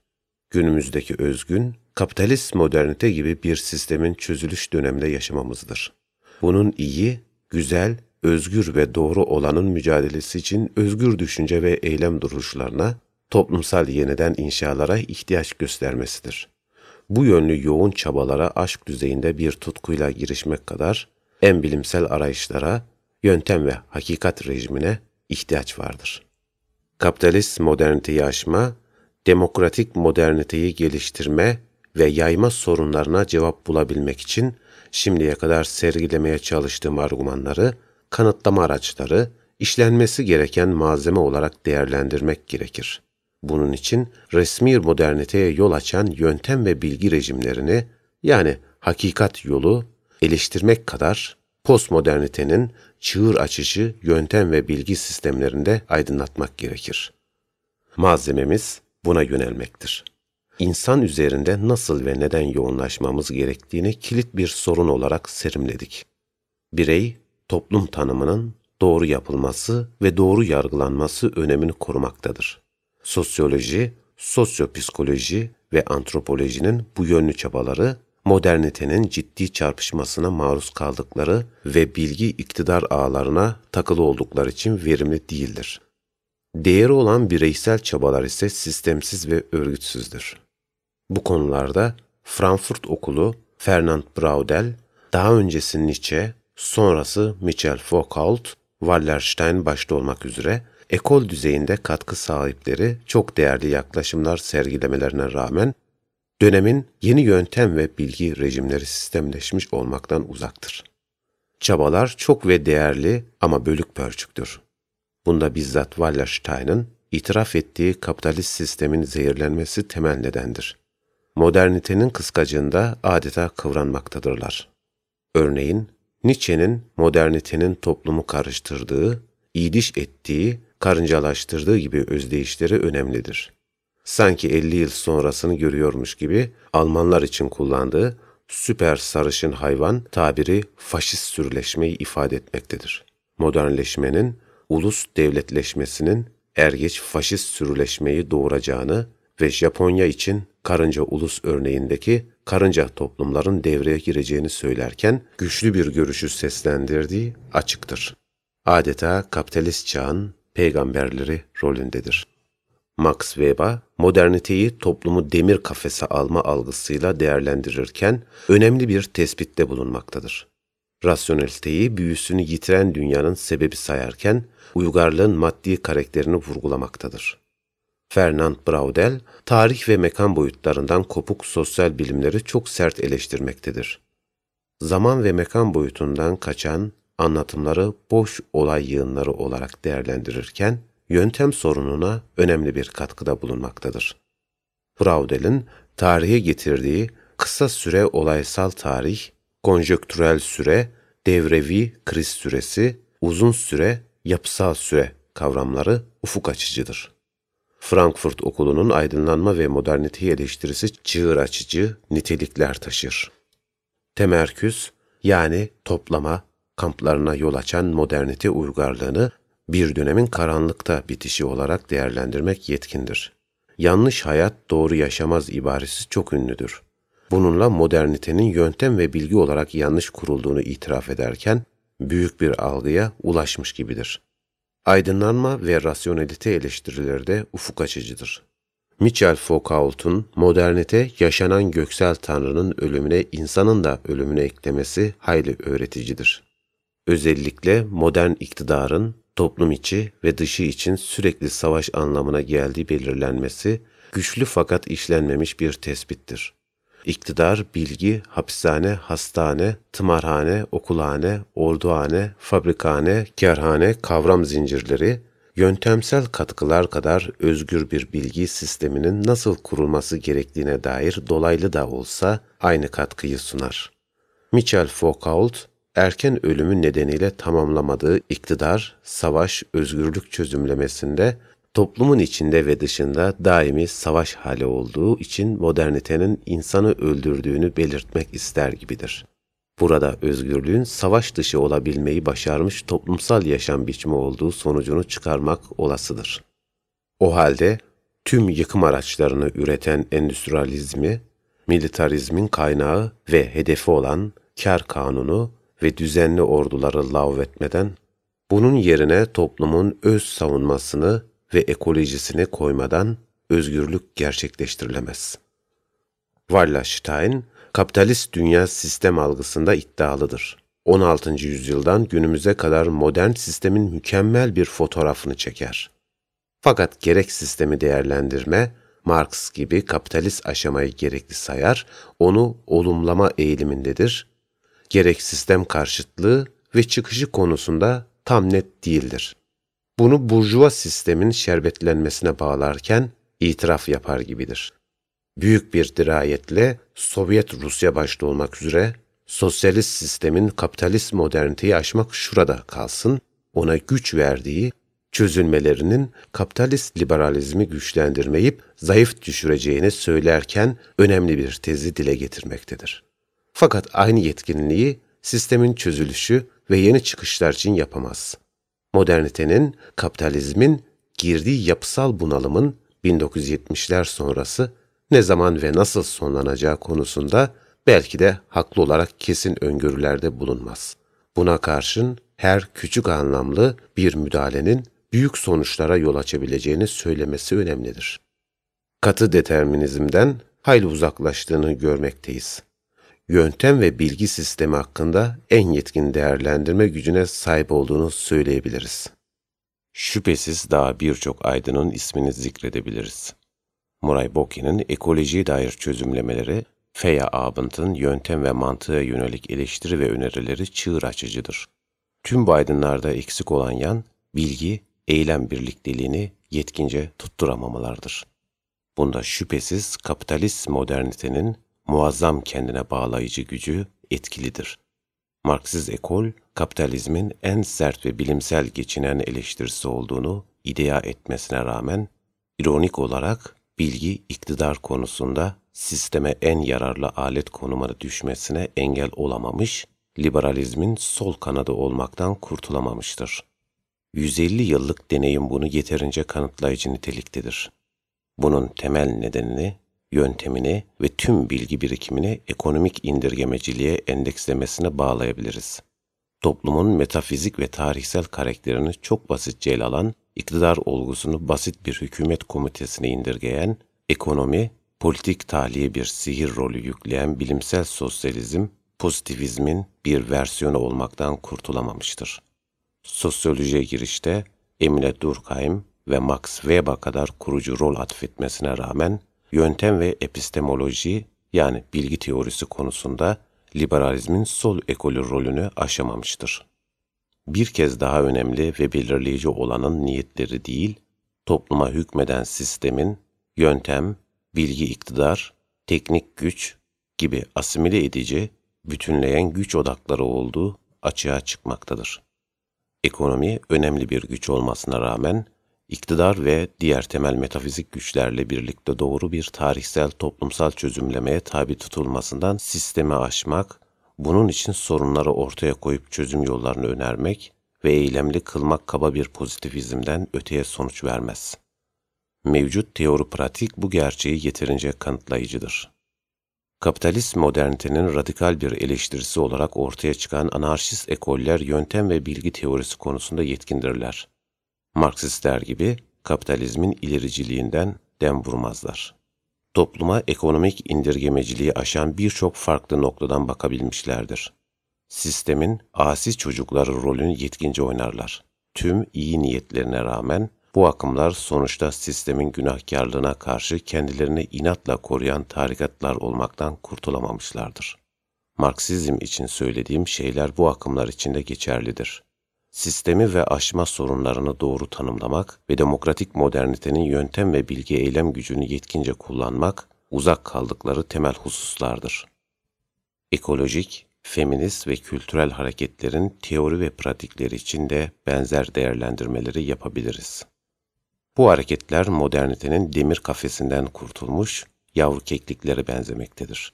Günümüzdeki özgün, kapitalist modernite gibi bir sistemin çözülüş döneminde yaşamamızdır. Bunun iyi, güzel, özgür ve doğru olanın mücadelesi için özgür düşünce ve eylem duruşlarına, toplumsal yeniden inşalara ihtiyaç göstermesidir. Bu yönlü yoğun çabalara aşk düzeyinde bir tutkuyla girişmek kadar en bilimsel arayışlara, yöntem ve hakikat rejimine ihtiyaç vardır. Kapitalist moderniteyi aşma, demokratik moderniteyi geliştirme ve yayma sorunlarına cevap bulabilmek için şimdiye kadar sergilemeye çalıştığım argümanları, kanıtlama araçları, işlenmesi gereken malzeme olarak değerlendirmek gerekir. Bunun için resmi moderniteye yol açan yöntem ve bilgi rejimlerini yani hakikat yolu eleştirmek kadar postmodernitenin çığır açıcı yöntem ve bilgi sistemlerinde aydınlatmak gerekir. Malzememiz buna yönelmektir insan üzerinde nasıl ve neden yoğunlaşmamız gerektiğini kilit bir sorun olarak serimledik. Birey, toplum tanımının doğru yapılması ve doğru yargılanması önemini korumaktadır. Sosyoloji, sosyopsikoloji ve antropolojinin bu yönlü çabaları, modernitenin ciddi çarpışmasına maruz kaldıkları ve bilgi iktidar ağlarına takılı oldukları için verimli değildir. Değeri olan bireysel çabalar ise sistemsiz ve örgütsüzdür. Bu konularda Frankfurt Okulu, Fernand Braudel, daha öncesi Nietzsche, sonrası Michel Foucault, Wallerstein başta olmak üzere ekol düzeyinde katkı sahipleri çok değerli yaklaşımlar sergilemelerine rağmen dönemin yeni yöntem ve bilgi rejimleri sistemleşmiş olmaktan uzaktır. Çabalar çok ve değerli ama bölük pörçüktür. Bunda bizzat Wallerstein'ın itiraf ettiği kapitalist sistemin zehirlenmesi temel nedendir. Modernitenin kıskacında adeta kıvranmaktadırlar. Örneğin Nietzsche'nin modernitenin toplumu karıştırdığı, iyiliş ettiği, karıncalaştırdığı gibi özdeyişleri önemlidir. Sanki 50 yıl sonrasını görüyormuş gibi Almanlar için kullandığı süper sarışın hayvan tabiri faşist sürleşmeyi ifade etmektedir. Modernleşmenin, ulus devletleşmesinin ergeç faşist sürüleşmeyi doğuracağını ve Japonya için karınca ulus örneğindeki karınca toplumların devreye gireceğini söylerken güçlü bir görüşü seslendirdiği açıktır. Adeta kapitalist çağın peygamberleri rolündedir. Max Weber, moderniteyi toplumu demir kafese alma algısıyla değerlendirirken önemli bir tespitte bulunmaktadır. Rasyoneliteyi büyüsünü yitiren dünyanın sebebi sayarken uygarlığın maddi karakterini vurgulamaktadır. Fernand Braudel, tarih ve mekan boyutlarından kopuk sosyal bilimleri çok sert eleştirmektedir. Zaman ve mekan boyutundan kaçan anlatımları boş olay yığınları olarak değerlendirirken, yöntem sorununa önemli bir katkıda bulunmaktadır. Braudel'in tarihe getirdiği kısa süre olaysal tarih, konjöktürel süre, devrevi kriz süresi, uzun süre, yapısal süre kavramları ufuk açıcıdır. Frankfurt Okulu'nun aydınlanma ve moderniteyi eleştirisi çığır açıcı nitelikler taşır. Temerküs, yani toplama, kamplarına yol açan modernite uygarlığını bir dönemin karanlıkta bitişi olarak değerlendirmek yetkindir. Yanlış hayat doğru yaşamaz ibaresi çok ünlüdür. Bununla modernitenin yöntem ve bilgi olarak yanlış kurulduğunu itiraf ederken büyük bir algıya ulaşmış gibidir. Aydınlanma ve rasyonelite eleştirileri de ufuk açıcıdır. Michel Foucault'un modernite yaşanan göksel tanrının ölümüne insanın da ölümüne eklemesi hayli öğreticidir. Özellikle modern iktidarın toplum içi ve dışı için sürekli savaş anlamına geldiği belirlenmesi güçlü fakat işlenmemiş bir tespittir. İktidar, bilgi, hapishane, hastane, tımarhane, okulhane, orduhane, fabrikane, kerhane kavram zincirleri, yöntemsel katkılar kadar özgür bir bilgi sisteminin nasıl kurulması gerektiğine dair dolaylı da olsa aynı katkıyı sunar. Michel Foucault, erken ölümün nedeniyle tamamlamadığı iktidar, savaş, özgürlük çözümlemesinde toplumun içinde ve dışında daimi savaş hali olduğu için modernitenin insanı öldürdüğünü belirtmek ister gibidir. Burada özgürlüğün savaş dışı olabilmeyi başarmış toplumsal yaşam biçimi olduğu sonucunu çıkarmak olasıdır. O halde tüm yıkım araçlarını üreten endüstriyalizmi, militarizmin kaynağı ve hedefi olan kar kanunu ve düzenli orduları lavvetmeden, bunun yerine toplumun öz savunmasını ve ekolojisini koymadan özgürlük gerçekleştirilemez. Wallerstein, kapitalist dünya sistem algısında iddialıdır. 16. yüzyıldan günümüze kadar modern sistemin mükemmel bir fotoğrafını çeker. Fakat gerek sistemi değerlendirme, Marx gibi kapitalist aşamayı gerekli sayar, onu olumlama eğilimindedir gerek sistem karşıtlığı ve çıkışı konusunda tam net değildir. Bunu burjuva sistemin şerbetlenmesine bağlarken itiraf yapar gibidir. Büyük bir dirayetle Sovyet Rusya başta olmak üzere sosyalist sistemin kapitalist moderniteyi aşmak şurada kalsın, ona güç verdiği çözülmelerinin kapitalist liberalizmi güçlendirmeyip zayıf düşüreceğini söylerken önemli bir tezi dile getirmektedir. Fakat aynı yetkinliği sistemin çözülüşü ve yeni çıkışlar için yapamaz. Modernitenin, kapitalizmin girdiği yapısal bunalımın 1970'ler sonrası ne zaman ve nasıl sonlanacağı konusunda belki de haklı olarak kesin öngörülerde bulunmaz. Buna karşın her küçük anlamlı bir müdahalenin büyük sonuçlara yol açabileceğini söylemesi önemlidir. Katı determinizmden hayli uzaklaştığını görmekteyiz. Yöntem ve bilgi sistemi hakkında en yetkin değerlendirme gücüne sahip olduğunu söyleyebiliriz. Şüphesiz daha birçok aydının ismini zikredebiliriz. Muray Boki'nin ekolojiye dair çözümlemeleri, Feya Abend'ın yöntem ve mantığa yönelik eleştiri ve önerileri çığır açıcıdır. Tüm bu aydınlarda eksik olan yan, bilgi, eylem birlikteliğini yetkince tutturamamalardır. Bunda şüphesiz kapitalist modernitenin muazzam kendine bağlayıcı gücü etkilidir. Marksiz ekol, kapitalizmin en sert ve bilimsel geçinen eleştirisi olduğunu idea etmesine rağmen, ironik olarak bilgi iktidar konusunda sisteme en yararlı alet konumuna düşmesine engel olamamış, liberalizmin sol kanadı olmaktan kurtulamamıştır. 150 yıllık deneyim bunu yeterince kanıtlayıcı niteliktedir. Bunun temel nedenini, yöntemini ve tüm bilgi birikimini ekonomik indirgemeciliğe endekslemesine bağlayabiliriz. Toplumun metafizik ve tarihsel karakterini çok basitçe ele alan, iktidar olgusunu basit bir hükümet komitesine indirgeyen, ekonomi, politik taliye bir sihir rolü yükleyen bilimsel sosyalizm, pozitivizmin bir versiyonu olmaktan kurtulamamıştır. Sosyolojiye girişte Emile Durkheim ve Max Weber kadar kurucu rol atfetmesine rağmen yöntem ve epistemoloji yani bilgi teorisi konusunda liberalizmin sol ekolü rolünü aşamamıştır. Bir kez daha önemli ve belirleyici olanın niyetleri değil, topluma hükmeden sistemin yöntem, bilgi iktidar, teknik güç gibi asimile edici, bütünleyen güç odakları olduğu açığa çıkmaktadır. Ekonomi önemli bir güç olmasına rağmen iktidar ve diğer temel metafizik güçlerle birlikte doğru bir tarihsel toplumsal çözümlemeye tabi tutulmasından sistemi aşmak, bunun için sorunları ortaya koyup çözüm yollarını önermek ve eylemli kılmak kaba bir pozitivizmden öteye sonuç vermez. Mevcut teori pratik bu gerçeği yeterince kanıtlayıcıdır. Kapitalist modernitenin radikal bir eleştirisi olarak ortaya çıkan anarşist ekoller yöntem ve bilgi teorisi konusunda yetkindirler. Marksistler gibi kapitalizmin ilericiliğinden dem vurmazlar. Topluma ekonomik indirgemeciliği aşan birçok farklı noktadan bakabilmişlerdir. Sistemin asi çocukları rolünü yetkince oynarlar. Tüm iyi niyetlerine rağmen bu akımlar sonuçta sistemin günahkarlığına karşı kendilerini inatla koruyan tarikatlar olmaktan kurtulamamışlardır. Marksizm için söylediğim şeyler bu akımlar için de geçerlidir. Sistemi ve aşma sorunlarını doğru tanımlamak ve demokratik modernitenin yöntem ve bilgi eylem gücünü yetkince kullanmak, uzak kaldıkları temel hususlardır. Ekolojik, feminist ve kültürel hareketlerin teori ve pratikleri için de benzer değerlendirmeleri yapabiliriz. Bu hareketler modernitenin demir kafesinden kurtulmuş yavru kekliklere benzemektedir.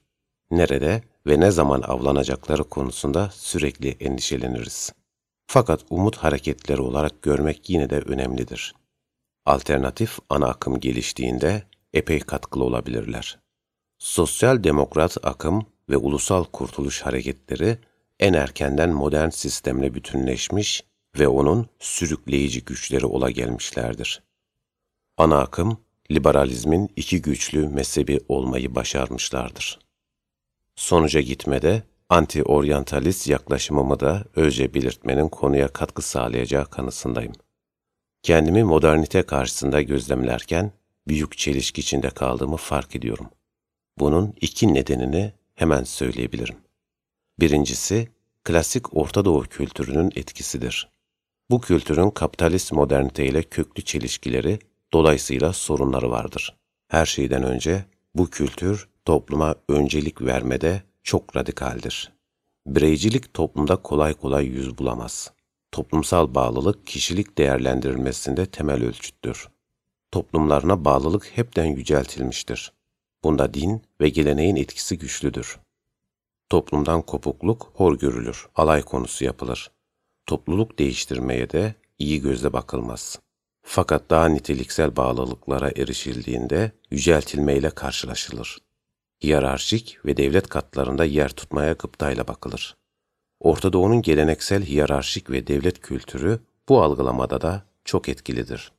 Nerede ve ne zaman avlanacakları konusunda sürekli endişeleniriz. Fakat umut hareketleri olarak görmek yine de önemlidir. Alternatif ana akım geliştiğinde epey katkılı olabilirler. Sosyal demokrat akım ve ulusal kurtuluş hareketleri en erkenden modern sistemle bütünleşmiş ve onun sürükleyici güçleri ola gelmişlerdir. Ana akım, liberalizmin iki güçlü mezhebi olmayı başarmışlardır. Sonuca gitmede anti-oryantalist yaklaşımımı da öce belirtmenin konuya katkı sağlayacağı kanısındayım. Kendimi modernite karşısında gözlemlerken büyük çelişki içinde kaldığımı fark ediyorum. Bunun iki nedenini hemen söyleyebilirim. Birincisi, klasik Orta Doğu kültürünün etkisidir. Bu kültürün kapitalist modernite ile köklü çelişkileri Dolayısıyla sorunları vardır. Her şeyden önce bu kültür topluma öncelik vermede çok radikaldir. Bireycilik toplumda kolay kolay yüz bulamaz. Toplumsal bağlılık kişilik değerlendirilmesinde temel ölçüttür. Toplumlarına bağlılık hepten yüceltilmiştir. Bunda din ve geleneğin etkisi güçlüdür. Toplumdan kopukluk hor görülür, alay konusu yapılır. Topluluk değiştirmeye de iyi gözle bakılmaz.'' Fakat daha niteliksel bağlılıklara erişildiğinde yüceltilmeyle karşılaşılır. Hiyerarşik ve devlet katlarında yer tutmaya gıptayla bakılır. Orta Doğu'nun geleneksel hiyerarşik ve devlet kültürü bu algılamada da çok etkilidir.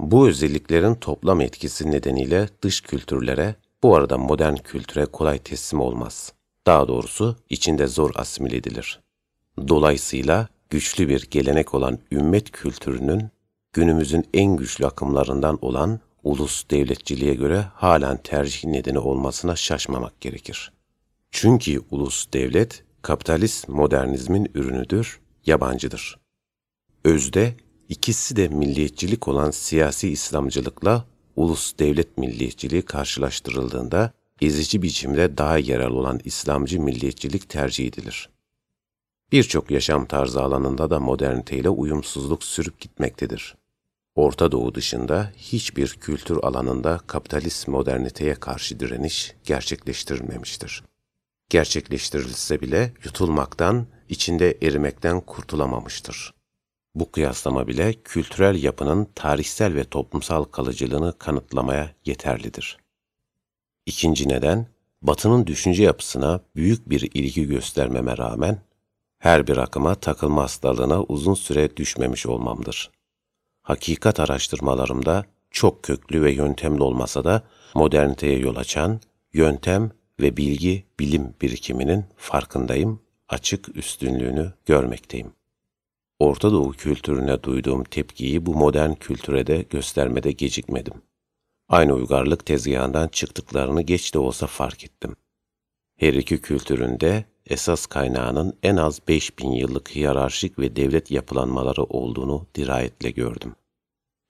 Bu özelliklerin toplam etkisi nedeniyle dış kültürlere, bu arada modern kültüre kolay teslim olmaz. Daha doğrusu içinde zor asimile edilir. Dolayısıyla güçlü bir gelenek olan ümmet kültürünün günümüzün en güçlü akımlarından olan ulus devletçiliğe göre halen tercih nedeni olmasına şaşmamak gerekir. Çünkü ulus devlet kapitalist modernizmin ürünüdür, yabancıdır. Özde ikisi de milliyetçilik olan siyasi İslamcılıkla ulus devlet milliyetçiliği karşılaştırıldığında ezici biçimde daha yerel olan İslamcı milliyetçilik tercih edilir. Birçok yaşam tarzı alanında da moderniteyle uyumsuzluk sürüp gitmektedir. Orta Doğu dışında hiçbir kültür alanında kapitalist moderniteye karşı direniş gerçekleştirilmemiştir. Gerçekleştirilse bile yutulmaktan, içinde erimekten kurtulamamıştır. Bu kıyaslama bile kültürel yapının tarihsel ve toplumsal kalıcılığını kanıtlamaya yeterlidir. İkinci neden, Batı'nın düşünce yapısına büyük bir ilgi göstermeme rağmen, her bir akıma takılma hastalığına uzun süre düşmemiş olmamdır. Hakikat araştırmalarımda çok köklü ve yöntemli olmasa da moderniteye yol açan yöntem ve bilgi bilim birikiminin farkındayım, açık üstünlüğünü görmekteyim. Orta Doğu kültürüne duyduğum tepkiyi bu modern kültüre de göstermede gecikmedim. Aynı uygarlık tezgahından çıktıklarını geç de olsa fark ettim. Her iki kültüründe esas kaynağının en az 5000 yıllık hiyerarşik ve devlet yapılanmaları olduğunu dirayetle gördüm.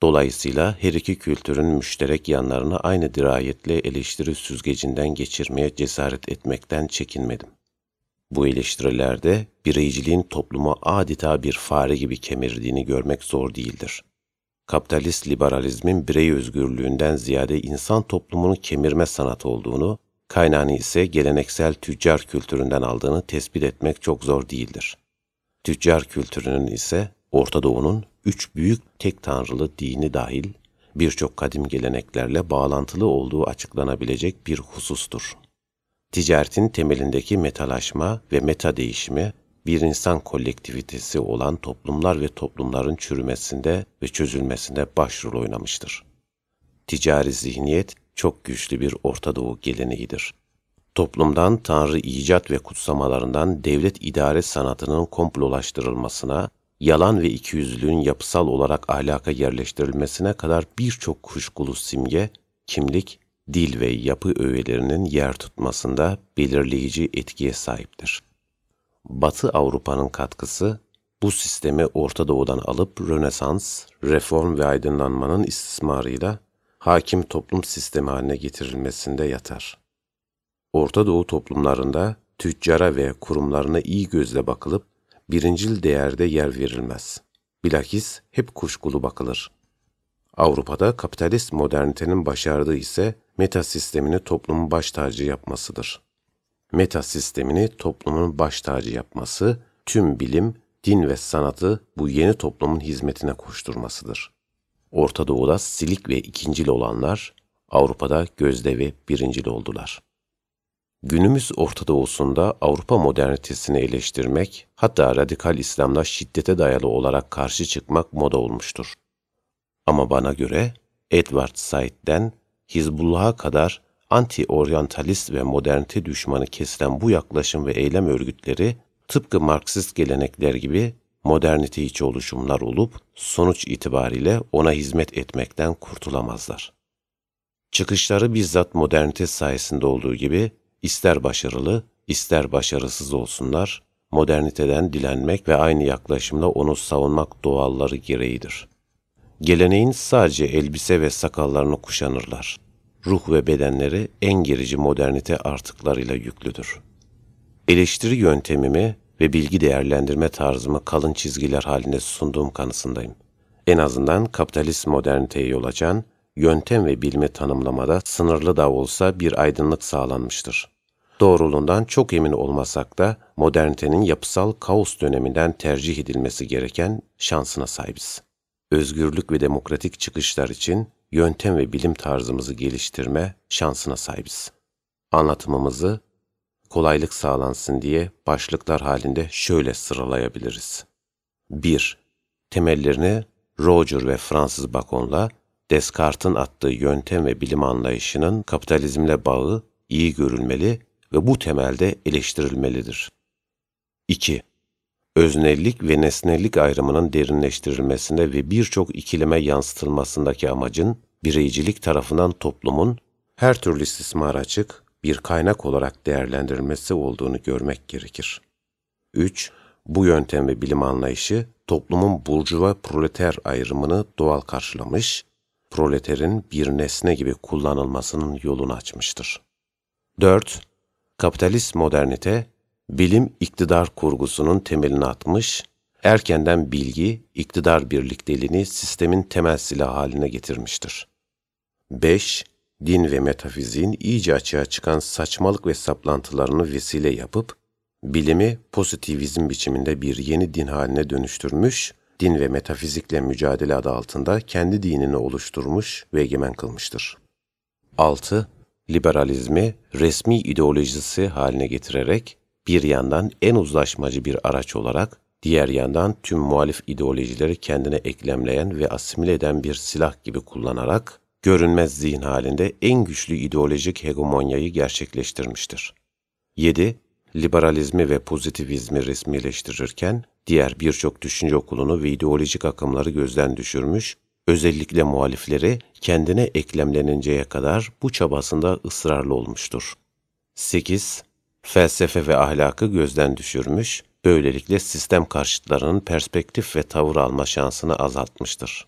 Dolayısıyla her iki kültürün müşterek yanlarını aynı dirayetle eleştiri süzgecinden geçirmeye cesaret etmekten çekinmedim. Bu eleştirilerde bireyciliğin toplumu adeta bir fare gibi kemirdiğini görmek zor değildir. Kapitalist liberalizmin birey özgürlüğünden ziyade insan toplumunu kemirme sanatı olduğunu, kaynağını ise geleneksel tüccar kültüründen aldığını tespit etmek çok zor değildir. Tüccar kültürünün ise Orta Doğu'nun üç büyük tek tanrılı dini dahil birçok kadim geleneklerle bağlantılı olduğu açıklanabilecek bir husustur. Ticaretin temelindeki metalaşma ve meta değişimi, bir insan kolektivitesi olan toplumlar ve toplumların çürümesinde ve çözülmesinde başrol oynamıştır. Ticari zihniyet çok güçlü bir Orta Doğu geleneğidir. Toplumdan tanrı icat ve kutsamalarından devlet idare sanatının komplolaştırılmasına, yalan ve ikiyüzlülüğün yapısal olarak ahlaka yerleştirilmesine kadar birçok kuşkulu simge, kimlik, dil ve yapı öğelerinin yer tutmasında belirleyici etkiye sahiptir. Batı Avrupa'nın katkısı bu sistemi Orta Doğu'dan alıp Rönesans, reform ve aydınlanmanın istismarıyla hakim toplum sistemi haline getirilmesinde yatar. Orta Doğu toplumlarında tüccara ve kurumlarına iyi gözle bakılıp birincil değerde yer verilmez. Bilakis hep kuşkulu bakılır. Avrupa'da kapitalist modernitenin başardığı ise meta sistemini toplumun baş tacı yapmasıdır. Meta sistemini toplumun baş tacı yapması, tüm bilim, din ve sanatı bu yeni toplumun hizmetine koşturmasıdır. Orta Doğu'da silik ve ikincil olanlar, Avrupa'da gözde ve birincil oldular. Günümüz Orta Doğu'sunda Avrupa modernitesini eleştirmek, hatta radikal İslam'da şiddete dayalı olarak karşı çıkmak moda olmuştur. Ama bana göre Edward Said'den Hizbullah'a kadar anti-oryantalist ve modernite düşmanı kesilen bu yaklaşım ve eylem örgütleri tıpkı Marksist gelenekler gibi modernite içi oluşumlar olup sonuç itibariyle ona hizmet etmekten kurtulamazlar. Çıkışları bizzat modernite sayesinde olduğu gibi ister başarılı, ister başarısız olsunlar, moderniteden dilenmek ve aynı yaklaşımla onu savunmak doğalları gereğidir. Geleneğin sadece elbise ve sakallarını kuşanırlar. Ruh ve bedenleri en gerici modernite artıklarıyla yüklüdür. Eleştiri yöntemimi ve bilgi değerlendirme tarzımı kalın çizgiler halinde sunduğum kanısındayım. En azından kapitalist moderniteye yol açan, yöntem ve bilme tanımlamada sınırlı da olsa bir aydınlık sağlanmıştır. Doğruluğundan çok emin olmasak da modernitenin yapısal kaos döneminden tercih edilmesi gereken şansına sahibiz. özgürlük ve demokratik çıkışlar için yöntem ve bilim tarzımızı geliştirme şansına sahibiz. Anlatımımızı kolaylık sağlansın diye başlıklar halinde şöyle sıralayabiliriz. 1. Temellerini Roger ve Fransız Bacon'la Descartes'in attığı yöntem ve bilim anlayışının kapitalizmle bağı iyi görülmeli ve bu temelde eleştirilmelidir. 2. Öznellik ve nesnellik ayrımının derinleştirilmesinde ve birçok ikileme yansıtılmasındaki amacın bireycilik tarafından toplumun her türlü istismar açık bir kaynak olarak değerlendirilmesi olduğunu görmek gerekir. 3. Bu yöntem ve bilim anlayışı toplumun burjuva proleter ayrımını doğal karşılamış, proleterin bir nesne gibi kullanılmasının yolunu açmıştır. 4. Kapitalist modernite, bilim iktidar kurgusunun temelini atmış, erkenden bilgi, iktidar birlikteliğini sistemin temel silahı haline getirmiştir. 5. Din ve metafiziğin iyice açığa çıkan saçmalık ve saplantılarını vesile yapıp, bilimi pozitivizm biçiminde bir yeni din haline dönüştürmüş, din ve metafizikle mücadele adı altında kendi dinini oluşturmuş ve egemen kılmıştır. 6. Liberalizmi resmi ideolojisi haline getirerek bir yandan en uzlaşmacı bir araç olarak, diğer yandan tüm muhalif ideolojileri kendine eklemleyen ve asimile eden bir silah gibi kullanarak, görünmez zihin halinde en güçlü ideolojik hegemonyayı gerçekleştirmiştir. 7 liberalizmi ve pozitivizmi resmileştirirken diğer birçok düşünce okulunu ve ideolojik akımları gözden düşürmüş, özellikle muhalifleri kendine eklemleninceye kadar bu çabasında ısrarlı olmuştur. 8. Felsefe ve ahlakı gözden düşürmüş, böylelikle sistem karşıtlarının perspektif ve tavır alma şansını azaltmıştır.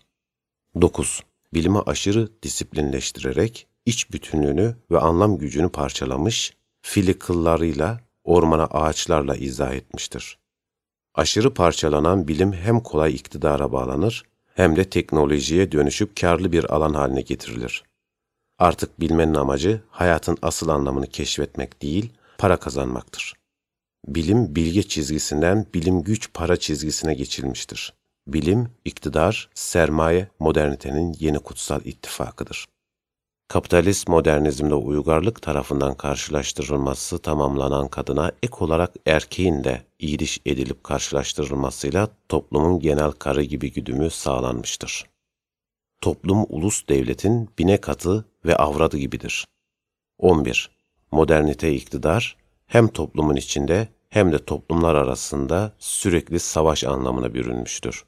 9. Bilimi aşırı disiplinleştirerek iç bütünlüğünü ve anlam gücünü parçalamış, fili kıllarıyla ormana ağaçlarla izah etmiştir. Aşırı parçalanan bilim hem kolay iktidara bağlanır hem de teknolojiye dönüşüp karlı bir alan haline getirilir. Artık bilmenin amacı hayatın asıl anlamını keşfetmek değil, para kazanmaktır. Bilim bilgi çizgisinden bilim güç para çizgisine geçilmiştir. Bilim, iktidar, sermaye, modernitenin yeni kutsal ittifakıdır kapitalist modernizmde uygarlık tarafından karşılaştırılması tamamlanan kadına ek olarak erkeğin de iyiliş edilip karşılaştırılmasıyla toplumun genel karı gibi güdümü sağlanmıştır. Toplum ulus devletin bine katı ve avradı gibidir. 11. Modernite iktidar hem toplumun içinde hem de toplumlar arasında sürekli savaş anlamına bürünmüştür.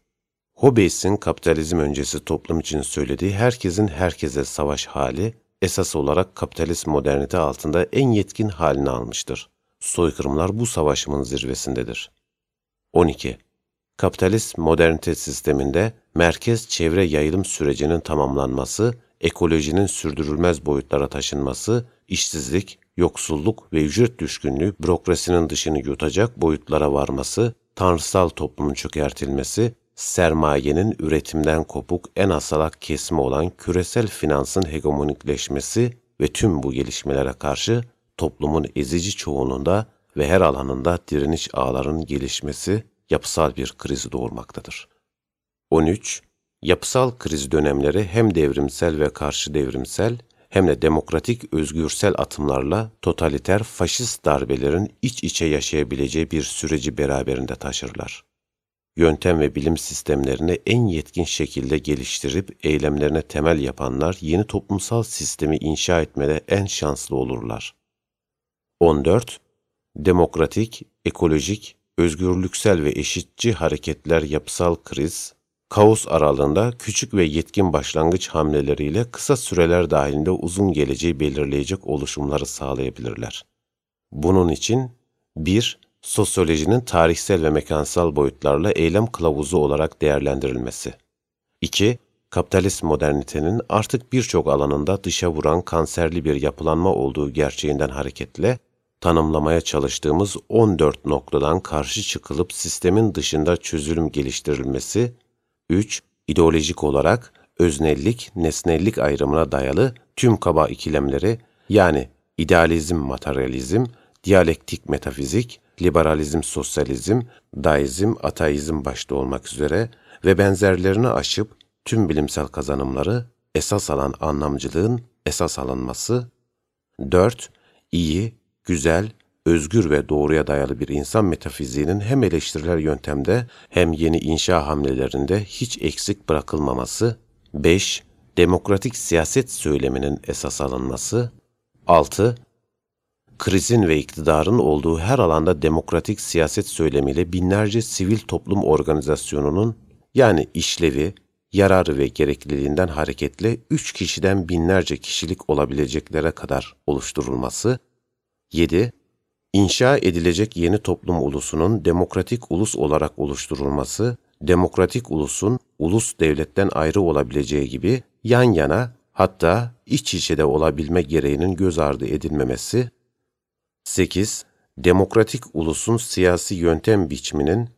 Hobbes'in kapitalizm öncesi toplum için söylediği herkesin herkese savaş hali, esas olarak kapitalist modernite altında en yetkin halini almıştır. Soykırımlar bu savaşımın zirvesindedir. 12. Kapitalist modernite sisteminde merkez çevre yayılım sürecinin tamamlanması, ekolojinin sürdürülmez boyutlara taşınması, işsizlik, yoksulluk ve ücret düşkünlüğü bürokrasinin dışını yutacak boyutlara varması, tanrısal toplumun çökertilmesi, sermayenin üretimden kopuk en asalak kesimi olan küresel finansın hegemonikleşmesi ve tüm bu gelişmelere karşı toplumun ezici çoğunluğunda ve her alanında direniş ağlarının gelişmesi yapısal bir krizi doğurmaktadır. 13. Yapısal kriz dönemleri hem devrimsel ve karşı devrimsel hem de demokratik özgürsel atımlarla totaliter faşist darbelerin iç içe yaşayabileceği bir süreci beraberinde taşırlar yöntem ve bilim sistemlerini en yetkin şekilde geliştirip eylemlerine temel yapanlar yeni toplumsal sistemi inşa etmede en şanslı olurlar. 14. Demokratik, ekolojik, özgürlüksel ve eşitçi hareketler yapısal kriz, kaos aralığında küçük ve yetkin başlangıç hamleleriyle kısa süreler dahilinde uzun geleceği belirleyecek oluşumları sağlayabilirler. Bunun için 1 sosyolojinin tarihsel ve mekansal boyutlarla eylem kılavuzu olarak değerlendirilmesi. 2. Kapitalist modernitenin artık birçok alanında dışa vuran kanserli bir yapılanma olduğu gerçeğinden hareketle, tanımlamaya çalıştığımız 14 noktadan karşı çıkılıp sistemin dışında çözülüm geliştirilmesi. 3. İdeolojik olarak öznellik, nesnellik ayrımına dayalı tüm kaba ikilemleri yani idealizm, materyalizm, diyalektik metafizik, liberalizm, sosyalizm, daizm, ateizm başta olmak üzere ve benzerlerini aşıp tüm bilimsel kazanımları esas alan anlamcılığın esas alınması. 4. İyi, güzel, özgür ve doğruya dayalı bir insan metafiziğinin hem eleştirel yöntemde hem yeni inşa hamlelerinde hiç eksik bırakılmaması. 5. Demokratik siyaset söyleminin esas alınması. 6 krizin ve iktidarın olduğu her alanda demokratik siyaset söylemiyle binlerce sivil toplum organizasyonunun yani işlevi, yararı ve gerekliliğinden hareketle üç kişiden binlerce kişilik olabileceklere kadar oluşturulması. 7. İnşa edilecek yeni toplum ulusunun demokratik ulus olarak oluşturulması, demokratik ulusun ulus devletten ayrı olabileceği gibi yan yana hatta iç içe de olabilme gereğinin göz ardı edilmemesi 8. Demokratik ulusun siyasi yöntem biçiminin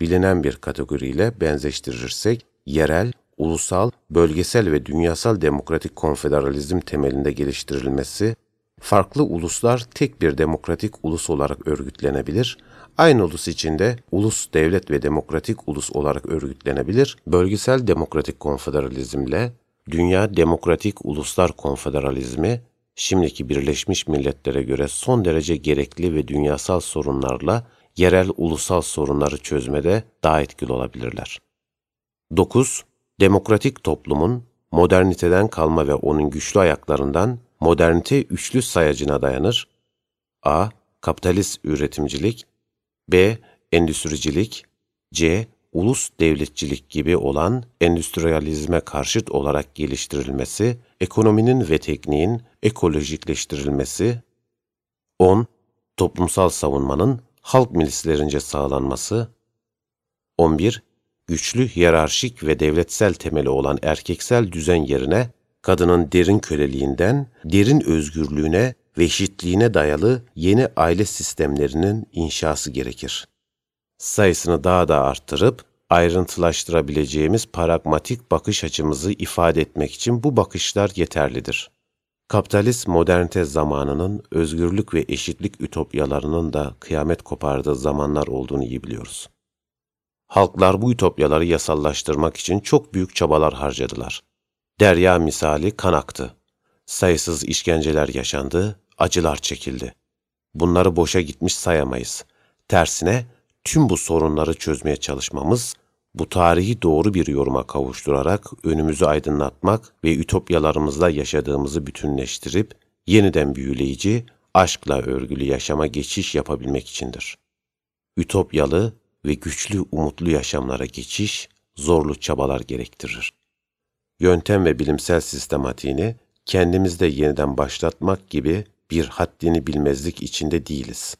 bilinen bir kategoriyle benzeştirirsek, yerel, ulusal, bölgesel ve dünyasal demokratik konfederalizm temelinde geliştirilmesi, farklı uluslar tek bir demokratik ulus olarak örgütlenebilir, aynı ulus içinde ulus, devlet ve demokratik ulus olarak örgütlenebilir, bölgesel demokratik konfederalizmle Dünya Demokratik Uluslar Konfederalizmi şimdiki Birleşmiş Milletler'e göre son derece gerekli ve dünyasal sorunlarla yerel ulusal sorunları çözmede daha etkili olabilirler. 9. Demokratik toplumun moderniteden kalma ve onun güçlü ayaklarından modernite üçlü sayacına dayanır. A. Kapitalist üretimcilik B. Endüstricilik C ulus devletçilik gibi olan endüstriyalizme karşıt olarak geliştirilmesi, ekonominin ve tekniğin ekolojikleştirilmesi, 10. Toplumsal savunmanın halk milislerince sağlanması, 11. Güçlü, hiyerarşik ve devletsel temeli olan erkeksel düzen yerine, kadının derin köleliğinden, derin özgürlüğüne ve eşitliğine dayalı yeni aile sistemlerinin inşası gerekir sayısını daha da arttırıp ayrıntılaştırabileceğimiz pragmatik bakış açımızı ifade etmek için bu bakışlar yeterlidir. Kapitalist modernite zamanının özgürlük ve eşitlik ütopyalarının da kıyamet kopardığı zamanlar olduğunu iyi biliyoruz. Halklar bu ütopyaları yasallaştırmak için çok büyük çabalar harcadılar. Derya misali kan aktı. Sayısız işkenceler yaşandı, acılar çekildi. Bunları boşa gitmiş sayamayız. Tersine Tüm bu sorunları çözmeye çalışmamız, bu tarihi doğru bir yoruma kavuşturarak önümüzü aydınlatmak ve ütopyalarımızla yaşadığımızı bütünleştirip yeniden büyüleyici, aşkla örgülü yaşama geçiş yapabilmek içindir. Ütopyalı ve güçlü umutlu yaşamlara geçiş zorlu çabalar gerektirir. Yöntem ve bilimsel sistematiğini kendimizde yeniden başlatmak gibi bir haddini bilmezlik içinde değiliz.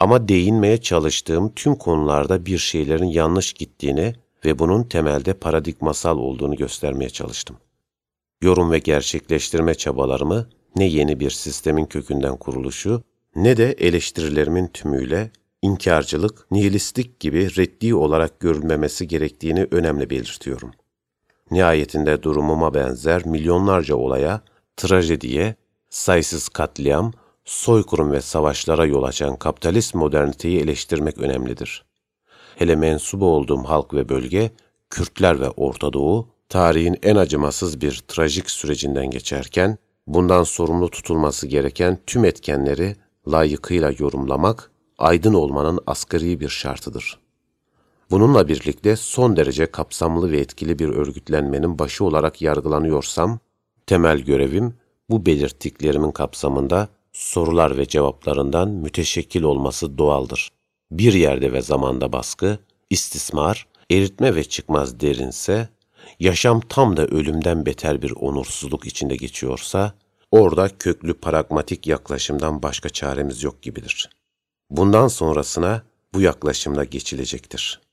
Ama değinmeye çalıştığım tüm konularda bir şeylerin yanlış gittiğini ve bunun temelde paradigmasal olduğunu göstermeye çalıştım. Yorum ve gerçekleştirme çabalarımı ne yeni bir sistemin kökünden kuruluşu ne de eleştirilerimin tümüyle inkarcılık, nihilistik gibi reddi olarak görülmemesi gerektiğini önemli belirtiyorum. Nihayetinde durumuma benzer milyonlarca olaya, trajediye, sayısız katliam, soykırım ve savaşlara yol açan kapitalist moderniteyi eleştirmek önemlidir. Hele mensubu olduğum halk ve bölge, Kürtler ve Orta Doğu, tarihin en acımasız bir trajik sürecinden geçerken, bundan sorumlu tutulması gereken tüm etkenleri layıkıyla yorumlamak, aydın olmanın asgari bir şartıdır. Bununla birlikte son derece kapsamlı ve etkili bir örgütlenmenin başı olarak yargılanıyorsam, temel görevim bu belirttiklerimin kapsamında sorular ve cevaplarından müteşekkil olması doğaldır. Bir yerde ve zamanda baskı, istismar, eritme ve çıkmaz derinse, yaşam tam da ölümden beter bir onursuzluk içinde geçiyorsa, orada köklü pragmatik yaklaşımdan başka çaremiz yok gibidir. Bundan sonrasına bu yaklaşımla geçilecektir.''